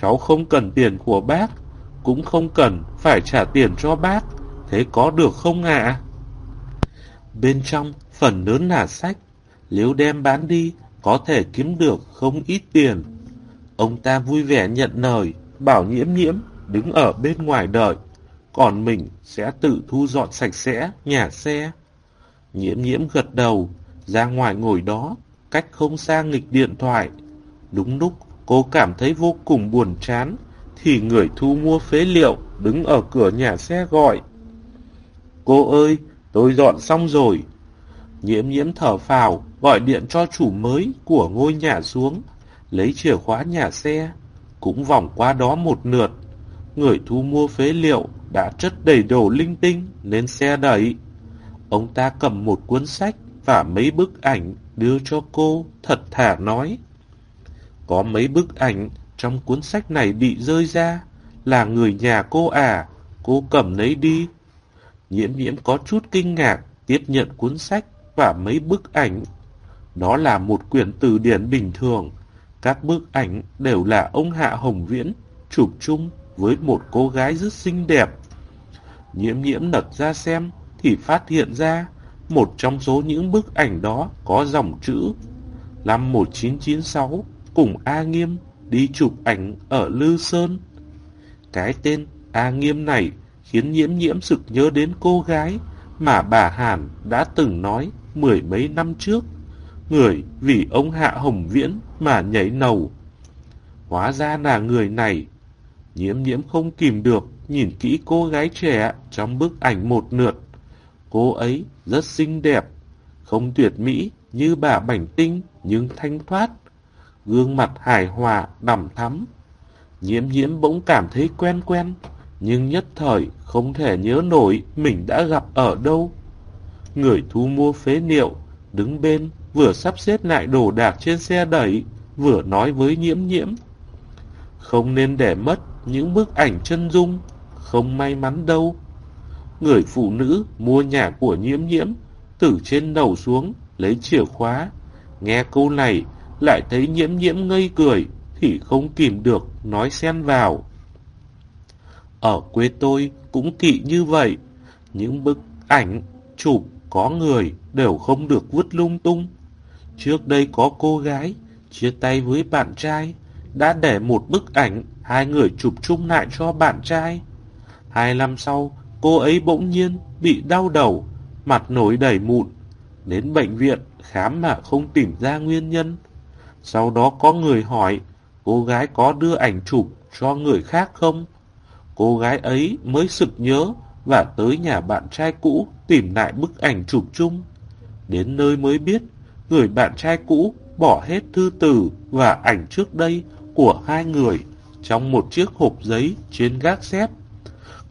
cháu không cần tiền của bác, cũng không cần phải trả tiền cho bác, thế có được không ạ? Bên trong phần lớn là sách, nếu đem bán đi có thể kiếm được không ít tiền. Ông ta vui vẻ nhận lời, bảo nhiễm nhiễm đứng ở bên ngoài đợi, còn mình sẽ tự thu dọn sạch sẽ nhà xe. Nhiễm nhiễm gật đầu, ra ngoài ngồi đó, cách không xa nghịch điện thoại. Đúng lúc cô cảm thấy vô cùng buồn chán, thì người thu mua phế liệu đứng ở cửa nhà xe gọi. Cô ơi, tôi dọn xong rồi. Nhiễm nhiễm thở phào, gọi điện cho chủ mới của ngôi nhà xuống, lấy chìa khóa nhà xe, cũng vòng qua đó một lượt. Người thu mua phế liệu đã chất đầy đồ linh tinh lên xe đẩy. Ông ta cầm một cuốn sách và mấy bức ảnh đưa cho cô, thật thà nói. Có mấy bức ảnh trong cuốn sách này bị rơi ra, là người nhà cô à, cô cầm lấy đi. Nhiễm nhiễm có chút kinh ngạc, tiếp nhận cuốn sách và mấy bức ảnh. Đó là một quyển từ điển bình thường. Các bức ảnh đều là ông Hạ Hồng Viễn chụp chung với một cô gái rất xinh đẹp. Nhiễm nhiễm lật ra xem thì phát hiện ra một trong số những bức ảnh đó có dòng chữ Năm 1996 cùng A Nghiêm đi chụp ảnh ở Lư Sơn. Cái tên A Nghiêm này khiến nhiễm nhiễm sực nhớ đến cô gái mà bà Hàn đã từng nói mười mấy năm trước. Người vì ông Hạ Hồng Viễn mà nhảy nầu. Hóa ra là người này. Nhiễm nhiễm không kìm được nhìn kỹ cô gái trẻ trong bức ảnh một lượt. Cô ấy rất xinh đẹp, không tuyệt mỹ như bà Bảnh Tinh nhưng thanh thoát. Gương mặt hài hòa, đằm thắm. Nhiễm nhiễm bỗng cảm thấy quen quen, nhưng nhất thời không thể nhớ nổi mình đã gặp ở đâu. Người thu mua phế liệu, đứng bên, vừa sắp xếp lại đồ đạc trên xe đẩy, vừa nói với nhiễm nhiễm. Không nên để mất những bức ảnh chân dung, không may mắn đâu. Người phụ nữ mua nhà của nhiễm nhiễm, từ trên đầu xuống, lấy chìa khóa. Nghe câu này, lại thấy nhiễm nhiễm ngây cười, thì không kìm được, nói xen vào. Ở quê tôi cũng kỵ như vậy, những bức ảnh, chụp, có người đều không được vứt lung tung. Trước đây có cô gái, chia tay với bạn trai, đã để một bức ảnh, hai người chụp chung lại cho bạn trai. Hai năm sau, cô ấy bỗng nhiên bị đau đầu, mặt nổi đầy mụn. Đến bệnh viện khám mà không tìm ra nguyên nhân. Sau đó có người hỏi cô gái có đưa ảnh chụp cho người khác không? Cô gái ấy mới sực nhớ và tới nhà bạn trai cũ tìm lại bức ảnh chụp chung. Đến nơi mới biết người bạn trai cũ bỏ hết thư từ và ảnh trước đây của hai người trong một chiếc hộp giấy trên gác xếp.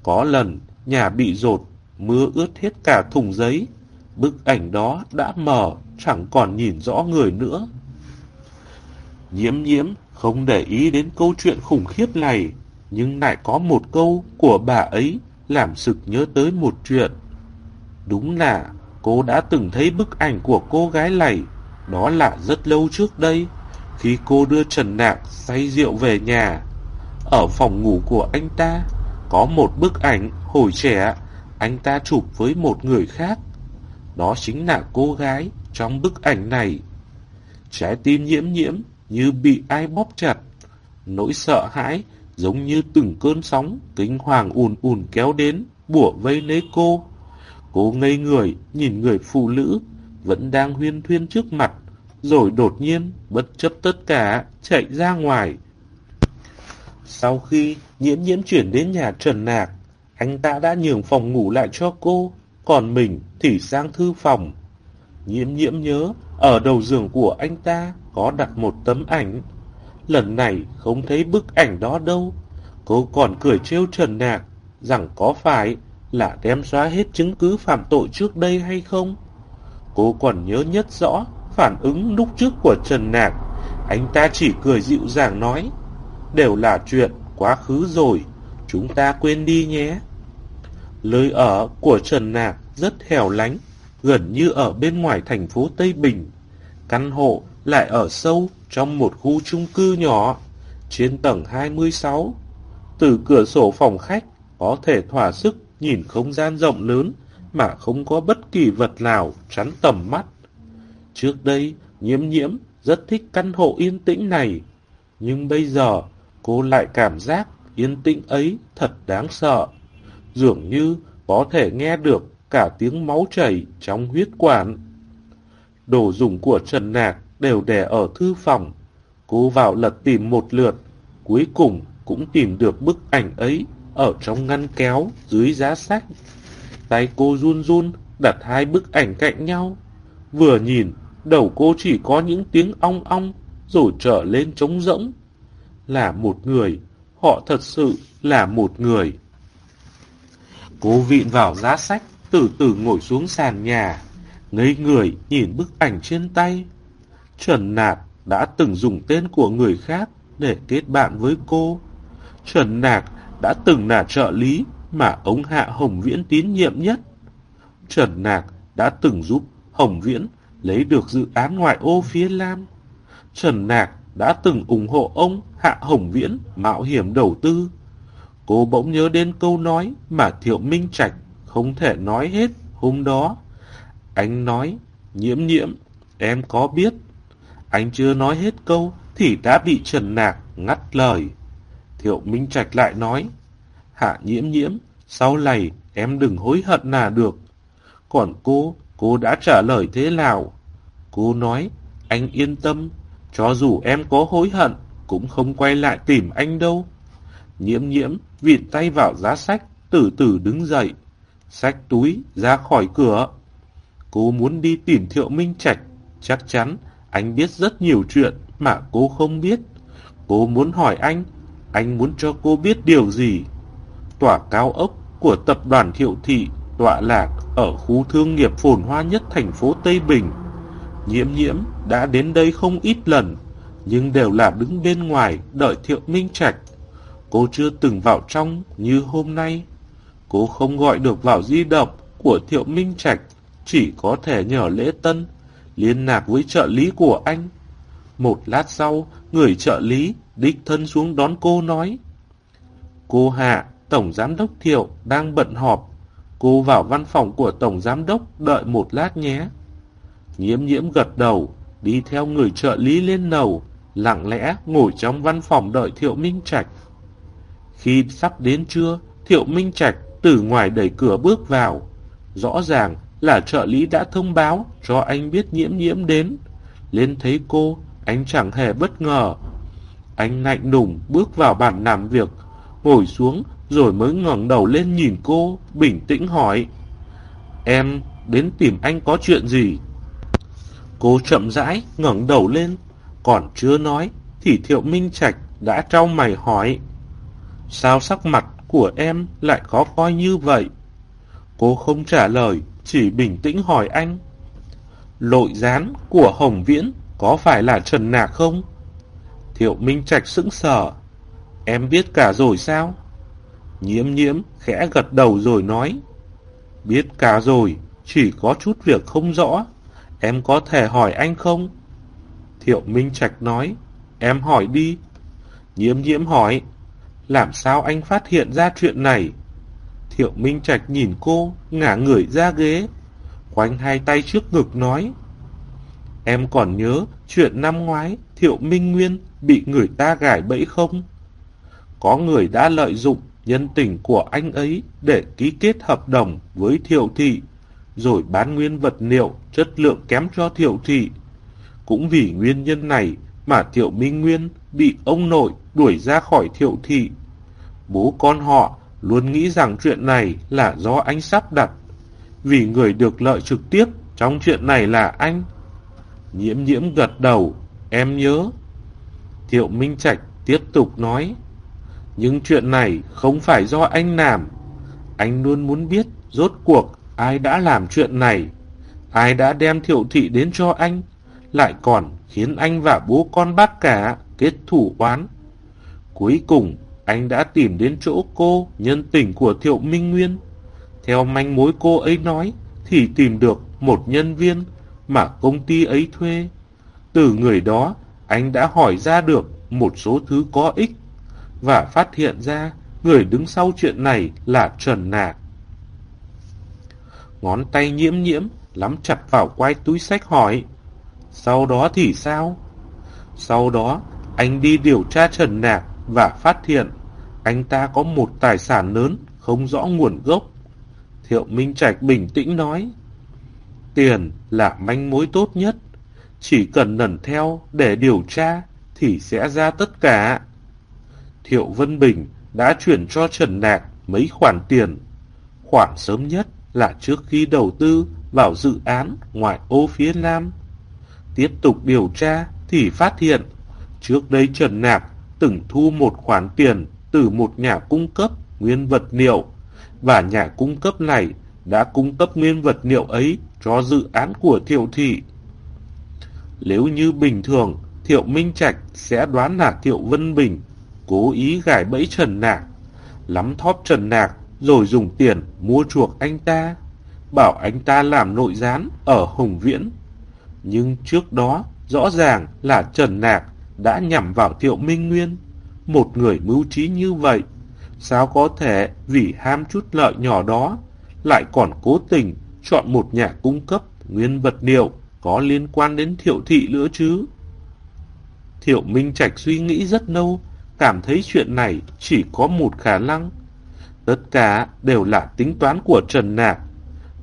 Có lần nhà bị rột, mưa ướt hết cả thùng giấy. Bức ảnh đó đã mờ, chẳng còn nhìn rõ người nữa. Nhiễm nhiễm không để ý đến câu chuyện khủng khiếp này, nhưng lại có một câu của bà ấy làm sực nhớ tới một chuyện. Đúng là cô đã từng thấy bức ảnh của cô gái này, đó là rất lâu trước đây, khi cô đưa Trần Nạc say rượu về nhà. Ở phòng ngủ của anh ta, có một bức ảnh hồi trẻ, anh ta chụp với một người khác. Đó chính là cô gái trong bức ảnh này. Trái tim nhiễm nhiễm như bị ai bóp chặt. Nỗi sợ hãi giống như từng cơn sóng kinh hoàng ùn ùn kéo đến, bủa vây lấy cô. Cô ngây người nhìn người phụ nữ vẫn đang huyên thuyên trước mặt, rồi đột nhiên bất chấp tất cả chạy ra ngoài. Sau khi nhiễm nhiễm chuyển đến nhà Trần Nạc, anh ta đã nhường phòng ngủ lại cho cô, còn mình thì sang thư phòng. Nhiễm nhiễm nhớ, ở đầu giường của anh ta có đặt một tấm ảnh. Lần này không thấy bức ảnh đó đâu. Cô còn cười trêu Trần Nạc rằng có phải là đem xóa hết chứng cứ phạm tội trước đây hay không? Cô còn nhớ nhất rõ phản ứng lúc trước của Trần Nạc. Anh ta chỉ cười dịu dàng nói, đều là chuyện quá khứ rồi, chúng ta quên đi nhé. Lời ở của Trần Nạc rất hẻo lánh, gần như ở bên ngoài thành phố Tây Bình. Căn hộ lại ở sâu trong một khu chung cư nhỏ, trên tầng 26. Từ cửa sổ phòng khách có thể thỏa sức nhìn không gian rộng lớn mà không có bất kỳ vật nào chắn tầm mắt. Trước đây, nhiễm nhiễm rất thích căn hộ yên tĩnh này, nhưng bây giờ cô lại cảm giác yên tĩnh ấy thật đáng sợ. Dường như có thể nghe được cả tiếng máu chảy trong huyết quản. Đồ dùng của Trần Nạc đều để ở thư phòng. Cô vào lật tìm một lượt, cuối cùng cũng tìm được bức ảnh ấy ở trong ngăn kéo dưới giá sách. Tay cô run run đặt hai bức ảnh cạnh nhau. Vừa nhìn, đầu cô chỉ có những tiếng ong ong rồi trở lên trống rỗng. Là một người, họ thật sự là một người. Cô vịn vào giá sách, từ từ ngồi xuống sàn nhà, ngây người nhìn bức ảnh trên tay. Trần Nạc đã từng dùng tên của người khác để kết bạn với cô. Trần Nạc đã từng là trợ lý mà ông Hạ Hồng Viễn tín nhiệm nhất. Trần Nạc đã từng giúp Hồng Viễn lấy được dự án ngoại ô phía Lam. Trần Nạc đã từng ủng hộ ông Hạ Hồng Viễn mạo hiểm đầu tư. Cô bỗng nhớ đến câu nói mà Thiệu Minh Trạch không thể nói hết hôm đó. Anh nói, nhiễm nhiễm, em có biết. Anh chưa nói hết câu thì đã bị Trần Nạc ngắt lời. Thiệu Minh Trạch lại nói, hạ nhiễm nhiễm, sau này em đừng hối hận là được. Còn cô, cô đã trả lời thế nào? Cô nói, anh yên tâm, cho dù em có hối hận, cũng không quay lại tìm anh đâu. Nhiễm nhiễm, vịn tay vào giá sách, từ từ đứng dậy, sách túi ra khỏi cửa. Cô muốn đi tìm Thiệu Minh Trạch, chắc chắn anh biết rất nhiều chuyện mà cô không biết. Cô muốn hỏi anh, anh muốn cho cô biết điều gì? Tòa cao ốc của tập đoàn Thiệu Thị tọa lạc ở khu thương nghiệp phồn hoa nhất thành phố Tây Bình. Nhiễm nhiễm đã đến đây không ít lần, nhưng đều là đứng bên ngoài đợi Thiệu Minh Trạch. Cô chưa từng vào trong như hôm nay. Cô không gọi được vào di động của Thiệu Minh Trạch, chỉ có thể nhờ lễ tân, liên lạc với trợ lý của anh. Một lát sau, người trợ lý đích thân xuống đón cô nói. Cô Hạ, Tổng Giám đốc Thiệu đang bận họp. Cô vào văn phòng của Tổng Giám đốc đợi một lát nhé. Nhiễm nhiễm gật đầu, đi theo người trợ lý lên lầu, lặng lẽ ngồi trong văn phòng đợi Thiệu Minh Trạch. Khi sắp đến trưa, Thiệu Minh Trạch từ ngoài đẩy cửa bước vào. Rõ ràng là trợ lý đã thông báo cho anh biết nhiễm nhiễm đến. Lên thấy cô, anh chẳng hề bất ngờ. Anh lạnh đùng bước vào bàn làm việc, ngồi xuống rồi mới ngẩng đầu lên nhìn cô, bình tĩnh hỏi. Em đến tìm anh có chuyện gì? Cô chậm rãi ngẩng đầu lên, còn chưa nói thì Thiệu Minh Trạch đã trao mày hỏi. Sao sắc mặt của em lại khó coi như vậy? Cô không trả lời, chỉ bình tĩnh hỏi anh. Lội gián của Hồng Viễn có phải là Trần Nạc không? Thiệu Minh Trạch sững sờ. Em biết cả rồi sao? Nhiễm nhiễm khẽ gật đầu rồi nói. Biết cả rồi, chỉ có chút việc không rõ. Em có thể hỏi anh không? Thiệu Minh Trạch nói. Em hỏi đi. Nhiễm nhiễm hỏi. Làm sao anh phát hiện ra chuyện này? Thiệu Minh Trạch nhìn cô, ngả người ra ghế. Khoanh hai tay trước ngực nói. Em còn nhớ chuyện năm ngoái Thiệu Minh Nguyên bị người ta gài bẫy không? Có người đã lợi dụng nhân tình của anh ấy để ký kết hợp đồng với Thiệu Thị, rồi bán nguyên vật liệu chất lượng kém cho Thiệu Thị. Cũng vì nguyên nhân này mà Thiệu Minh Nguyên bị ông nội đuổi ra khỏi Thiệu Thị. Bố con họ luôn nghĩ rằng chuyện này là do anh sắp đặt, vì người được lợi trực tiếp trong chuyện này là anh. Nhiễm nhiễm gật đầu, em nhớ. Thiệu Minh Trạch tiếp tục nói, nhưng chuyện này không phải do anh làm. Anh luôn muốn biết rốt cuộc ai đã làm chuyện này, ai đã đem thiệu thị đến cho anh, lại còn khiến anh và bố con bác cả kết thủ oán. Cuối cùng, anh đã tìm đến chỗ cô nhân tình của Thiệu Minh Nguyên. Theo manh mối cô ấy nói, thì tìm được một nhân viên mà công ty ấy thuê. Từ người đó, anh đã hỏi ra được một số thứ có ích và phát hiện ra người đứng sau chuyện này là Trần Nạc. Ngón tay nhiễm nhiễm lắm chặt vào quai túi sách hỏi. Sau đó thì sao? Sau đó, anh đi điều tra Trần Nạc và phát hiện anh ta có một tài sản lớn không rõ nguồn gốc. Thiệu Minh Trạch bình tĩnh nói. Tiền là manh mối tốt nhất. Chỉ cần nẩn theo để điều tra thì sẽ ra tất cả. Thiệu Vân Bình đã chuyển cho Trần Nạc mấy khoản tiền. Khoản sớm nhất là trước khi đầu tư vào dự án ngoại ô phía Nam. Tiếp tục điều tra thì phát hiện trước đây Trần Nạc từng thu một khoản tiền từ một nhà cung cấp nguyên vật liệu và nhà cung cấp này đã cung cấp nguyên vật liệu ấy cho dự án của Thiệu Thị. Nếu như bình thường, Thiệu Minh Trạch sẽ đoán là Thiệu Vân Bình cố ý gài bẫy Trần Nạc, lắm thóp Trần Nạc rồi dùng tiền mua chuộc anh ta, bảo anh ta làm nội gián ở Hồng Viễn. Nhưng trước đó rõ ràng là Trần Nạc đã nhằm vào Thiệu Minh Nguyên, một người mưu trí như vậy. Sao có thể vì ham chút lợi nhỏ đó lại còn cố tình chọn một nhà cung cấp nguyên vật liệu có liên quan đến thiệu thị nữa chứ? Thiệu Minh Trạch suy nghĩ rất lâu, cảm thấy chuyện này chỉ có một khả năng. Tất cả đều là tính toán của Trần Nạc.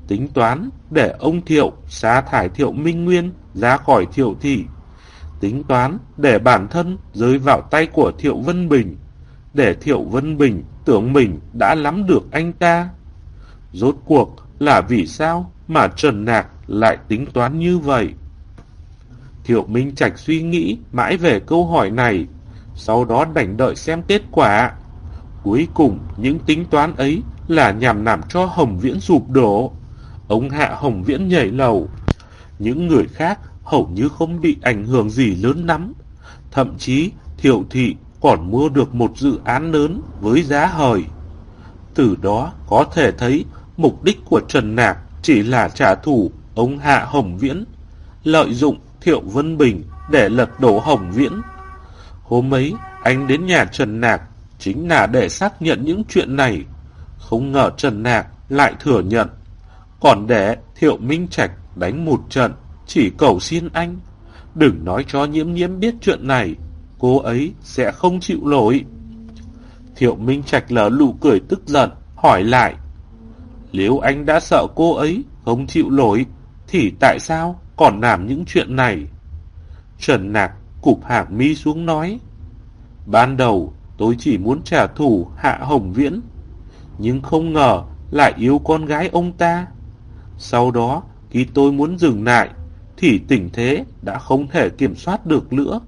Tính toán để ông Thiệu sa thải Thiệu Minh Nguyên ra khỏi Thiệu Thị. Tính toán để bản thân rơi vào tay của Thiệu Vân Bình. Để Thiệu Vân Bình tưởng mình đã nắm được anh ta. Rốt cuộc là vì sao mà Trần Nạc lại tính toán như vậy? Thiệu Minh Trạch suy nghĩ mãi về câu hỏi này, sau đó đành đợi xem kết quả. Cuối cùng, những tính toán ấy là nhằm làm cho Hồng Viễn sụp đổ. Ông Hạ Hồng Viễn nhảy lầu. Những người khác hầu như không bị ảnh hưởng gì lớn lắm. Thậm chí, Thiệu Thị còn mua được một dự án lớn với giá hời. Từ đó có thể thấy mục đích của Trần Nạc chỉ là trả thù ông Hạ Hồng Viễn, lợi dụng Thiệu Vân Bình để lật đổ Hồng Viễn. Hôm ấy, anh đến nhà Trần Nạc chính là để xác nhận những chuyện này. Không ngờ Trần Nạc lại thừa nhận. Còn để Thiệu Minh Trạch đánh một trận, chỉ cầu xin anh. Đừng nói cho nhiễm nhiễm biết chuyện này, cô ấy sẽ không chịu nổi. Thiệu Minh Trạch lở lụ cười tức giận, hỏi lại. Nếu anh đã sợ cô ấy không chịu nổi, thì tại sao còn làm những chuyện này? Trần Nạc cụp hàng mi xuống nói. Ban đầu tôi chỉ muốn trả thù Hạ Hồng Viễn, nhưng không ngờ lại yêu con gái ông ta. Sau đó, khi tôi muốn dừng lại, thì tình thế đã không thể kiểm soát được nữa.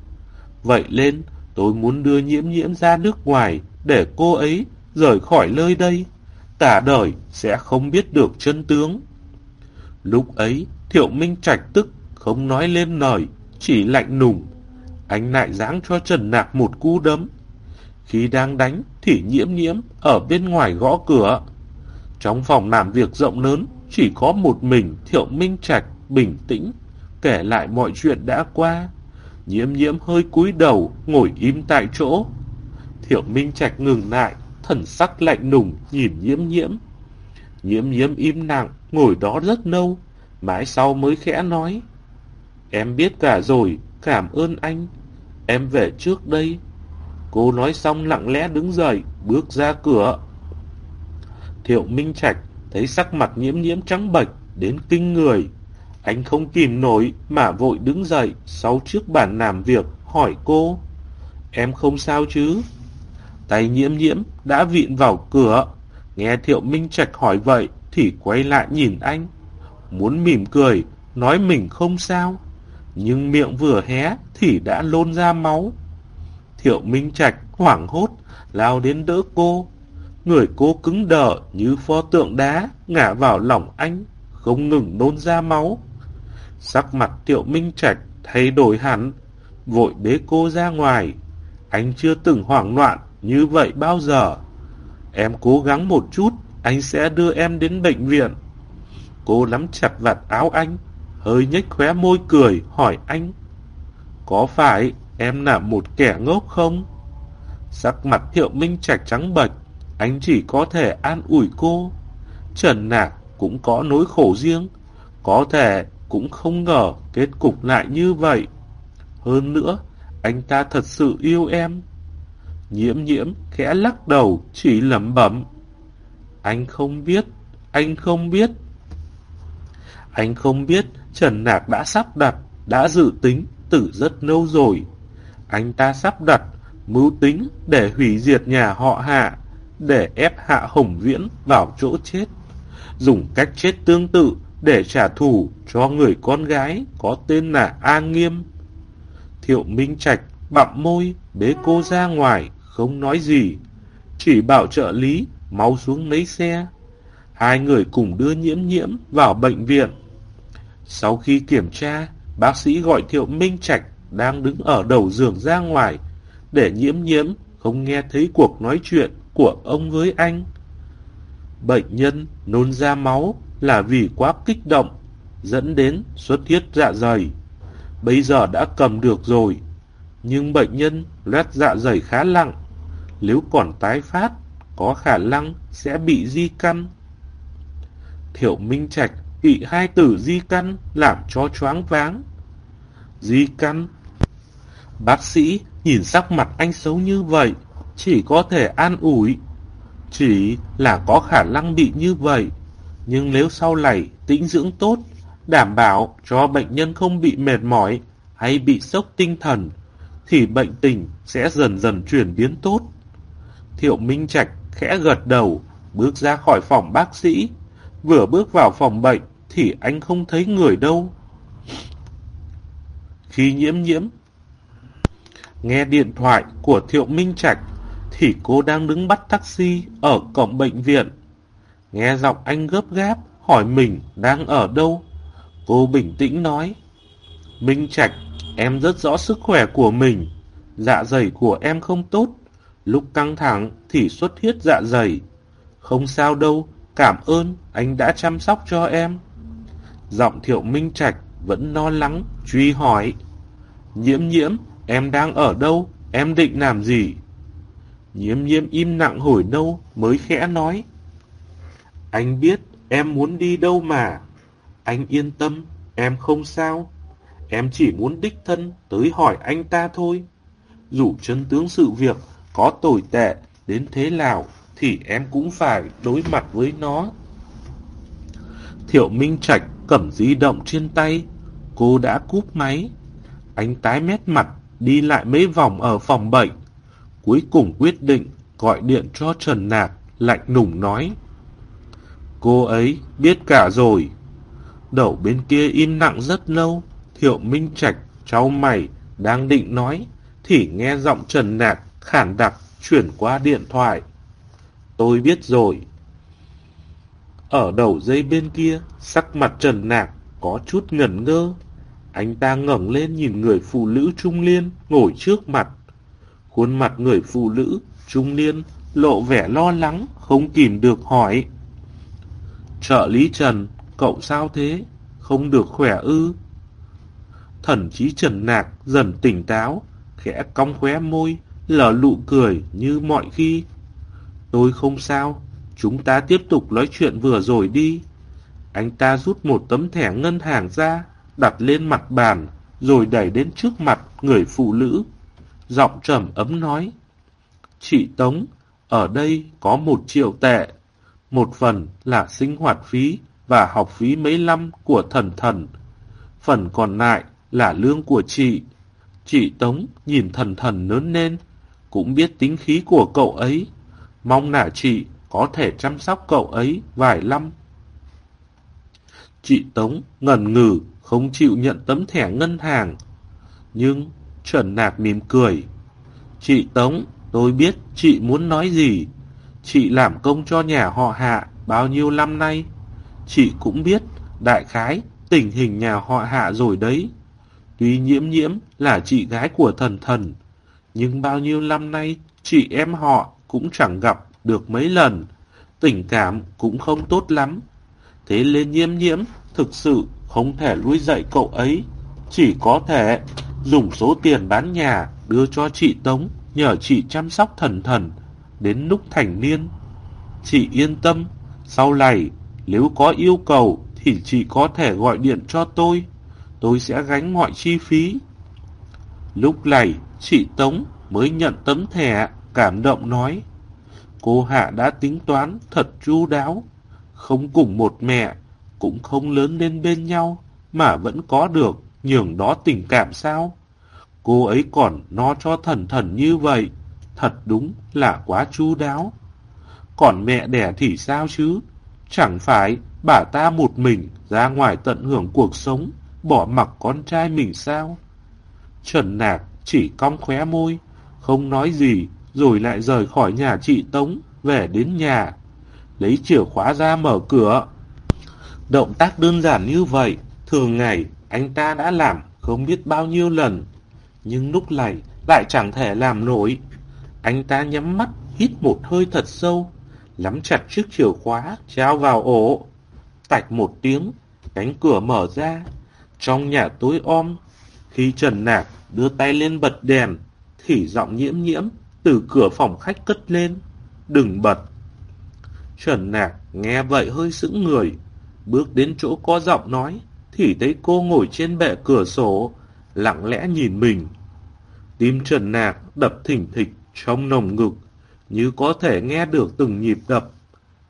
Vậy nên, tôi muốn đưa nhiễm nhiễm ra nước ngoài để cô ấy rời khỏi nơi đây. Cả đời sẽ không biết được chân tướng. Lúc ấy, Thiệu Minh Trạch tức, không nói lên lời, chỉ lạnh nùng. Anh lại giáng cho Trần Nạc một cú đấm. Khi đang đánh thì nhiễm nhiễm ở bên ngoài gõ cửa. Trong phòng làm việc rộng lớn chỉ có một mình Thiệu Minh Trạch bình tĩnh kể lại mọi chuyện đã qua. Nhiễm nhiễm hơi cúi đầu ngồi im tại chỗ. Thiệu Minh Trạch ngừng lại, thần sắc lạnh nùng nhìn nhiễm nhiễm. Nhiễm nhiễm im lặng ngồi đó rất lâu, mãi sau mới khẽ nói. Em biết cả rồi, cảm ơn anh. Em về trước đây. Cô nói xong lặng lẽ đứng dậy, bước ra cửa. Thiệu Minh Trạch thấy sắc mặt nhiễm nhiễm trắng bệch đến kinh người. Anh không kìm nổi mà vội đứng dậy sau trước bàn làm việc hỏi cô. Em không sao chứ? Tay nhiễm nhiễm đã vịn vào cửa. Nghe Thiệu Minh Trạch hỏi vậy thì quay lại nhìn anh. Muốn mỉm cười, nói mình không sao. Nhưng miệng vừa hé thì đã lôn ra máu. Thiệu Minh Trạch hoảng hốt, lao đến đỡ cô. Người cô cứng đờ như pho tượng đá, ngã vào lòng anh, không ngừng nôn ra máu. Sắc mặt Thiệu Minh Trạch thay đổi hẳn, vội bế cô ra ngoài. Anh chưa từng hoảng loạn như vậy bao giờ. Em cố gắng một chút, anh sẽ đưa em đến bệnh viện. Cô nắm chặt vạt áo anh, hơi nhếch khóe môi cười, hỏi anh. Có phải em là một kẻ ngốc không? Sắc mặt Thiệu Minh Trạch trắng bệch, anh chỉ có thể an ủi cô. Trần Nạc cũng có nỗi khổ riêng, có thể cũng không ngờ kết cục lại như vậy. Hơn nữa, anh ta thật sự yêu em. Nhiễm nhiễm khẽ lắc đầu chỉ lẩm bẩm. Anh không biết, anh không biết. Anh không biết Trần Nạc đã sắp đặt, đã dự tính từ rất lâu rồi. Anh ta sắp đặt, mưu tính để hủy diệt nhà họ hạ, để ép hạ hồng viễn vào chỗ chết. Dùng cách chết tương tự để trả thù cho người con gái có tên là A Nghiêm. Thiệu Minh Trạch bặm môi bế cô ra ngoài, không nói gì, chỉ bảo trợ lý mau xuống lấy xe. Hai người cùng đưa nhiễm nhiễm vào bệnh viện. Sau khi kiểm tra, bác sĩ gọi Thiệu Minh Trạch đang đứng ở đầu giường ra ngoài để nhiễm nhiễm không nghe thấy cuộc nói chuyện của ông với anh. Bệnh nhân nôn ra máu là vì quá kích động, dẫn đến xuất huyết dạ dày. Bây giờ đã cầm được rồi, nhưng bệnh nhân loét dạ dày khá nặng. Nếu còn tái phát, có khả năng sẽ bị di căn. Thiệu Minh Trạch bị hai tử di căn làm cho choáng váng. Di căn Bác sĩ nhìn sắc mặt anh xấu như vậy, chỉ có thể an ủi. Chỉ là có khả năng bị như vậy, nhưng nếu sau này tĩnh dưỡng tốt, đảm bảo cho bệnh nhân không bị mệt mỏi hay bị sốc tinh thần, thì bệnh tình sẽ dần dần chuyển biến tốt. Thiệu Minh Trạch khẽ gật đầu, bước ra khỏi phòng bác sĩ. Vừa bước vào phòng bệnh thì anh không thấy người đâu. Khi nhiễm nhiễm nghe điện thoại của Thiệu Minh Trạch thì cô đang đứng bắt taxi ở cổng bệnh viện. Nghe giọng anh gấp gáp hỏi mình đang ở đâu. Cô bình tĩnh nói Minh Trạch, em rất rõ sức khỏe của mình. Dạ dày của em không tốt. Lúc căng thẳng thì xuất huyết dạ dày. Không sao đâu, cảm ơn anh đã chăm sóc cho em. Giọng thiệu Minh Trạch vẫn lo lắng, truy hỏi. Nhiễm nhiễm, em đang ở đâu? Em định làm gì? Nhiễm nhiễm im lặng hồi lâu mới khẽ nói. Anh biết em muốn đi đâu mà. Anh yên tâm, em không sao. Em chỉ muốn đích thân tới hỏi anh ta thôi. Dù chân tướng sự việc có tồi tệ đến thế nào thì em cũng phải đối mặt với nó. Thiệu Minh Trạch cầm di động trên tay, cô đã cúp máy. Anh tái mét mặt, đi lại mấy vòng ở phòng bệnh. Cuối cùng quyết định gọi điện cho Trần Nạc, lạnh nùng nói. Cô ấy biết cả rồi. Đầu bên kia im lặng rất lâu, Thiệu Minh Trạch, cháu mày, đang định nói, thì nghe giọng Trần Nạc khản đặc chuyển qua điện thoại. Tôi biết rồi. Ở đầu dây bên kia, sắc mặt Trần Nạc có chút ngẩn ngơ. Anh ta ngẩng lên nhìn người phụ nữ trung niên ngồi trước mặt. Khuôn mặt người phụ nữ trung niên lộ vẻ lo lắng, không kìm được hỏi. Trợ lý Trần, cậu sao thế? Không được khỏe ư? Thần chí Trần Nạc dần tỉnh táo, khẽ cong khóe môi, lở lụ cười như mọi khi. Tôi không sao, chúng ta tiếp tục nói chuyện vừa rồi đi. Anh ta rút một tấm thẻ ngân hàng ra, đặt lên mặt bàn, rồi đẩy đến trước mặt người phụ nữ. Giọng trầm ấm nói. Chị Tống, ở đây có một triệu tệ. Một phần là sinh hoạt phí và học phí mấy năm của thần thần. Phần còn lại là lương của chị. Chị Tống nhìn thần thần lớn lên, cũng biết tính khí của cậu ấy. Mong nả chị có thể chăm sóc cậu ấy vài năm. Chị Tống ngần ngừ, không chịu nhận tấm thẻ ngân hàng. Nhưng Trần Nạc mỉm cười. Chị Tống, tôi biết chị muốn nói gì. Chị làm công cho nhà họ hạ bao nhiêu năm nay. Chị cũng biết, đại khái, tình hình nhà họ hạ rồi đấy. Tuy nhiễm nhiễm là chị gái của thần thần, nhưng bao nhiêu năm nay chị em họ cũng chẳng gặp được mấy lần, tình cảm cũng không tốt lắm. Thế nên nhiễm nhiễm thực sự không thể nuôi dạy cậu ấy, chỉ có thể dùng số tiền bán nhà đưa cho chị Tống nhờ chị chăm sóc thần thần đến lúc thành niên. Chị yên tâm, sau này nếu có yêu cầu thì chị có thể gọi điện cho tôi, tôi sẽ gánh mọi chi phí. Lúc này, chị Tống mới nhận tấm thẻ, cảm động nói. Cô Hạ đã tính toán thật chu đáo, không cùng một mẹ, cũng không lớn lên bên nhau, mà vẫn có được nhường đó tình cảm sao? Cô ấy còn no cho thần thần như vậy, thật đúng là quá chu đáo. Còn mẹ đẻ thì sao chứ? Chẳng phải bà ta một mình ra ngoài tận hưởng cuộc sống, bỏ mặc con trai mình sao? Trần Nạc chỉ cong khóe môi, không nói gì, rồi lại rời khỏi nhà chị Tống, về đến nhà. Lấy chìa khóa ra mở cửa. Động tác đơn giản như vậy, thường ngày anh ta đã làm không biết bao nhiêu lần. Nhưng lúc này lại chẳng thể làm nổi. Anh ta nhắm mắt, hít một hơi thật sâu, nắm chặt chiếc chìa khóa, trao vào ổ. Tạch một tiếng, cánh cửa mở ra. Trong nhà tối om, khi Trần Nạc đưa tay lên bật đèn, thì giọng nhiễm nhiễm từ cửa phòng khách cất lên. Đừng bật. Trần Nạc nghe vậy hơi sững người. Bước đến chỗ có giọng nói, thì thấy cô ngồi trên bệ cửa sổ, lặng lẽ nhìn mình. Tim Trần Nạc đập thỉnh thịch trong nồng ngực, như có thể nghe được từng nhịp đập.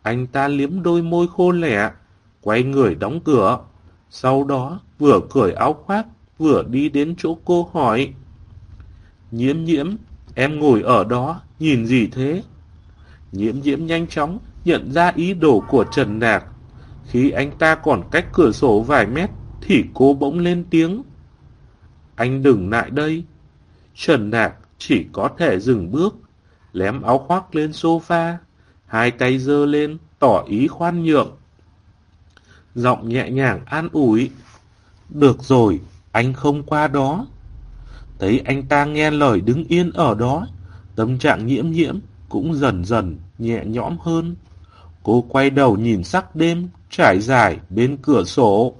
Anh ta liếm đôi môi khô lẻ, quay người đóng cửa. Sau đó vừa cởi áo khoác, vừa đi đến chỗ cô hỏi. Nhiễm nhiễm, em ngồi ở đó, nhìn gì thế? Nhiễm nhiễm nhanh chóng nhận ra ý đồ của Trần Nạc. Khi anh ta còn cách cửa sổ vài mét, thì cô bỗng lên tiếng. Anh đừng lại đây. Trần Nạc chỉ có thể dừng bước, lém áo khoác lên sofa, hai tay giơ lên, tỏ ý khoan nhượng. Giọng nhẹ nhàng an ủi. Được rồi, anh không qua đó. Thấy anh ta nghe lời đứng yên ở đó, tâm trạng nhiễm nhiễm cũng dần dần nhẹ nhõm hơn. Cô quay đầu nhìn sắc đêm trải dài bên cửa sổ.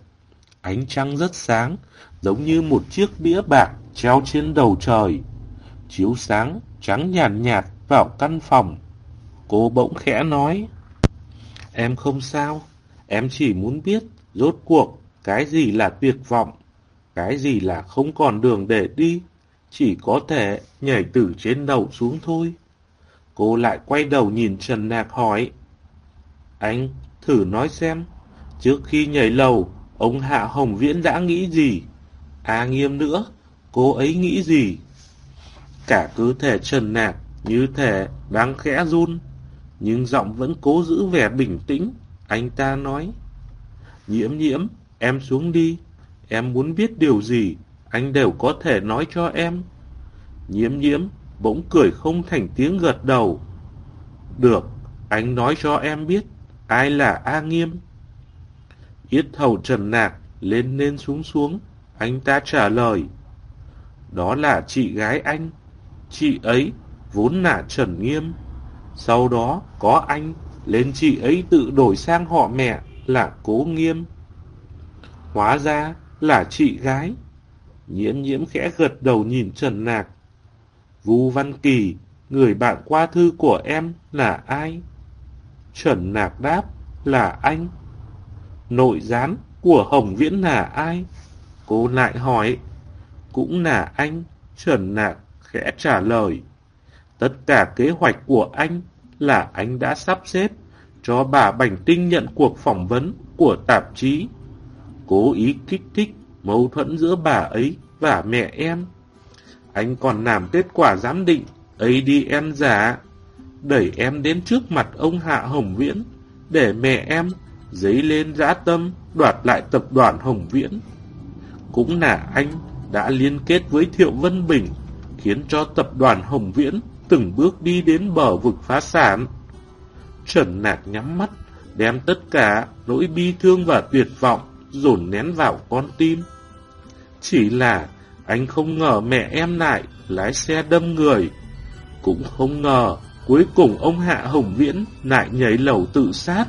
Ánh trăng rất sáng, giống như một chiếc đĩa bạc treo trên đầu trời. Chiếu sáng trắng nhàn nhạt, nhạt vào căn phòng. Cô bỗng khẽ nói. Em không sao, em chỉ muốn biết rốt cuộc cái gì là tuyệt vọng, cái gì là không còn đường để đi, chỉ có thể nhảy từ trên đầu xuống thôi. Cô lại quay đầu nhìn Trần Nạc hỏi. Anh, thử nói xem, trước khi nhảy lầu, ông Hạ Hồng Viễn đã nghĩ gì? À nghiêm nữa, cô ấy nghĩ gì? Cả cơ thể Trần Nạc như thể đang khẽ run, nhưng giọng vẫn cố giữ vẻ bình tĩnh. Anh ta nói, nhiễm nhiễm, em xuống đi, em muốn biết điều gì, anh đều có thể nói cho em. Nhiễm nhiễm, bỗng cười không thành tiếng gật đầu. Được, anh nói cho em biết, ai là A Nghiêm? Yết thầu trần nạc, lên lên xuống xuống, anh ta trả lời. Đó là chị gái anh, chị ấy vốn là Trần Nghiêm. Sau đó có anh, lên chị ấy tự đổi sang họ mẹ là Cố Nghiêm. Hóa ra là chị gái. Nhiễm nhiễm khẽ gật đầu nhìn Trần Nạc. Vũ Văn Kỳ, người bạn qua thư của em là ai? Trần Nạc đáp là anh. Nội gián của Hồng Viễn là ai? Cô lại hỏi. Cũng là anh. Trần Nạc khẽ trả lời. Tất cả kế hoạch của anh là anh đã sắp xếp cho bà Bành Tinh nhận cuộc phỏng vấn của tạp chí. Cố ý kích thích mâu thuẫn giữa bà ấy và mẹ em. Anh còn làm kết quả giám định ADN giả, đẩy em đến trước mặt ông Hạ Hồng Viễn, để mẹ em dấy lên dã tâm đoạt lại tập đoàn Hồng Viễn. Cũng là anh đã liên kết với Thiệu Vân Bình, khiến cho tập đoàn Hồng Viễn từng bước đi đến bờ vực phá sản. Trần Nạc nhắm mắt, đem tất cả nỗi bi thương và tuyệt vọng dồn nén vào con tim. Chỉ là anh không ngờ mẹ em lại lái xe đâm người. Cũng không ngờ cuối cùng ông Hạ Hồng Viễn lại nhảy lầu tự sát.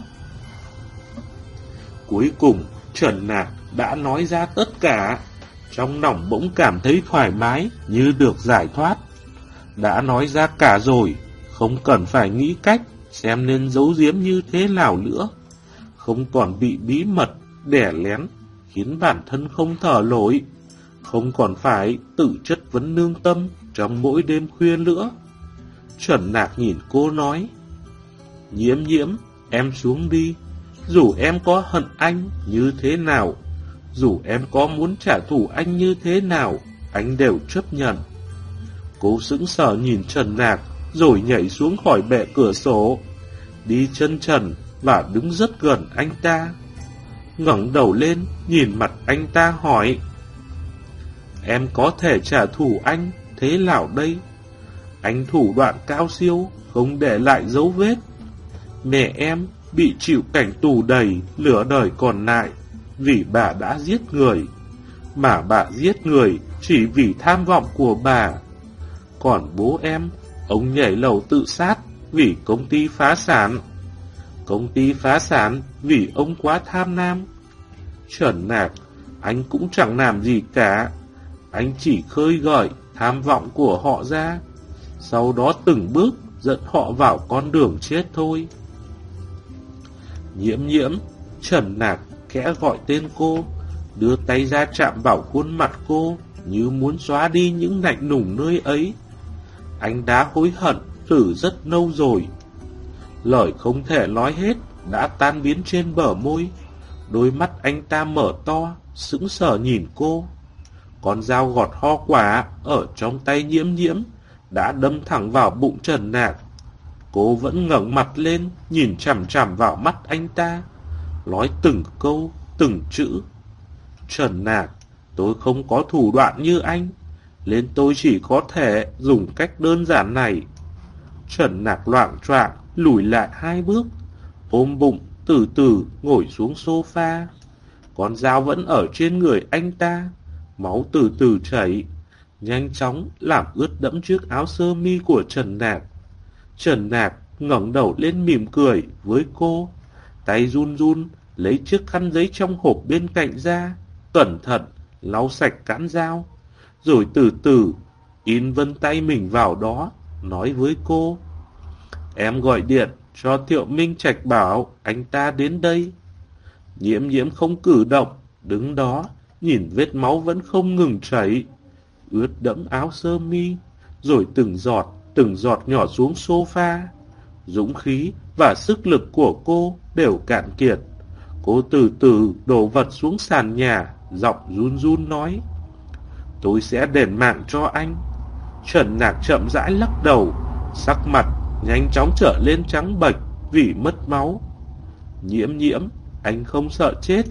Cuối cùng Trần Nạc đã nói ra tất cả. Trong lòng bỗng cảm thấy thoải mái như được giải thoát. Đã nói ra cả rồi, không cần phải nghĩ cách xem nên giấu giếm như thế nào nữa. Không còn bị bí mật, đẻ lén, khiến bản thân không thở nổi không còn phải tự chất vấn nương tâm trong mỗi đêm khuya nữa. Trần Nạc nhìn cô nói, Nhiễm nhiễm, em xuống đi, dù em có hận anh như thế nào, dù em có muốn trả thù anh như thế nào, anh đều chấp nhận. Cô sững sờ nhìn Trần Nạc, rồi nhảy xuống khỏi bệ cửa sổ, đi chân trần và đứng rất gần anh ta ngẩng đầu lên, nhìn mặt anh ta hỏi, Em có thể trả thù anh, thế nào đây? Anh thủ đoạn cao siêu, không để lại dấu vết. Mẹ em bị chịu cảnh tù đầy, lửa đời còn lại, vì bà đã giết người. Mà bà giết người chỉ vì tham vọng của bà. Còn bố em, ông nhảy lầu tự sát vì công ty phá sản. Công ty phá sản vì ông quá tham lam. chẩn nạc, anh cũng chẳng làm gì cả. Anh chỉ khơi gợi tham vọng của họ ra, sau đó từng bước dẫn họ vào con đường chết thôi. Nhiễm nhiễm, trần nạc, kẽ gọi tên cô, đưa tay ra chạm vào khuôn mặt cô như muốn xóa đi những lạnh nùng nơi ấy. Anh đã hối hận từ rất lâu rồi. Lời không thể nói hết đã tan biến trên bờ môi. Đôi mắt anh ta mở to, sững sờ nhìn cô. Con dao gọt ho quả ở trong tay nhiễm nhiễm đã đâm thẳng vào bụng Trần Nạc. Cô vẫn ngẩng mặt lên, nhìn chằm chằm vào mắt anh ta, nói từng câu, từng chữ. Trần Nạc, tôi không có thủ đoạn như anh, nên tôi chỉ có thể dùng cách đơn giản này. Trần Nạc loạn troạn lùi lại hai bước, ôm bụng, từ từ ngồi xuống sofa. Con dao vẫn ở trên người anh ta, máu từ từ chảy, nhanh chóng làm ướt đẫm chiếc áo sơ mi của Trần Nạc. Trần Nạc ngẩng đầu lên mỉm cười với cô, tay run run lấy chiếc khăn giấy trong hộp bên cạnh ra, cẩn thận lau sạch cán dao, rồi từ từ in vân tay mình vào đó, nói với cô. Em gọi điện cho Thiệu Minh Trạch bảo anh ta đến đây. Nhiễm nhiễm không cử động, đứng đó, nhìn vết máu vẫn không ngừng chảy, ướt đẫm áo sơ mi, rồi từng giọt, từng giọt nhỏ xuống sofa. Dũng khí và sức lực của cô đều cạn kiệt. Cô từ từ đổ vật xuống sàn nhà, giọng run run nói. Tôi sẽ đền mạng cho anh. Trần Nạc chậm rãi lắc đầu, sắc mặt nhanh chóng trở lên trắng bệch vì mất máu. Nhiễm nhiễm, anh không sợ chết,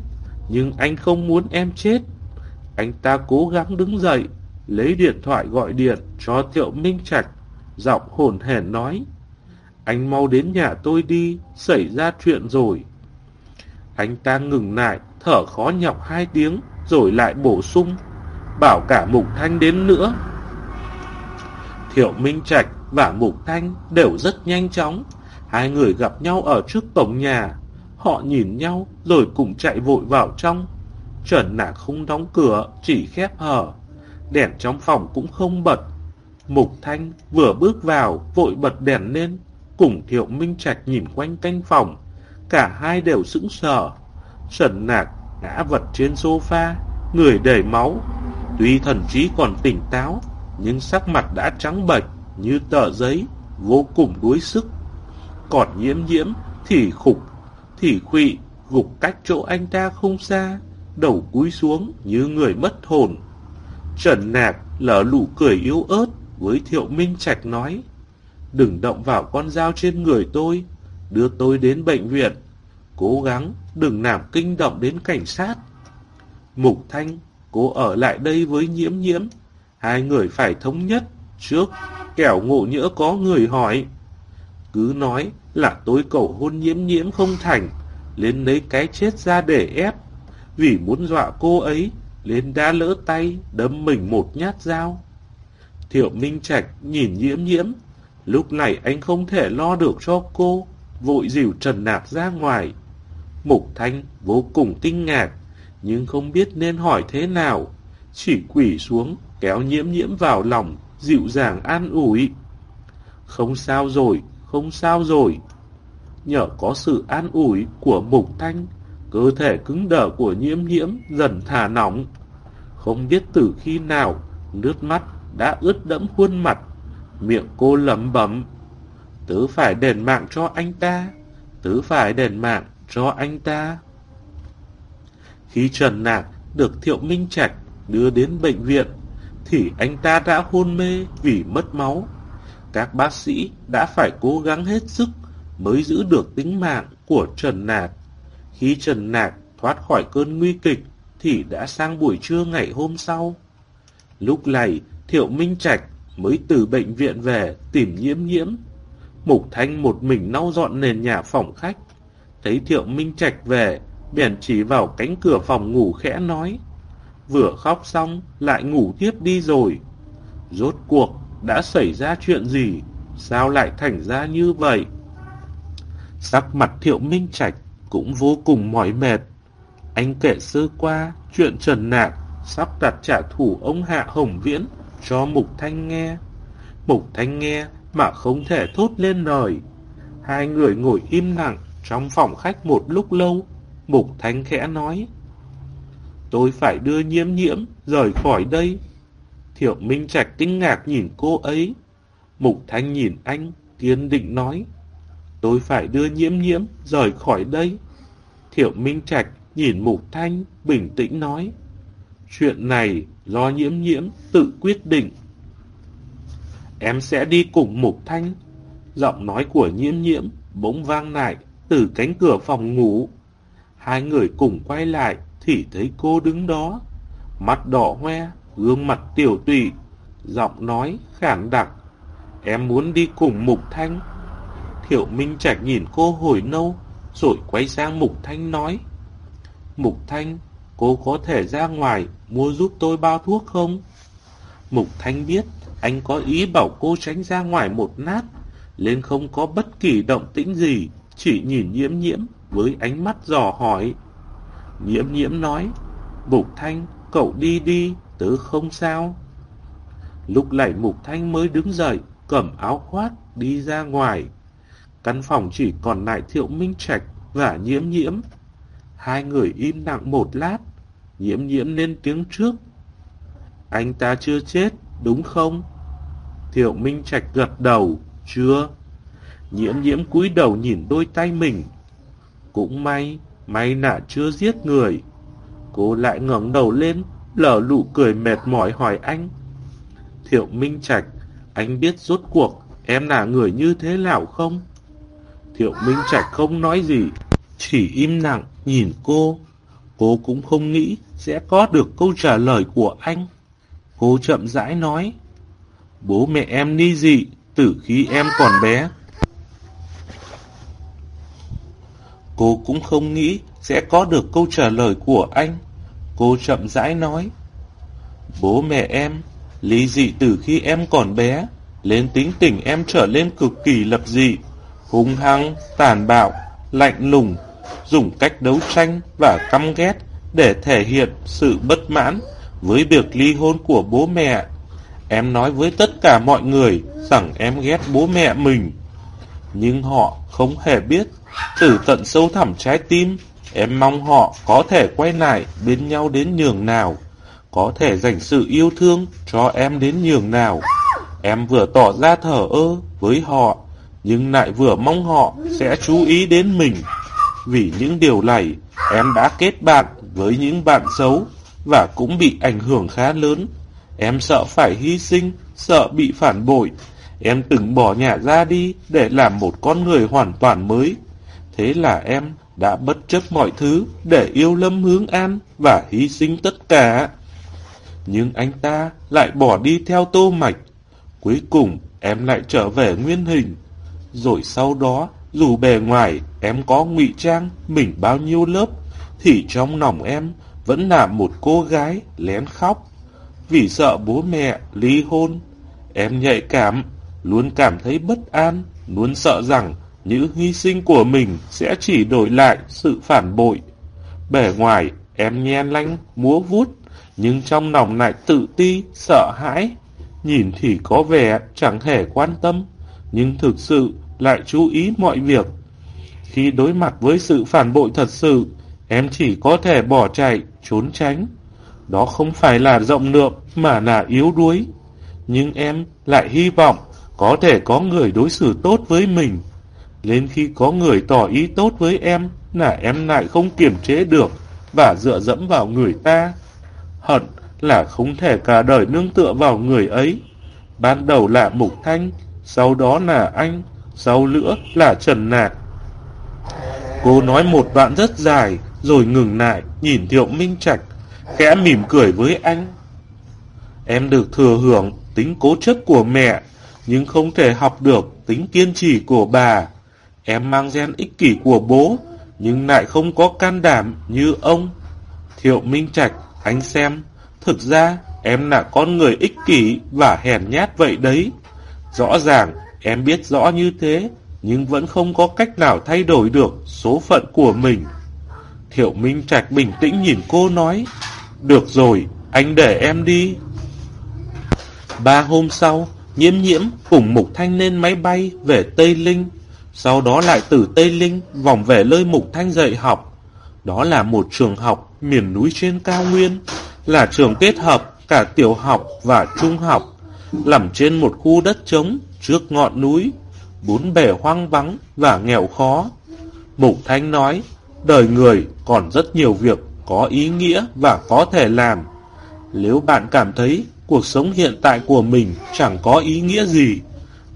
nhưng anh không muốn em chết. Anh ta cố gắng đứng dậy, lấy điện thoại gọi điện cho Thiệu Minh Trạch, giọng hồn hển nói. Anh mau đến nhà tôi đi, xảy ra chuyện rồi. Anh ta ngừng lại, thở khó nhọc hai tiếng, rồi lại bổ sung, bảo cả Mục Thanh đến nữa. Thiệu Minh Trạch và Mục Thanh đều rất nhanh chóng. Hai người gặp nhau ở trước cổng nhà. Họ nhìn nhau rồi cùng chạy vội vào trong. Trần Nạc không đóng cửa, chỉ khép hở. Đèn trong phòng cũng không bật. Mục Thanh vừa bước vào, vội bật đèn lên, cùng Thiệu Minh Trạch nhìn quanh canh phòng. Cả hai đều sững sờ. Trần Nạc ngã vật trên sofa, người đầy máu. Tuy thần trí còn tỉnh táo, nhưng sắc mặt đã trắng bệch như tờ giấy, vô cùng đuối sức. Còn nhiễm nhiễm thì khục, thì khụy, gục cách chỗ anh ta không xa, đầu cúi xuống như người mất hồn. Trần Nạc lở lụ cười yếu ớt với Thiệu Minh Trạch nói, đừng động vào con dao trên người tôi, đưa tôi đến bệnh viện, cố gắng đừng làm kinh động đến cảnh sát. Mục Thanh, cố ở lại đây với nhiễm nhiễm, hai người phải thống nhất trước, kẻo ngộ nhỡ có người hỏi. Cứ nói là tôi cầu hôn nhiễm nhiễm không thành, lên lấy cái chết ra để ép, vì muốn dọa cô ấy, lên đã lỡ tay, đâm mình một nhát dao. Thiệu Minh Trạch nhìn nhiễm nhiễm, lúc này anh không thể lo được cho cô, vội dìu Trần nạp ra ngoài. Mục Thanh vô cùng kinh ngạc, nhưng không biết nên hỏi thế nào, chỉ quỷ xuống, kéo nhiễm nhiễm vào lòng, dịu dàng an ủi. Không sao rồi, không sao rồi. Nhờ có sự an ủi của Mục Thanh, cơ thể cứng đờ của nhiễm nhiễm dần thả nóng. Không biết từ khi nào, nước mắt đã ướt đẫm khuôn mặt, miệng cô lẩm bẩm. Tớ phải đền mạng cho anh ta, tớ phải đền mạng cho anh ta. Khi Trần Nạc được Thiệu Minh Trạch đưa đến bệnh viện, thì anh ta đã hôn mê vì mất máu. Các bác sĩ đã phải cố gắng hết sức mới giữ được tính mạng của Trần Nạc. Khi Trần Nạc thoát khỏi cơn nguy kịch thì đã sang buổi trưa ngày hôm sau. Lúc này Thiệu Minh Trạch mới từ bệnh viện về tìm nhiễm nhiễm. Mục Thanh một mình lau dọn nền nhà phòng khách. Thấy Thiệu Minh Trạch về, bèn chỉ vào cánh cửa phòng ngủ khẽ nói. Vừa khóc xong, lại ngủ tiếp đi rồi. Rốt cuộc, đã xảy ra chuyện gì? Sao lại thành ra như vậy? Sắc mặt Thiệu Minh Trạch cũng vô cùng mỏi mệt. Anh kể sơ qua chuyện Trần Nạc sắp đặt trả thù ông Hạ Hồng Viễn cho Mục Thanh nghe. Mục Thanh nghe mà không thể thốt lên lời. Hai người ngồi im lặng trong phòng khách một lúc lâu, Mục Thanh khẽ nói. Tôi phải đưa nhiễm nhiễm rời khỏi đây. Thiệu Minh Trạch kinh ngạc nhìn cô ấy. Mục Thanh nhìn anh, kiên định nói. Tôi phải đưa nhiễm nhiễm rời khỏi đây. Thiệu Minh Trạch nhìn Mục Thanh, bình tĩnh nói. Chuyện này do nhiễm nhiễm tự quyết định. Em sẽ đi cùng Mục Thanh. Giọng nói của nhiễm nhiễm bỗng vang lại từ cánh cửa phòng ngủ. Hai người cùng quay lại thì thấy cô đứng đó. Mặt đỏ hoe, gương mặt tiểu tụy, giọng nói khản đặc. Em muốn đi cùng Mục Thanh. Thiệu Minh Trạch nhìn cô hồi nâu, rồi quay sang Mục Thanh nói. Mục Thanh, cô có thể ra ngoài mua giúp tôi bao thuốc không? Mục Thanh biết anh có ý bảo cô tránh ra ngoài một nát, nên không có bất kỳ động tĩnh gì, chỉ nhìn nhiễm nhiễm với ánh mắt dò hỏi. Nhiễm nhiễm nói, Mục Thanh, cậu đi đi, tớ không sao. Lúc này Mục Thanh mới đứng dậy, cầm áo khoác, đi ra ngoài. Căn phòng chỉ còn lại Thiệu Minh Trạch và Nhiễm Nhiễm. Hai người im lặng một lát, Nhiễm Nhiễm lên tiếng trước. Anh ta chưa chết, đúng không? Thiệu Minh Trạch gật đầu, chưa. Nhiễm Nhiễm cúi đầu nhìn đôi tay mình. Cũng may, may nạ chưa giết người. Cô lại ngẩng đầu lên, lở lụ cười mệt mỏi hỏi anh. Thiệu Minh Trạch, anh biết rốt cuộc em là người như thế nào không? Thiệu Minh Trạch không nói gì, chỉ im lặng nhìn cô. Cô cũng không nghĩ sẽ có được câu trả lời của anh. Cô chậm rãi nói, bố mẹ em ni dị từ khi em còn bé. Cô cũng không nghĩ sẽ có được câu trả lời của anh. Cô chậm rãi nói, bố mẹ em lý dị từ khi em còn bé, lên tính tình em trở lên cực kỳ lập dị hung hăng, tàn bạo, lạnh lùng, dùng cách đấu tranh và căm ghét để thể hiện sự bất mãn với việc ly hôn của bố mẹ. Em nói với tất cả mọi người rằng em ghét bố mẹ mình. Nhưng họ không hề biết, từ tận sâu thẳm trái tim, em mong họ có thể quay lại bên nhau đến nhường nào, có thể dành sự yêu thương cho em đến nhường nào. Em vừa tỏ ra thở ơ với họ, nhưng lại vừa mong họ sẽ chú ý đến mình. Vì những điều này, em đã kết bạn với những bạn xấu và cũng bị ảnh hưởng khá lớn. Em sợ phải hy sinh, sợ bị phản bội. Em từng bỏ nhà ra đi để làm một con người hoàn toàn mới. Thế là em đã bất chấp mọi thứ để yêu Lâm Hướng An và hy sinh tất cả. Nhưng anh ta lại bỏ đi theo tô mạch. Cuối cùng em lại trở về nguyên hình. Rồi sau đó, dù bề ngoài em có ngụy trang mình bao nhiêu lớp, thì trong lòng em vẫn là một cô gái lén khóc. Vì sợ bố mẹ ly hôn, em nhạy cảm, luôn cảm thấy bất an, luôn sợ rằng những hy sinh của mình sẽ chỉ đổi lại sự phản bội. Bề ngoài em nhen lanh, múa vút, nhưng trong lòng lại tự ti, sợ hãi. Nhìn thì có vẻ chẳng hề quan tâm, nhưng thực sự lại chú ý mọi việc. Khi đối mặt với sự phản bội thật sự, em chỉ có thể bỏ chạy, trốn tránh. Đó không phải là rộng lượng mà là yếu đuối. Nhưng em lại hy vọng có thể có người đối xử tốt với mình. Lên khi có người tỏ ý tốt với em là em lại không kiềm chế được và dựa dẫm vào người ta. Hận là không thể cả đời nương tựa vào người ấy. Ban đầu là Mục Thanh, sau đó là anh, sau nữa là Trần Nạc. Cô nói một đoạn rất dài, rồi ngừng lại, nhìn Thiệu Minh Trạch, khẽ mỉm cười với anh. Em được thừa hưởng tính cố chấp của mẹ, nhưng không thể học được tính kiên trì của bà. Em mang gen ích kỷ của bố, nhưng lại không có can đảm như ông. Thiệu Minh Trạch, anh xem, thực ra em là con người ích kỷ và hèn nhát vậy đấy. Rõ ràng Em biết rõ như thế, nhưng vẫn không có cách nào thay đổi được số phận của mình. Thiệu Minh Trạch bình tĩnh nhìn cô nói, Được rồi, anh để em đi. Ba hôm sau, nhiễm nhiễm cùng Mục Thanh lên máy bay về Tây Linh, sau đó lại từ Tây Linh vòng về nơi Mục Thanh dạy học. Đó là một trường học miền núi trên cao nguyên, là trường kết hợp cả tiểu học và trung học, nằm trên một khu đất trống trước ngọn núi, bốn bề hoang vắng và nghèo khó. Mục Thanh nói, đời người còn rất nhiều việc có ý nghĩa và có thể làm. Nếu bạn cảm thấy cuộc sống hiện tại của mình chẳng có ý nghĩa gì,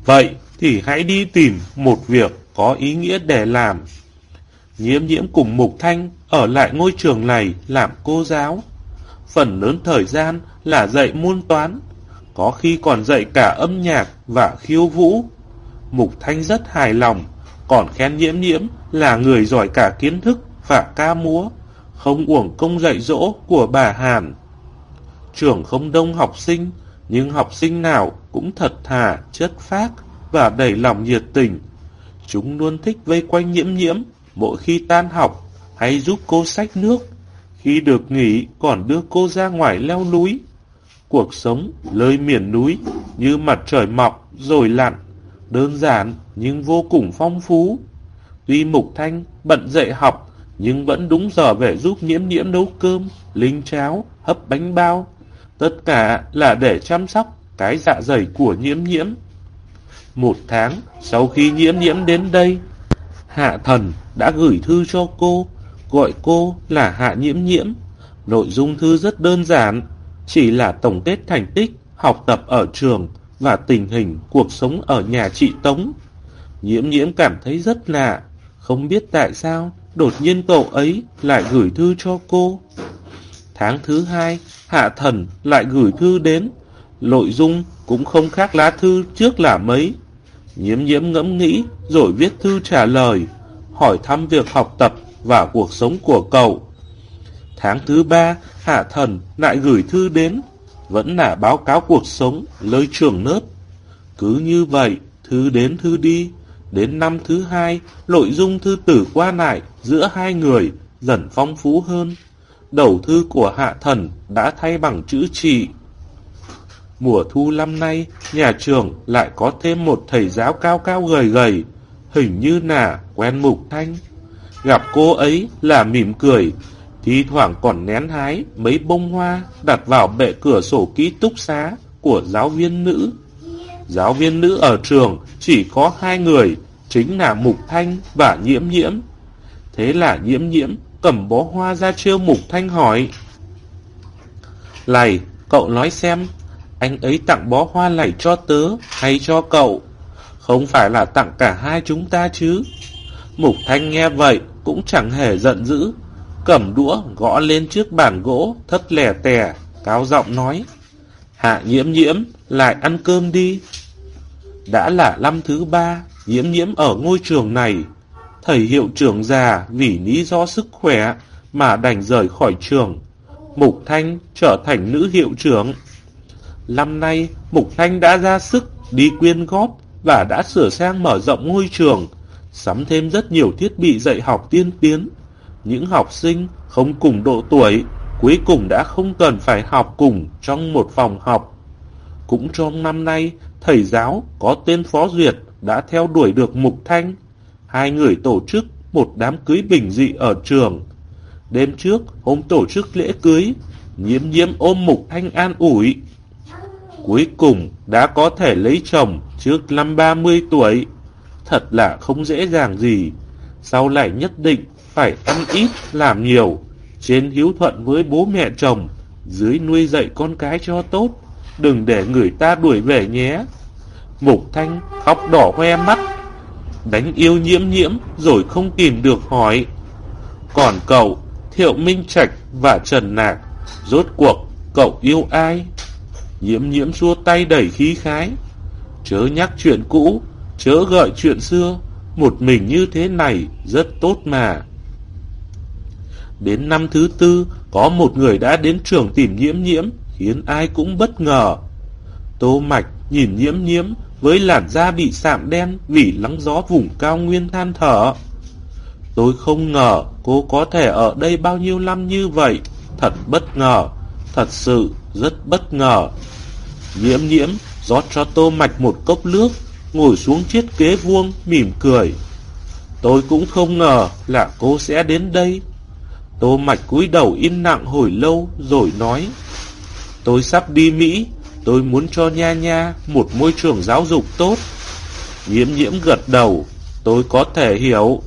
vậy thì hãy đi tìm một việc có ý nghĩa để làm. Nhiễm nhiễm cùng Mục Thanh ở lại ngôi trường này làm cô giáo. Phần lớn thời gian là dạy môn toán, có khi còn dạy cả âm nhạc và khiêu vũ. Mục Thanh rất hài lòng, còn khen nhiễm nhiễm là người giỏi cả kiến thức và ca múa, không uổng công dạy dỗ của bà Hàn. Trường không đông học sinh, nhưng học sinh nào cũng thật thà, chất phác và đầy lòng nhiệt tình. Chúng luôn thích vây quanh nhiễm nhiễm, mỗi khi tan học hay giúp cô xách nước. Khi được nghỉ còn đưa cô ra ngoài leo núi. Cuộc sống lơi miền núi như mặt trời mọc rồi lặn, đơn giản nhưng vô cùng phong phú. Tuy Mục Thanh bận dạy học nhưng vẫn đúng giờ về giúp nhiễm nhiễm nấu cơm, linh cháo, hấp bánh bao. Tất cả là để chăm sóc cái dạ dày của nhiễm nhiễm. Một tháng sau khi nhiễm nhiễm đến đây, Hạ Thần đã gửi thư cho cô, gọi cô là Hạ Nhiễm Nhiễm. Nội dung thư rất đơn giản, chỉ là tổng kết thành tích, học tập ở trường và tình hình cuộc sống ở nhà chị Tống. Nhiễm nhiễm cảm thấy rất lạ, không biết tại sao đột nhiên cậu ấy lại gửi thư cho cô. Tháng thứ hai, Hạ Thần lại gửi thư đến, nội dung cũng không khác lá thư trước là mấy. Nhiễm nhiễm ngẫm nghĩ rồi viết thư trả lời, hỏi thăm việc học tập và cuộc sống của cậu. Tháng thứ ba, Hạ Thần lại gửi thư đến, vẫn là báo cáo cuộc sống, lời trường nớp. Cứ như vậy, thư đến thư đi, đến năm thứ hai, nội dung thư tử qua lại giữa hai người dần phong phú hơn. Đầu thư của Hạ Thần đã thay bằng chữ trị. Mùa thu năm nay, nhà trường lại có thêm một thầy giáo cao cao gầy gầy, hình như là quen mục thanh. Gặp cô ấy là mỉm cười, thi thoảng còn nén hái mấy bông hoa đặt vào bệ cửa sổ ký túc xá của giáo viên nữ. Giáo viên nữ ở trường chỉ có hai người, chính là Mục Thanh và Nhiễm Nhiễm. Thế là Nhiễm Nhiễm cầm bó hoa ra trêu Mục Thanh hỏi. Lầy, cậu nói xem, anh ấy tặng bó hoa lầy cho tớ hay cho cậu? Không phải là tặng cả hai chúng ta chứ? Mục Thanh nghe vậy cũng chẳng hề giận dữ, cầm đũa gõ lên trước bàn gỗ thất lẻ tè, cáo giọng nói. Hạ nhiễm nhiễm, lại ăn cơm đi. Đã là năm thứ ba, nhiễm nhiễm ở ngôi trường này. Thầy hiệu trưởng già vì lý do sức khỏe mà đành rời khỏi trường. Mục Thanh trở thành nữ hiệu trưởng. Năm nay, Mục Thanh đã ra sức đi quyên góp và đã sửa sang mở rộng ngôi trường, sắm thêm rất nhiều thiết bị dạy học tiên tiến. Những học sinh không cùng độ tuổi cuối cùng đã không cần phải học cùng trong một phòng học. Cũng trong năm nay, thầy giáo có tên Phó Duyệt đã theo đuổi được Mục Thanh. Hai người tổ chức một đám cưới bình dị ở trường. Đêm trước, hôm tổ chức lễ cưới, nhiễm nhiễm ôm Mục Thanh an ủi. Cuối cùng đã có thể lấy chồng trước năm 30 tuổi. Thật là không dễ dàng gì. Sau lại nhất định phải ăn ít, làm nhiều. Trên hiếu thuận với bố mẹ chồng, dưới nuôi dạy con cái cho tốt. Đừng để người ta đuổi về nhé. Mục Thanh khóc đỏ hoe mắt, đánh yêu nhiễm nhiễm rồi không kìm được hỏi. Còn cậu, Thiệu Minh Trạch và Trần Nạc, rốt cuộc cậu yêu ai? Nhiễm nhiễm xua tay đẩy khí khái. Chớ nhắc chuyện cũ, chớ gợi chuyện xưa, một mình như thế này rất tốt mà. Đến năm thứ tư, có một người đã đến trường tìm nhiễm nhiễm, khiến ai cũng bất ngờ. Tô Mạch nhìn nhiễm nhiễm với làn da bị sạm đen vì lắng gió vùng cao nguyên than thở. Tôi không ngờ cô có thể ở đây bao nhiêu năm như vậy, thật bất ngờ, thật sự rất bất ngờ. Nhiễm nhiễm rót cho Tô Mạch một cốc nước, ngồi xuống chiếc ghế vuông, mỉm cười. Tôi cũng không ngờ là cô sẽ đến đây. Tô Mạch cúi đầu im lặng hồi lâu rồi nói Tôi sắp đi Mỹ Tôi muốn cho Nha Nha một môi trường giáo dục tốt Nhiễm nhiễm gật đầu Tôi có thể hiểu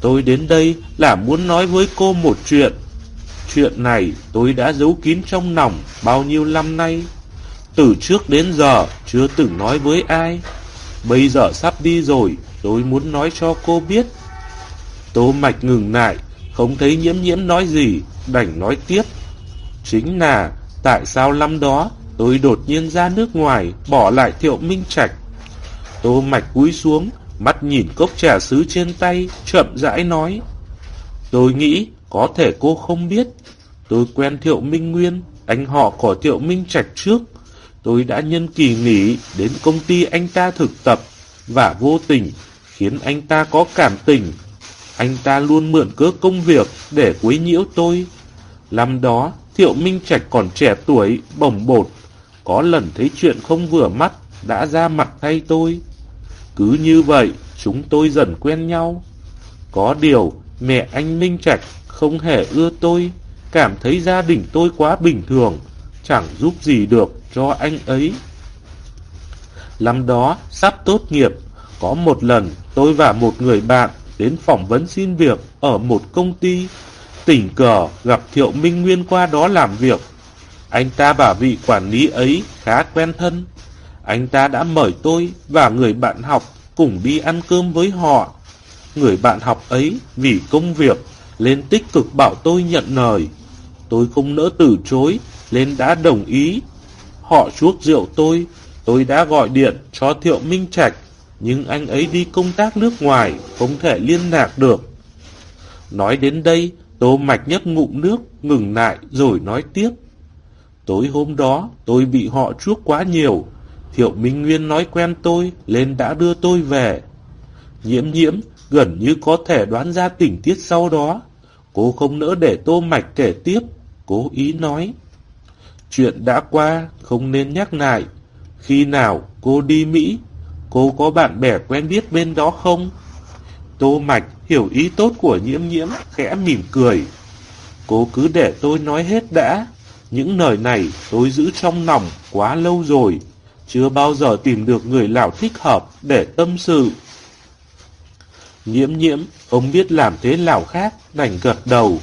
Tôi đến đây là muốn nói với cô một chuyện Chuyện này tôi đã giấu kín trong lòng bao nhiêu năm nay. Từ trước đến giờ chưa từng nói với ai. Bây giờ sắp đi rồi, Tôi muốn nói cho cô biết. Tô Mạch ngừng lại, Không thấy nhiễm nhiễm nói gì, Đành nói tiếp. Chính là, tại sao năm đó Tôi đột nhiên ra nước ngoài, Bỏ lại thiệu minh trạch? Tô Mạch cúi xuống, Mắt nhìn cốc trà sứ trên tay, Chậm rãi nói. Tôi nghĩ có thể cô không biết. Tôi quen Thiệu Minh Nguyên, Anh họ của Thiệu Minh Trạch trước. Tôi đã nhân kỳ nghỉ Đến công ty anh ta thực tập Và vô tình Khiến anh ta có cảm tình. Anh ta luôn mượn cớ công việc Để quấy nhiễu tôi. Năm đó, Thiệu Minh Trạch còn trẻ tuổi, Bồng bột. Có lần thấy chuyện không vừa mắt, Đã ra mặt thay tôi. Cứ như vậy, Chúng tôi dần quen nhau. Có điều mẹ anh Minh Trạch Không hề ưa tôi, Cảm thấy gia đình tôi quá bình thường, Chẳng giúp gì được cho anh ấy. Năm đó, sắp tốt nghiệp, Có một lần tôi và một người bạn Đến phỏng vấn xin việc Ở một công ty. Tình cờ gặp Thiệu Minh Nguyên qua đó làm việc. Anh ta bảo vị quản lý ấy khá quen thân. Anh ta đã mời tôi và người bạn học cùng đi ăn cơm với họ. Người bạn học ấy vì công việc lên tích cực bảo tôi nhận lời. Tôi không nỡ từ chối, lên đã đồng ý. Họ chuốc rượu tôi, tôi đã gọi điện cho Thiệu Minh Trạch, nhưng anh ấy đi công tác nước ngoài, không thể liên lạc được. Nói đến đây, Tô Mạch nhấp ngụm nước, ngừng lại rồi nói tiếp. Tối hôm đó, tôi bị họ chuốc quá nhiều, Thiệu Minh Nguyên nói quen tôi, lên đã đưa tôi về. Nhiễm nhiễm, gần như có thể đoán ra tình tiết sau đó. Cô không nỡ để Tô Mạch kể tiếp, cố ý nói. Chuyện đã qua, không nên nhắc lại. Khi nào cô đi Mỹ, cô có bạn bè quen biết bên đó không? Tô Mạch hiểu ý tốt của nhiễm nhiễm, khẽ mỉm cười. Cô cứ để tôi nói hết đã. Những lời này tôi giữ trong lòng quá lâu rồi chưa bao giờ tìm được người nào thích hợp để tâm sự. Nhiễm nhiễm, ông biết làm thế nào khác, đành gật đầu.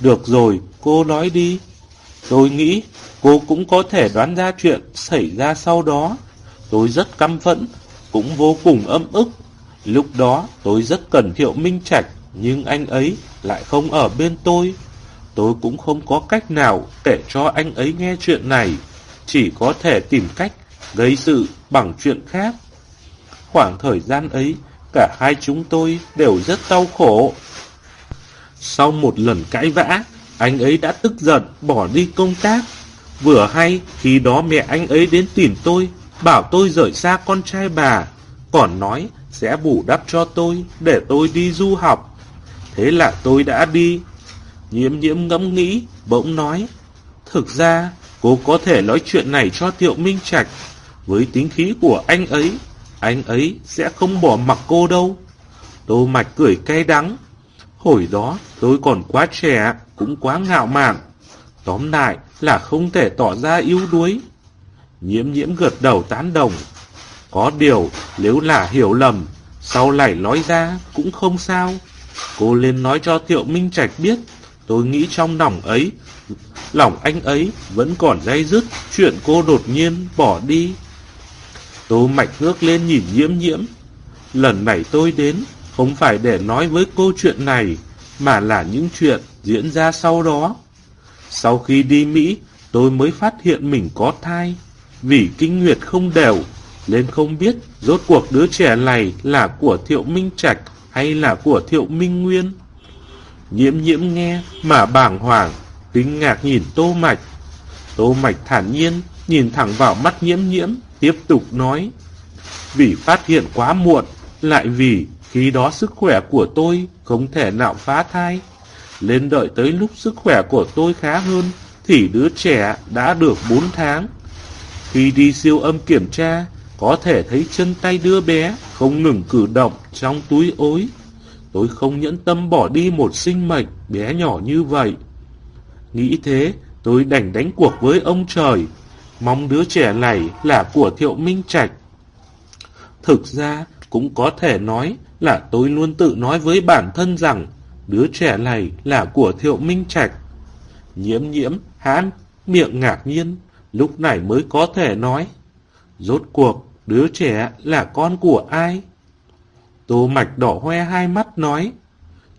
Được rồi, cô nói đi. Tôi nghĩ cô cũng có thể đoán ra chuyện xảy ra sau đó. Tôi rất căm phẫn, cũng vô cùng âm ức. Lúc đó tôi rất cần Thiệu Minh Trạch, nhưng anh ấy lại không ở bên tôi. Tôi cũng không có cách nào kể cho anh ấy nghe chuyện này, chỉ có thể tìm cách gây sự bằng chuyện khác. Khoảng thời gian ấy, cả hai chúng tôi đều rất đau khổ. Sau một lần cãi vã, anh ấy đã tức giận bỏ đi công tác. Vừa hay, khi đó mẹ anh ấy đến tìm tôi, bảo tôi rời xa con trai bà, còn nói sẽ bù đắp cho tôi để tôi đi du học. Thế là tôi đã đi. Nhiễm nhiễm ngẫm nghĩ, bỗng nói, thực ra cô có thể nói chuyện này cho Thiệu Minh Trạch với tính khí của anh ấy, anh ấy sẽ không bỏ mặc cô đâu. Tô Mạch cười cay đắng. Hồi đó tôi còn quá trẻ, cũng quá ngạo mạn. Tóm lại là không thể tỏ ra yếu đuối. Nhiễm nhiễm gật đầu tán đồng. Có điều, nếu là hiểu lầm, sau này nói ra cũng không sao. Cô lên nói cho Thiệu Minh Trạch biết, tôi nghĩ trong lòng ấy, lòng anh ấy vẫn còn dây dứt chuyện cô đột nhiên bỏ đi. Tô Mạch ngước lên nhìn nhiễm nhiễm. Lần này tôi đến, không phải để nói với cô chuyện này, mà là những chuyện diễn ra sau đó. Sau khi đi Mỹ, tôi mới phát hiện mình có thai. Vì kinh nguyệt không đều, nên không biết rốt cuộc đứa trẻ này là của Thiệu Minh Trạch hay là của Thiệu Minh Nguyên. Nhiễm nhiễm nghe mà bàng hoàng, kinh ngạc nhìn Tô Mạch. Tô Mạch thản nhiên nhìn thẳng vào mắt nhiễm nhiễm, tiếp tục nói. Vì phát hiện quá muộn, lại vì khi đó sức khỏe của tôi không thể nào phá thai. Lên đợi tới lúc sức khỏe của tôi khá hơn, thì đứa trẻ đã được 4 tháng. Khi đi siêu âm kiểm tra, có thể thấy chân tay đứa bé không ngừng cử động trong túi ối. tôi không nhẫn tâm bỏ đi một sinh mệnh bé nhỏ như vậy. Nghĩ thế, tôi đành đánh cuộc với ông trời, mong đứa trẻ này là của Thiệu Minh Trạch. Thực ra, cũng có thể nói là tôi luôn tự nói với bản thân rằng đứa trẻ này là của Thiệu Minh Trạch. Nhiễm nhiễm, hán, miệng ngạc nhiên, lúc này mới có thể nói. Rốt cuộc, đứa trẻ là con của ai? Tô mạch đỏ hoe hai mắt nói.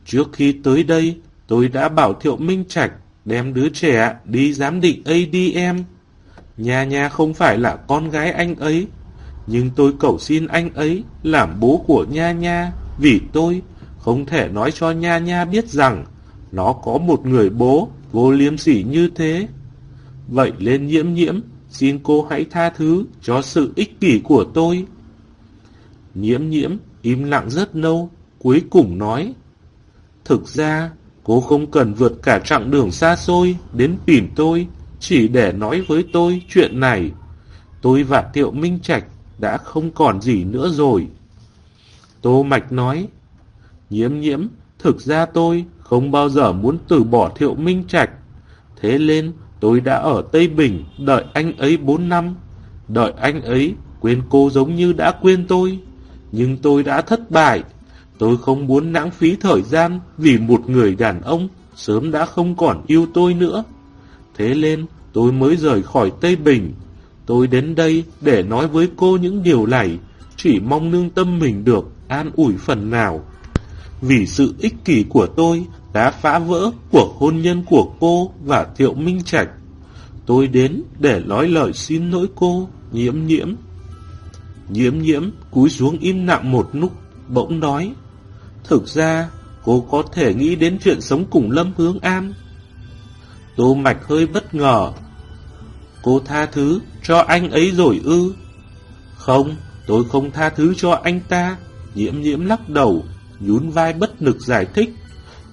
Trước khi tới đây, tôi đã bảo Thiệu Minh Trạch đem đứa trẻ đi giám định ADM. Nhà nhà không phải là con gái anh ấy, nhưng tôi cầu xin anh ấy làm bố của Nha Nha, vì tôi không thể nói cho Nha Nha biết rằng nó có một người bố vô liêm sỉ như thế. Vậy lên nhiễm nhiễm, xin cô hãy tha thứ cho sự ích kỷ của tôi. Nhiễm nhiễm im lặng rất lâu, cuối cùng nói. Thực ra, cô không cần vượt cả chặng đường xa xôi đến tìm tôi, chỉ để nói với tôi chuyện này. Tôi và Tiệu Minh Trạch đã không còn gì nữa rồi. Tô Mạch nói, nhiễm nhiễm, thực ra tôi không bao giờ muốn từ bỏ Thiệu Minh Trạch. Thế nên tôi đã ở Tây Bình đợi anh ấy 4 năm, đợi anh ấy quên cô giống như đã quên tôi. Nhưng tôi đã thất bại. Tôi không muốn lãng phí thời gian vì một người đàn ông sớm đã không còn yêu tôi nữa. Thế lên, tôi mới rời khỏi Tây Bình. Tôi đến đây để nói với cô những điều này, chỉ mong nương tâm mình được an ủi phần nào. Vì sự ích kỷ của tôi đã phá vỡ cuộc hôn nhân của cô và Thiệu Minh Trạch. Tôi đến để nói lời xin lỗi cô, nhiễm nhiễm. Nhiễm nhiễm cúi xuống im lặng một lúc, bỗng nói. Thực ra, cô có thể nghĩ đến chuyện sống cùng Lâm Hướng An. Tô Mạch hơi bất ngờ. Cô tha thứ cho anh ấy rồi ư? Không, tôi không tha thứ cho anh ta. Nhiễm nhiễm lắc đầu, nhún vai bất lực giải thích.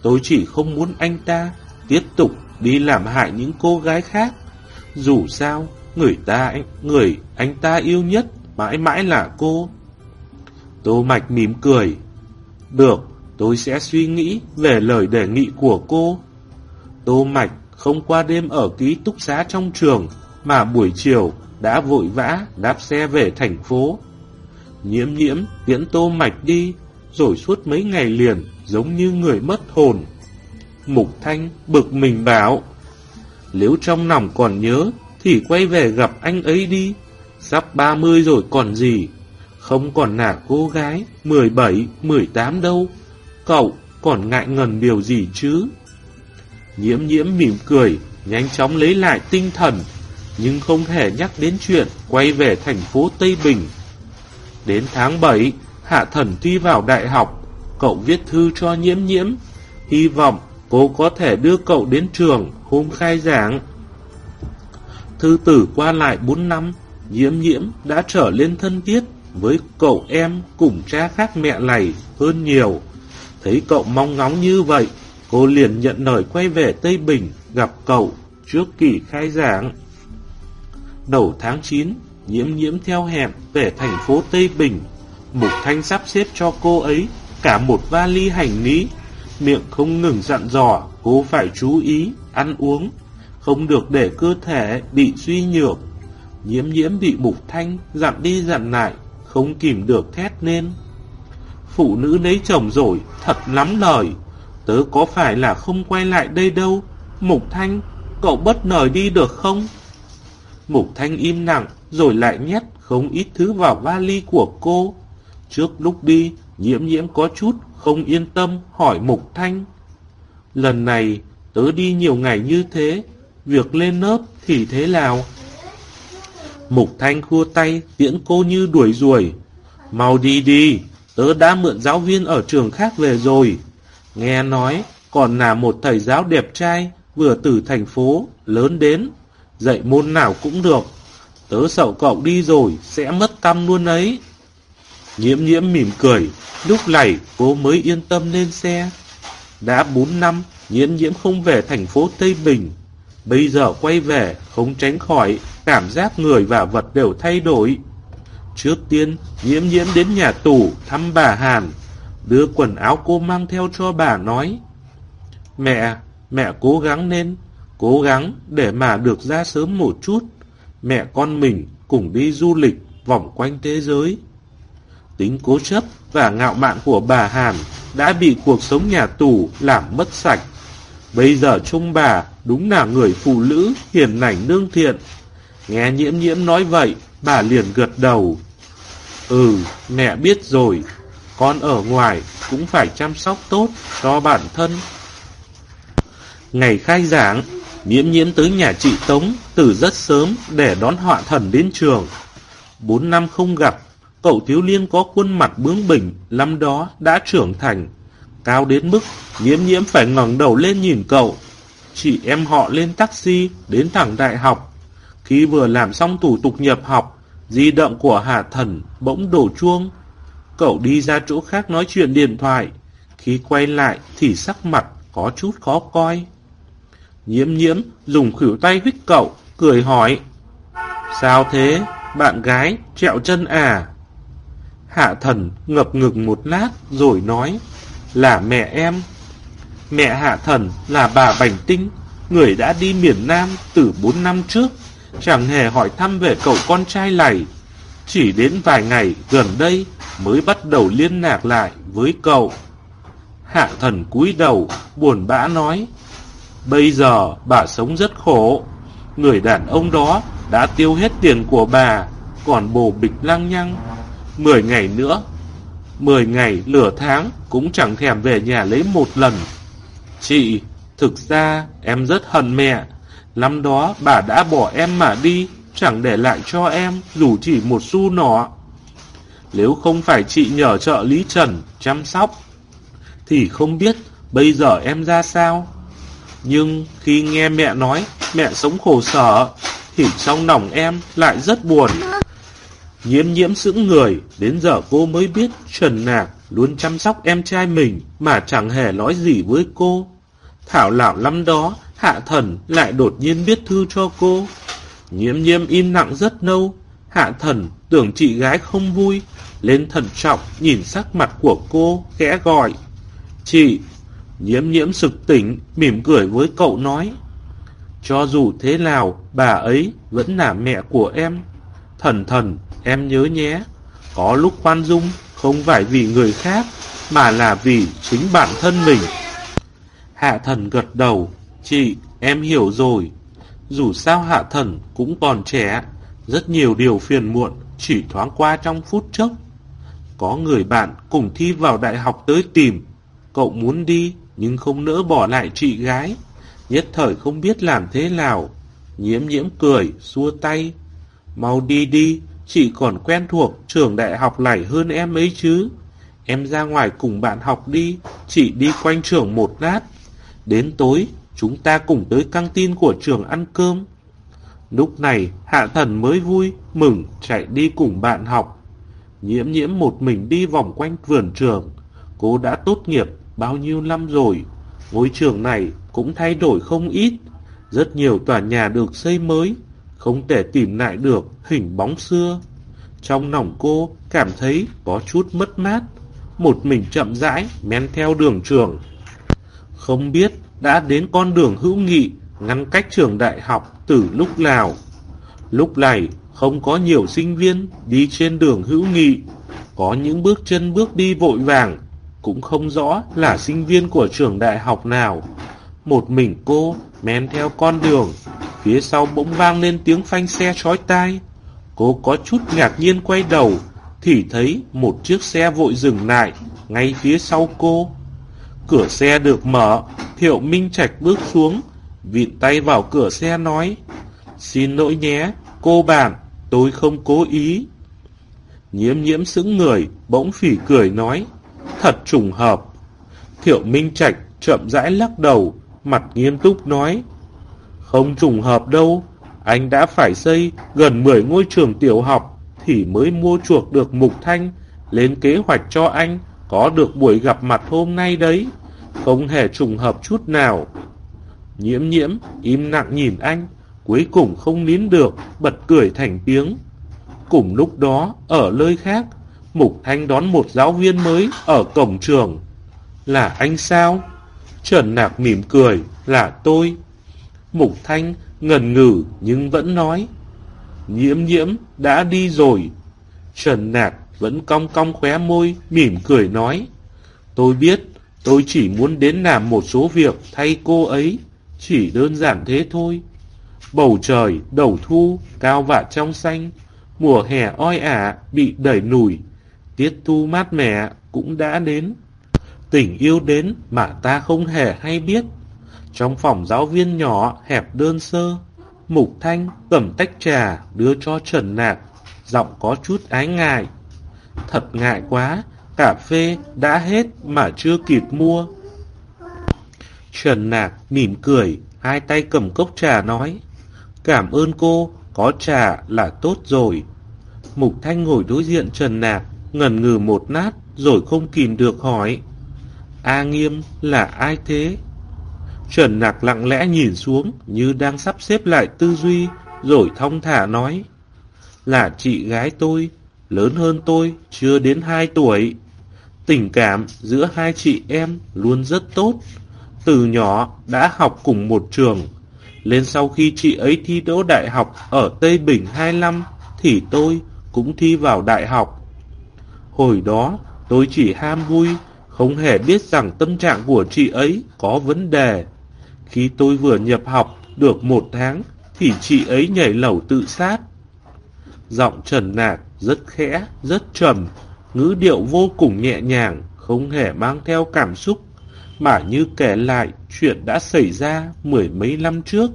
Tôi chỉ không muốn anh ta tiếp tục đi làm hại những cô gái khác. Dù sao, người ta người anh ta yêu nhất mãi mãi là cô. Tô Mạch mỉm cười. Được, tôi sẽ suy nghĩ về lời đề nghị của cô. Tô Mạch không qua đêm ở ký túc xá trong trường, mà buổi chiều đã vội vã đáp xe về thành phố. Nhiễm nhiễm tiễn Tô Mạch đi, rồi suốt mấy ngày liền giống như người mất hồn. Mục Thanh bực mình bảo, nếu trong lòng còn nhớ thì quay về gặp anh ấy đi. Sắp 30 rồi còn gì Không còn là cô gái 17, 18 đâu Cậu còn ngại ngần điều gì chứ Nhiễm nhiễm mỉm cười Nhanh chóng lấy lại tinh thần Nhưng không thể nhắc đến chuyện Quay về thành phố Tây Bình Đến tháng 7 Hạ thần thi vào đại học Cậu viết thư cho nhiễm nhiễm Hy vọng cô có thể đưa cậu đến trường Hôm khai giảng Thư tử qua lại 4 năm Nhiễm nhiễm đã trở lên thân thiết với cậu em cùng cha khác mẹ này hơn nhiều. Thấy cậu mong ngóng như vậy, cô liền nhận lời quay về Tây Bình gặp cậu trước kỳ khai giảng. Đầu tháng 9, nhiễm nhiễm theo hẹn về thành phố Tây Bình. Mục Thanh sắp xếp cho cô ấy cả một vali hành lý, miệng không ngừng dặn dò cô phải chú ý, ăn uống, không được để cơ thể bị suy nhược Nhiễm nhiễm bị mục thanh dặn đi dặn lại Không kìm được thét lên Phụ nữ lấy chồng rồi Thật lắm lời Tớ có phải là không quay lại đây đâu? Mục thanh Cậu bất nời đi được không? Mục thanh im lặng Rồi lại nhét không ít thứ vào vali của cô. Trước lúc đi Nhiễm nhiễm có chút không yên tâm Hỏi mục thanh. Lần này tớ đi nhiều ngày như thế Việc lên lớp thì thế nào? Mục Thanh khua tay tiễn cô như đuổi ruồi. Mau đi đi, tớ đã mượn giáo viên ở trường khác về rồi. Nghe nói còn là một thầy giáo đẹp trai vừa từ thành phố lớn đến, dạy môn nào cũng được. Tớ sợ cậu đi rồi sẽ mất tâm luôn ấy. Nhiễm nhiễm mỉm cười, lúc này cô mới yên tâm lên xe. Đã 4 năm, nhiễm nhiễm không về thành phố Tây Bình. Bây giờ quay về không tránh khỏi cảm giác người và vật đều thay đổi. Trước tiên, nhiễm nhiễm đến nhà tù thăm bà Hàn đưa quần áo cô mang theo cho bà nói. Mẹ, mẹ cố gắng lên, cố gắng để mà được ra sớm một chút. Mẹ con mình cùng đi du lịch vòng quanh thế giới. Tính cố chấp và ngạo mạn của bà Hàn đã bị cuộc sống nhà tù làm mất sạch. Bây giờ trông bà đúng là người phụ nữ hiền lành nương thiện. Nghe nhiễm nhiễm nói vậy, bà liền gật đầu. Ừ, mẹ biết rồi, con ở ngoài cũng phải chăm sóc tốt cho bản thân. Ngày khai giảng, nhiễm nhiễm tới nhà chị Tống từ rất sớm để đón họa thần đến trường. Bốn năm không gặp, cậu thiếu liên có khuôn mặt bướng bỉnh, năm đó đã trưởng thành. Cao đến mức nhiễm nhiễm phải ngẩng đầu lên nhìn cậu. Chị em họ lên taxi đến thẳng đại học. Khi vừa làm xong thủ tục nhập học, di động của Hạ Thần bỗng đổ chuông. Cậu đi ra chỗ khác nói chuyện điện thoại. Khi quay lại thì sắc mặt có chút khó coi. Nhiễm nhiễm dùng khỉu tay huyết cậu, cười hỏi. Sao thế? Bạn gái trẹo chân à? Hạ thần ngập ngực một lát rồi nói. Là mẹ em. Mẹ hạ thần là bà bảnh Tinh, người đã đi miền Nam từ 4 năm trước. Chẳng hề hỏi thăm về cậu con trai này. Chỉ đến vài ngày gần đây mới bắt đầu liên lạc lại với cậu. Hạ thần cúi đầu, buồn bã nói. Bây giờ bà sống rất khổ. Người đàn ông đó đã tiêu hết tiền của bà, còn bồ bịch lăng nhăng. Mười ngày nữa, mười ngày, nửa tháng cũng chẳng thèm về nhà lấy một lần. Chị, thực ra em rất hận mẹ. Năm đó bà đã bỏ em mà đi, chẳng để lại cho em dù chỉ một xu nọ. Nếu không phải chị nhờ trợ Lý Trần chăm sóc, thì không biết bây giờ em ra sao. Nhưng khi nghe mẹ nói mẹ sống khổ sở, thì trong lòng em lại rất buồn. Nhiễm nhiễm sững người, đến giờ cô mới biết Trần Nạc luôn chăm sóc em trai mình mà chẳng hề nói gì với cô. Thảo lão lắm đó, Hạ Thần lại đột nhiên biết thư cho cô. Nhiễm nhiễm im lặng rất lâu, Hạ Thần tưởng chị gái không vui, lên thần trọng nhìn sắc mặt của cô, khẽ gọi. Chị, nhiễm nhiễm sực tỉnh, mỉm cười với cậu nói. Cho dù thế nào, bà ấy vẫn là mẹ của em. Thần thần, em nhớ nhé. Có lúc khoan dung không phải vì người khác, mà là vì chính bản thân mình. Hạ thần gật đầu. Chị, em hiểu rồi. Dù sao hạ thần cũng còn trẻ, rất nhiều điều phiền muộn chỉ thoáng qua trong phút chốc. Có người bạn cùng thi vào đại học tới tìm. Cậu muốn đi, nhưng không nỡ bỏ lại chị gái. Nhất thời không biết làm thế nào. Nhiễm nhiễm cười, xua tay. Mau đi đi, chị còn quen thuộc trường đại học này hơn em ấy chứ. Em ra ngoài cùng bạn học đi, chị đi quanh trường một lát. Đến tối, chúng ta cùng tới căng tin của trường ăn cơm. Lúc này, Hạ Thần mới vui, mừng, chạy đi cùng bạn học. Nhiễm nhiễm một mình đi vòng quanh vườn trường. Cô đã tốt nghiệp bao nhiêu năm rồi. Ngôi trường này cũng thay đổi không ít. Rất nhiều tòa nhà được xây mới, không thể tìm lại được hình bóng xưa. Trong lòng cô cảm thấy có chút mất mát, một mình chậm rãi men theo đường trường. Không biết đã đến con đường hữu nghị ngăn cách trường đại học từ lúc nào. Lúc này không có nhiều sinh viên đi trên đường hữu nghị, có những bước chân bước đi vội vàng, cũng không rõ là sinh viên của trường đại học nào. Một mình cô men theo con đường, phía sau bỗng vang lên tiếng phanh xe chói tai. Cô có chút ngạc nhiên quay đầu, thì thấy một chiếc xe vội dừng lại ngay phía sau cô. Cửa xe được mở, Thiệu Minh Trạch bước xuống, vịn tay vào cửa xe nói, Xin lỗi nhé, cô bạn, tôi không cố ý. Nhiễm nhiễm sững người, bỗng phỉ cười nói, thật trùng hợp. Thiệu Minh Trạch chậm rãi lắc đầu, mặt nghiêm túc nói, không trùng hợp đâu, anh đã phải xây gần 10 ngôi trường tiểu học thì mới mua chuộc được Mục Thanh, lên kế hoạch cho anh có được buổi gặp mặt hôm nay đấy, không hề trùng hợp chút nào. Nhiễm nhiễm, im lặng nhìn anh, cuối cùng không nín được, bật cười thành tiếng. Cùng lúc đó, ở nơi khác, Mục Thanh đón một giáo viên mới ở cổng trường. Là anh sao? Trần Nạc mỉm cười, là tôi. Mục Thanh ngần ngừ nhưng vẫn nói. Nhiễm nhiễm đã đi rồi. Trần Nạc vẫn cong cong khóe môi, mỉm cười nói. Tôi biết, tôi chỉ muốn đến làm một số việc thay cô ấy. Chỉ đơn giản thế thôi. Bầu trời, đầu thu, cao và trong xanh. Mùa hè oi ả, bị đẩy nùi. Tiết thu mát mẻ cũng đã đến. Tình yêu đến mà ta không hề hay biết. Trong phòng giáo viên nhỏ, hẹp đơn sơ, Mục Thanh cầm tách trà đưa cho Trần Nạc, giọng có chút ái ngại. Thật ngại quá, cà phê đã hết mà chưa kịp mua. Trần Nạc mỉm cười, hai tay cầm cốc trà nói. Cảm ơn cô, có trà là tốt rồi. Mục Thanh ngồi đối diện Trần Nạc, ngần ngừ một nát rồi không kìm được hỏi. A Nghiêm là ai thế? Trần Nạc lặng lẽ nhìn xuống như đang sắp xếp lại tư duy, rồi thong thả nói. Là chị gái tôi, lớn hơn tôi, chưa đến 2 tuổi. Tình cảm giữa hai chị em luôn rất tốt. Từ nhỏ đã học cùng một trường. Lên sau khi chị ấy thi đỗ đại học ở Tây Bình 25 thì tôi cũng thi vào đại học. Hồi đó tôi chỉ ham vui, không hề biết rằng tâm trạng của chị ấy có vấn đề. Khi tôi vừa nhập học được một tháng thì chị ấy nhảy lầu tự sát. Giọng trần nạt rất khẽ, rất trầm, ngữ điệu vô cùng nhẹ nhàng, không hề mang theo cảm xúc, mà như kể lại chuyện đã xảy ra mười mấy năm trước.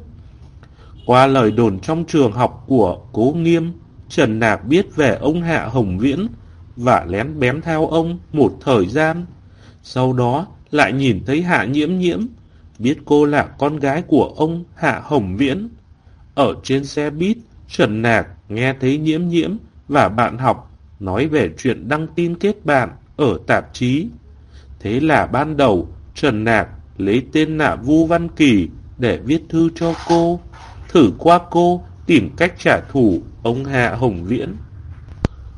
Qua lời đồn trong trường học của Cố Nghiêm, Trần Nạc biết về ông Hạ Hồng Viễn và lén bém theo ông một thời gian. Sau đó lại nhìn thấy Hạ Nhiễm Nhiễm, biết cô là con gái của ông Hạ Hồng Viễn. Ở trên xe buýt, Trần Nạc nghe thấy Nhiễm Nhiễm và bạn học nói về chuyện đăng tin kết bạn ở tạp chí. Thế là ban đầu Trần Nạc lấy tên là Vu Văn Kỳ để viết thư cho cô, thử qua cô tìm cách trả thù ông Hạ Hồng Viễn.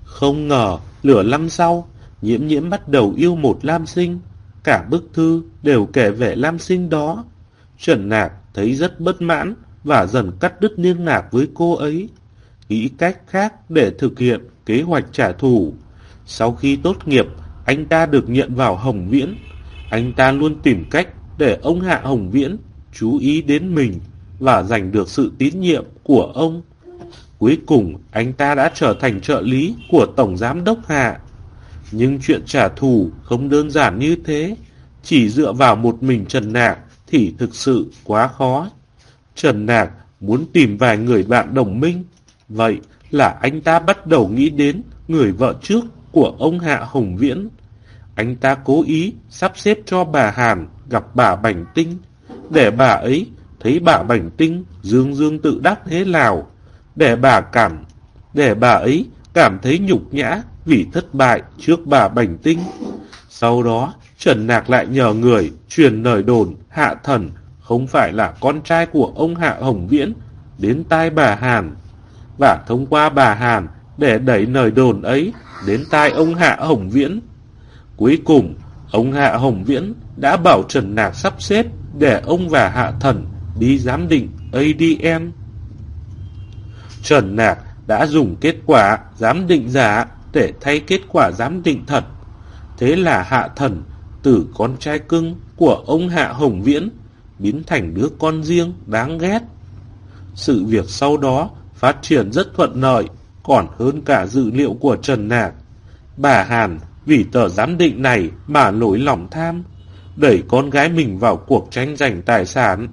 Không ngờ, lửa năm sau, nhiễm nhiễm bắt đầu yêu một lam sinh. Cả bức thư đều kể về lam sinh đó. Trần Nạc thấy rất bất mãn và dần cắt đứt liên lạc với cô ấy. Nghĩ cách khác để thực hiện kế hoạch trả thù. Sau khi tốt nghiệp, anh ta được nhận vào Hồng Viễn. Anh ta luôn tìm cách để ông Hạ Hồng Viễn chú ý đến mình và giành được sự tín nhiệm của ông. Cuối cùng, anh ta đã trở thành trợ lý của Tổng Giám Đốc Hạ. Nhưng chuyện trả thù không đơn giản như thế. Chỉ dựa vào một mình Trần Nạc thì thực sự quá khó. Trần Nạc muốn tìm vài người bạn đồng minh. Vậy là anh ta bắt đầu nghĩ đến người vợ trước của ông Hạ Hồng Viễn. Anh ta cố ý sắp xếp cho bà Hàn gặp bà Bảnh Tinh, để bà ấy thấy bà Bảnh Tinh dương dương tự đắc thế nào, để bà cảm, để bà ấy cảm thấy nhục nhã vì thất bại trước bà Bảnh Tinh. Sau đó, Trần Nạc lại nhờ người truyền lời đồn Hạ Thần không phải là con trai của ông Hạ Hồng Viễn đến tai bà Hàn, và thông qua bà Hàn để đẩy lời đồn ấy đến tai ông Hạ Hồng Viễn. Cuối cùng, ông Hạ Hồng Viễn đã bảo Trần Nạc sắp xếp để ông và Hạ Thần đi giám định ADN. Trần Nạc đã dùng kết quả giám định giả để thay kết quả giám định thật. Thế là Hạ Thần từ con trai cưng của ông Hạ Hồng Viễn biến thành đứa con riêng đáng ghét. Sự việc sau đó phát triển rất thuận lợi, còn hơn cả dữ liệu của Trần Nạc. Bà Hàn vì tờ giám định này mà nổi lòng tham, đẩy con gái mình vào cuộc tranh giành tài sản.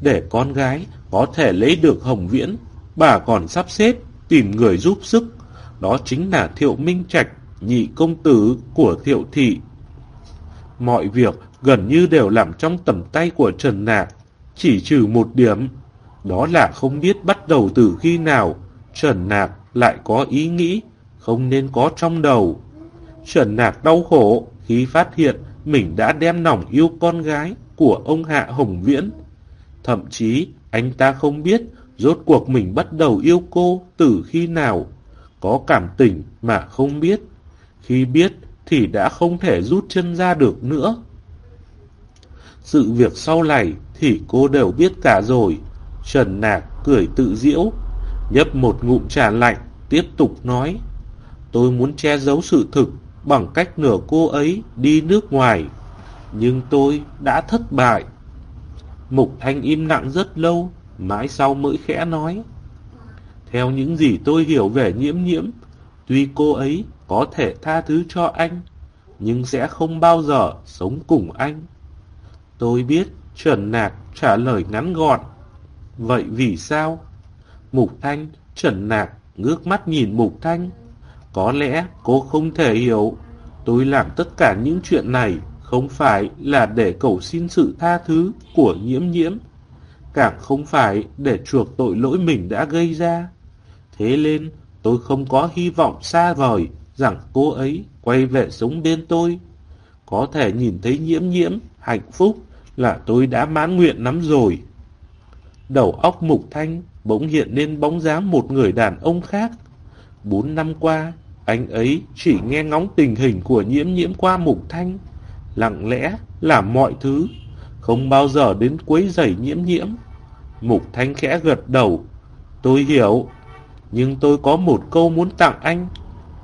Để con gái có thể lấy được Hồng Viễn, bà còn sắp xếp tìm người giúp sức. Đó chính là Thiệu Minh Trạch, nhị công tử của Thiệu Thị. Mọi việc gần như đều làm trong tầm tay của Trần Nạc, chỉ trừ một điểm. Đó là không biết bắt đầu từ khi nào, Trần Nạc lại có ý nghĩ, không nên có trong đầu. Trần Nạc đau khổ khi phát hiện mình đã đem lòng yêu con gái của ông Hạ Hồng Viễn. Thậm chí, anh ta không biết rốt cuộc mình bắt đầu yêu cô từ khi nào. Có cảm tình mà không biết. Khi biết thì đã không thể rút chân ra được nữa. Sự việc sau này thì cô đều biết cả rồi. Trần Nạc cười tự diễu, nhấp một ngụm trà lạnh, tiếp tục nói. Tôi muốn che giấu sự thực bằng cách nửa cô ấy đi nước ngoài. Nhưng tôi đã thất bại. Mục Thanh im lặng rất lâu, mãi sau mới khẽ nói. Theo những gì tôi hiểu về nhiễm nhiễm, tuy cô ấy có thể tha thứ cho anh, nhưng sẽ không bao giờ sống cùng anh. Tôi biết Trần Nạc trả lời ngắn gọn. Vậy vì sao? Mục Thanh, Trần Nạc ngước mắt nhìn Mục Thanh. Có lẽ cô không thể hiểu. Tôi làm tất cả những chuyện này không phải là để cầu xin sự tha thứ của nhiễm nhiễm. Càng không phải để chuộc tội lỗi mình đã gây ra. Thế nên tôi không có hy vọng xa vời rằng cô ấy quay về sống bên tôi. Có thể nhìn thấy nhiễm nhiễm, hạnh phúc là tôi đã mãn nguyện lắm rồi. Đầu óc mục thanh bỗng hiện lên bóng dáng một người đàn ông khác. Bốn năm qua, anh ấy chỉ nghe ngóng tình hình của nhiễm nhiễm qua mục thanh, lặng lẽ làm mọi thứ, không bao giờ đến quấy rầy nhiễm nhiễm. Mục thanh khẽ gật đầu, tôi hiểu, nhưng tôi có một câu muốn tặng anh.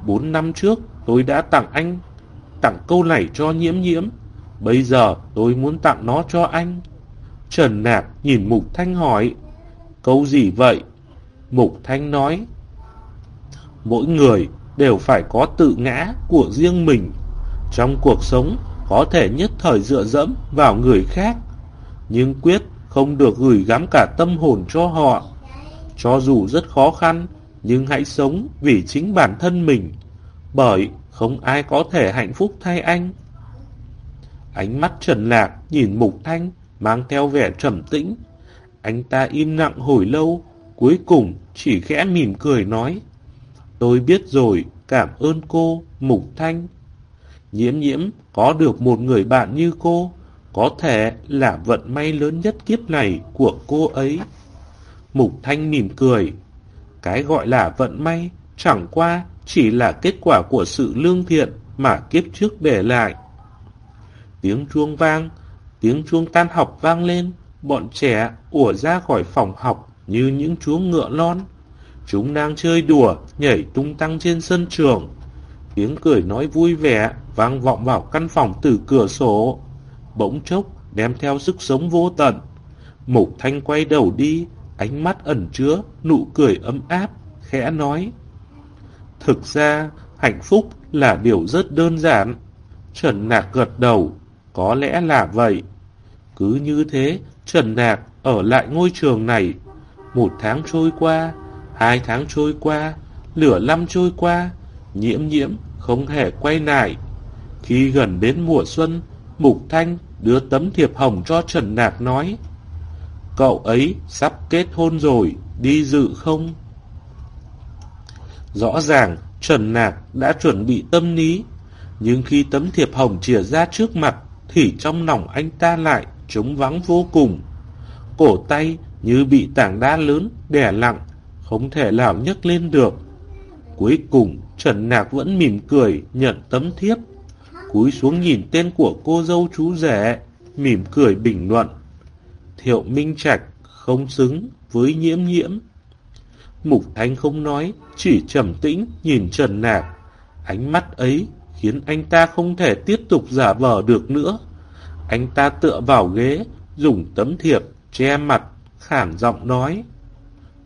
Bốn năm trước tôi đã tặng anh, tặng câu này cho nhiễm nhiễm. Bây giờ tôi muốn tặng nó cho anh. Trần Nạc nhìn Mục Thanh hỏi, câu gì vậy? Mục Thanh nói, mỗi người đều phải có tự ngã của riêng mình. Trong cuộc sống có thể nhất thời dựa dẫm vào người khác, nhưng quyết không được gửi gắm cả tâm hồn cho họ. Cho dù rất khó khăn, nhưng hãy sống vì chính bản thân mình, bởi không ai có thể hạnh phúc thay anh. Ánh mắt Trần Lạc nhìn Mục Thanh mang theo vẻ trầm tĩnh. Anh ta im lặng hồi lâu, cuối cùng chỉ khẽ mỉm cười nói. Tôi biết rồi, cảm ơn cô, Mục Thanh. Nhiễm nhiễm có được một người bạn như cô, có thể là vận may lớn nhất kiếp này của cô ấy. Mục Thanh mỉm cười. Cái gọi là vận may chẳng qua chỉ là kết quả của sự lương thiện mà kiếp trước để lại. Tiếng chuông vang, tiếng chuông tan học vang lên, bọn trẻ ùa ra khỏi phòng học như những chú ngựa lon. Chúng đang chơi đùa, nhảy tung tăng trên sân trường. Tiếng cười nói vui vẻ vang vọng vào căn phòng từ cửa sổ. Bỗng chốc đem theo sức sống vô tận. Mục Thanh quay đầu đi, ánh mắt ẩn chứa, nụ cười ấm áp, khẽ nói. Thực ra, hạnh phúc là điều rất đơn giản. Trần Nạc gật đầu, có lẽ là vậy. Cứ như thế, Trần Nạc ở lại ngôi trường này. Một tháng trôi qua, hai tháng trôi qua, lửa năm trôi qua, nhiễm nhiễm không hề quay lại. Khi gần đến mùa xuân, Mục Thanh đưa tấm thiệp hồng cho Trần Nạc nói Cậu ấy sắp kết hôn rồi, đi dự không? Rõ ràng Trần Nạc đã chuẩn bị tâm lý Nhưng khi tấm thiệp hồng chìa ra trước mặt thì trong lòng anh ta lại trống vắng vô cùng. Cổ tay như bị tảng đá lớn đè lặng, không thể nào nhấc lên được. Cuối cùng, Trần Nạc vẫn mỉm cười nhận tấm thiếp. Cúi xuống nhìn tên của cô dâu chú rể, mỉm cười bình luận. Thiệu Minh Trạch không xứng với nhiễm nhiễm. Mục Thanh không nói, chỉ trầm tĩnh nhìn Trần Nạc. Ánh mắt ấy khiến anh ta không thể tiếp tục giả vờ được nữa. Anh ta tựa vào ghế, dùng tấm thiệp, che mặt, khản giọng nói.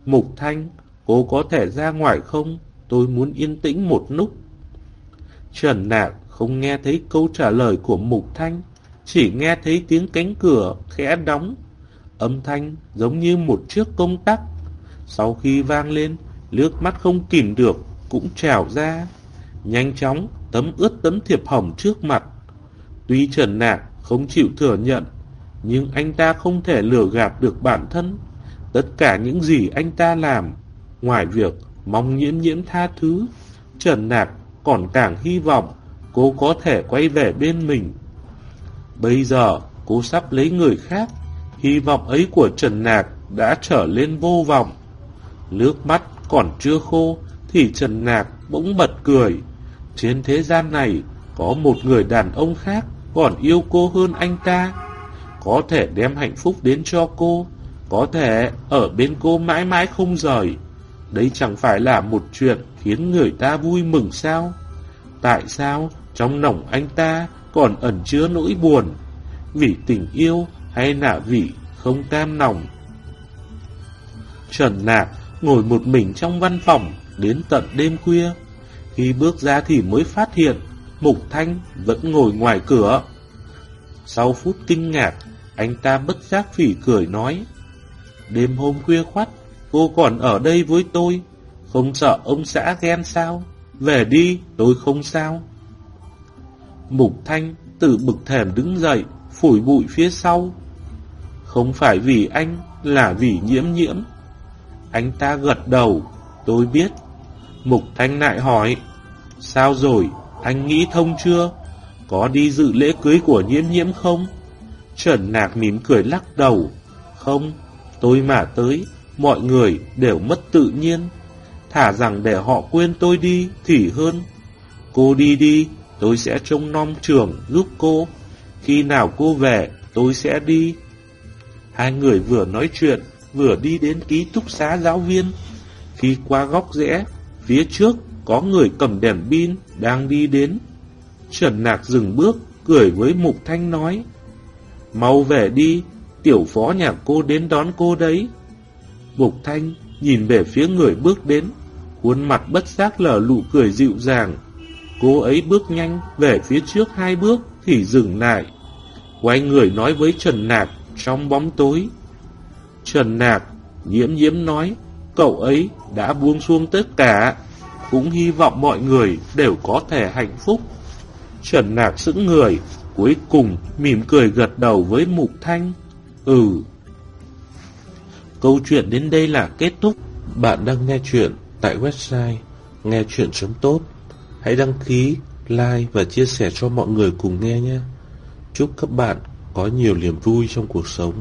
Mục Thanh, cô có thể ra ngoài không? Tôi muốn yên tĩnh một lúc. Trần Nạc không nghe thấy câu trả lời của Mục Thanh, chỉ nghe thấy tiếng cánh cửa khẽ đóng. Âm thanh giống như một chiếc công tắc. Sau khi vang lên, nước mắt không kìm được, cũng trào ra. Nhanh chóng, tấm ướt tấm thiệp hỏng trước mặt. Tuy Trần Nạc không chịu thừa nhận, nhưng anh ta không thể lừa gạt được bản thân. Tất cả những gì anh ta làm, ngoài việc mong nhiễm nhiễm tha thứ, Trần Nạc còn càng hy vọng cô có thể quay về bên mình. Bây giờ cô sắp lấy người khác, hy vọng ấy của Trần Nạc đã trở lên vô vọng. Nước mắt còn chưa khô thì Trần Nạc bỗng bật cười. Trên thế gian này có một người đàn ông khác còn yêu cô hơn anh ta. Có thể đem hạnh phúc đến cho cô, có thể ở bên cô mãi mãi không rời. Đấy chẳng phải là một chuyện khiến người ta vui mừng sao? Tại sao trong lòng anh ta còn ẩn chứa nỗi buồn? Vì tình yêu hay là vì không cam lòng? Trần Nạc ngồi một mình trong văn phòng đến tận đêm khuya. Khi bước ra thì mới phát hiện Mục Thanh vẫn ngồi ngoài cửa. Sau phút kinh ngạc, anh ta bất giác phỉ cười nói Đêm hôm khuya khoắt, cô còn ở đây với tôi, không sợ ông xã ghen sao? Về đi, tôi không sao. Mục Thanh từ bực thèm đứng dậy, phủi bụi phía sau. Không phải vì anh, là vì nhiễm nhiễm. Anh ta gật đầu, tôi biết. Mục Thanh lại hỏi, sao rồi, anh nghĩ thông chưa? Có đi dự lễ cưới của nhiễm nhiễm không? Trần Nạc mỉm cười lắc đầu, không, tôi mà tới, mọi người đều mất tự nhiên. Thả rằng để họ quên tôi đi thì hơn. Cô đi đi, tôi sẽ trông nom trường giúp cô. Khi nào cô về, tôi sẽ đi. Hai người vừa nói chuyện, vừa đi đến ký túc xá giáo viên. Khi qua góc rẽ, phía trước có người cầm đèn pin đang đi đến. Trần Nạc dừng bước, cười với Mục Thanh nói. Mau về đi, tiểu phó nhà cô đến đón cô đấy. Mục Thanh nhìn về phía người bước đến, khuôn mặt bất giác lở lụ cười dịu dàng. Cô ấy bước nhanh về phía trước hai bước thì dừng lại. Quay người nói với Trần Nạc trong bóng tối. Trần Nạc, nhiễm nhiễm nói, cậu ấy đã buông xuông tất cả, cũng hy vọng mọi người đều có thể hạnh phúc. Trần Nạc sững người, cuối cùng mỉm cười gật đầu với Mục Thanh. Ừ. Câu chuyện đến đây là kết thúc. Bạn đang nghe chuyện tại website nghe chuyện.tốt. Hãy đăng ký, like và chia sẻ cho mọi người cùng nghe nhé. Chúc các bạn có nhiều niềm vui trong cuộc sống.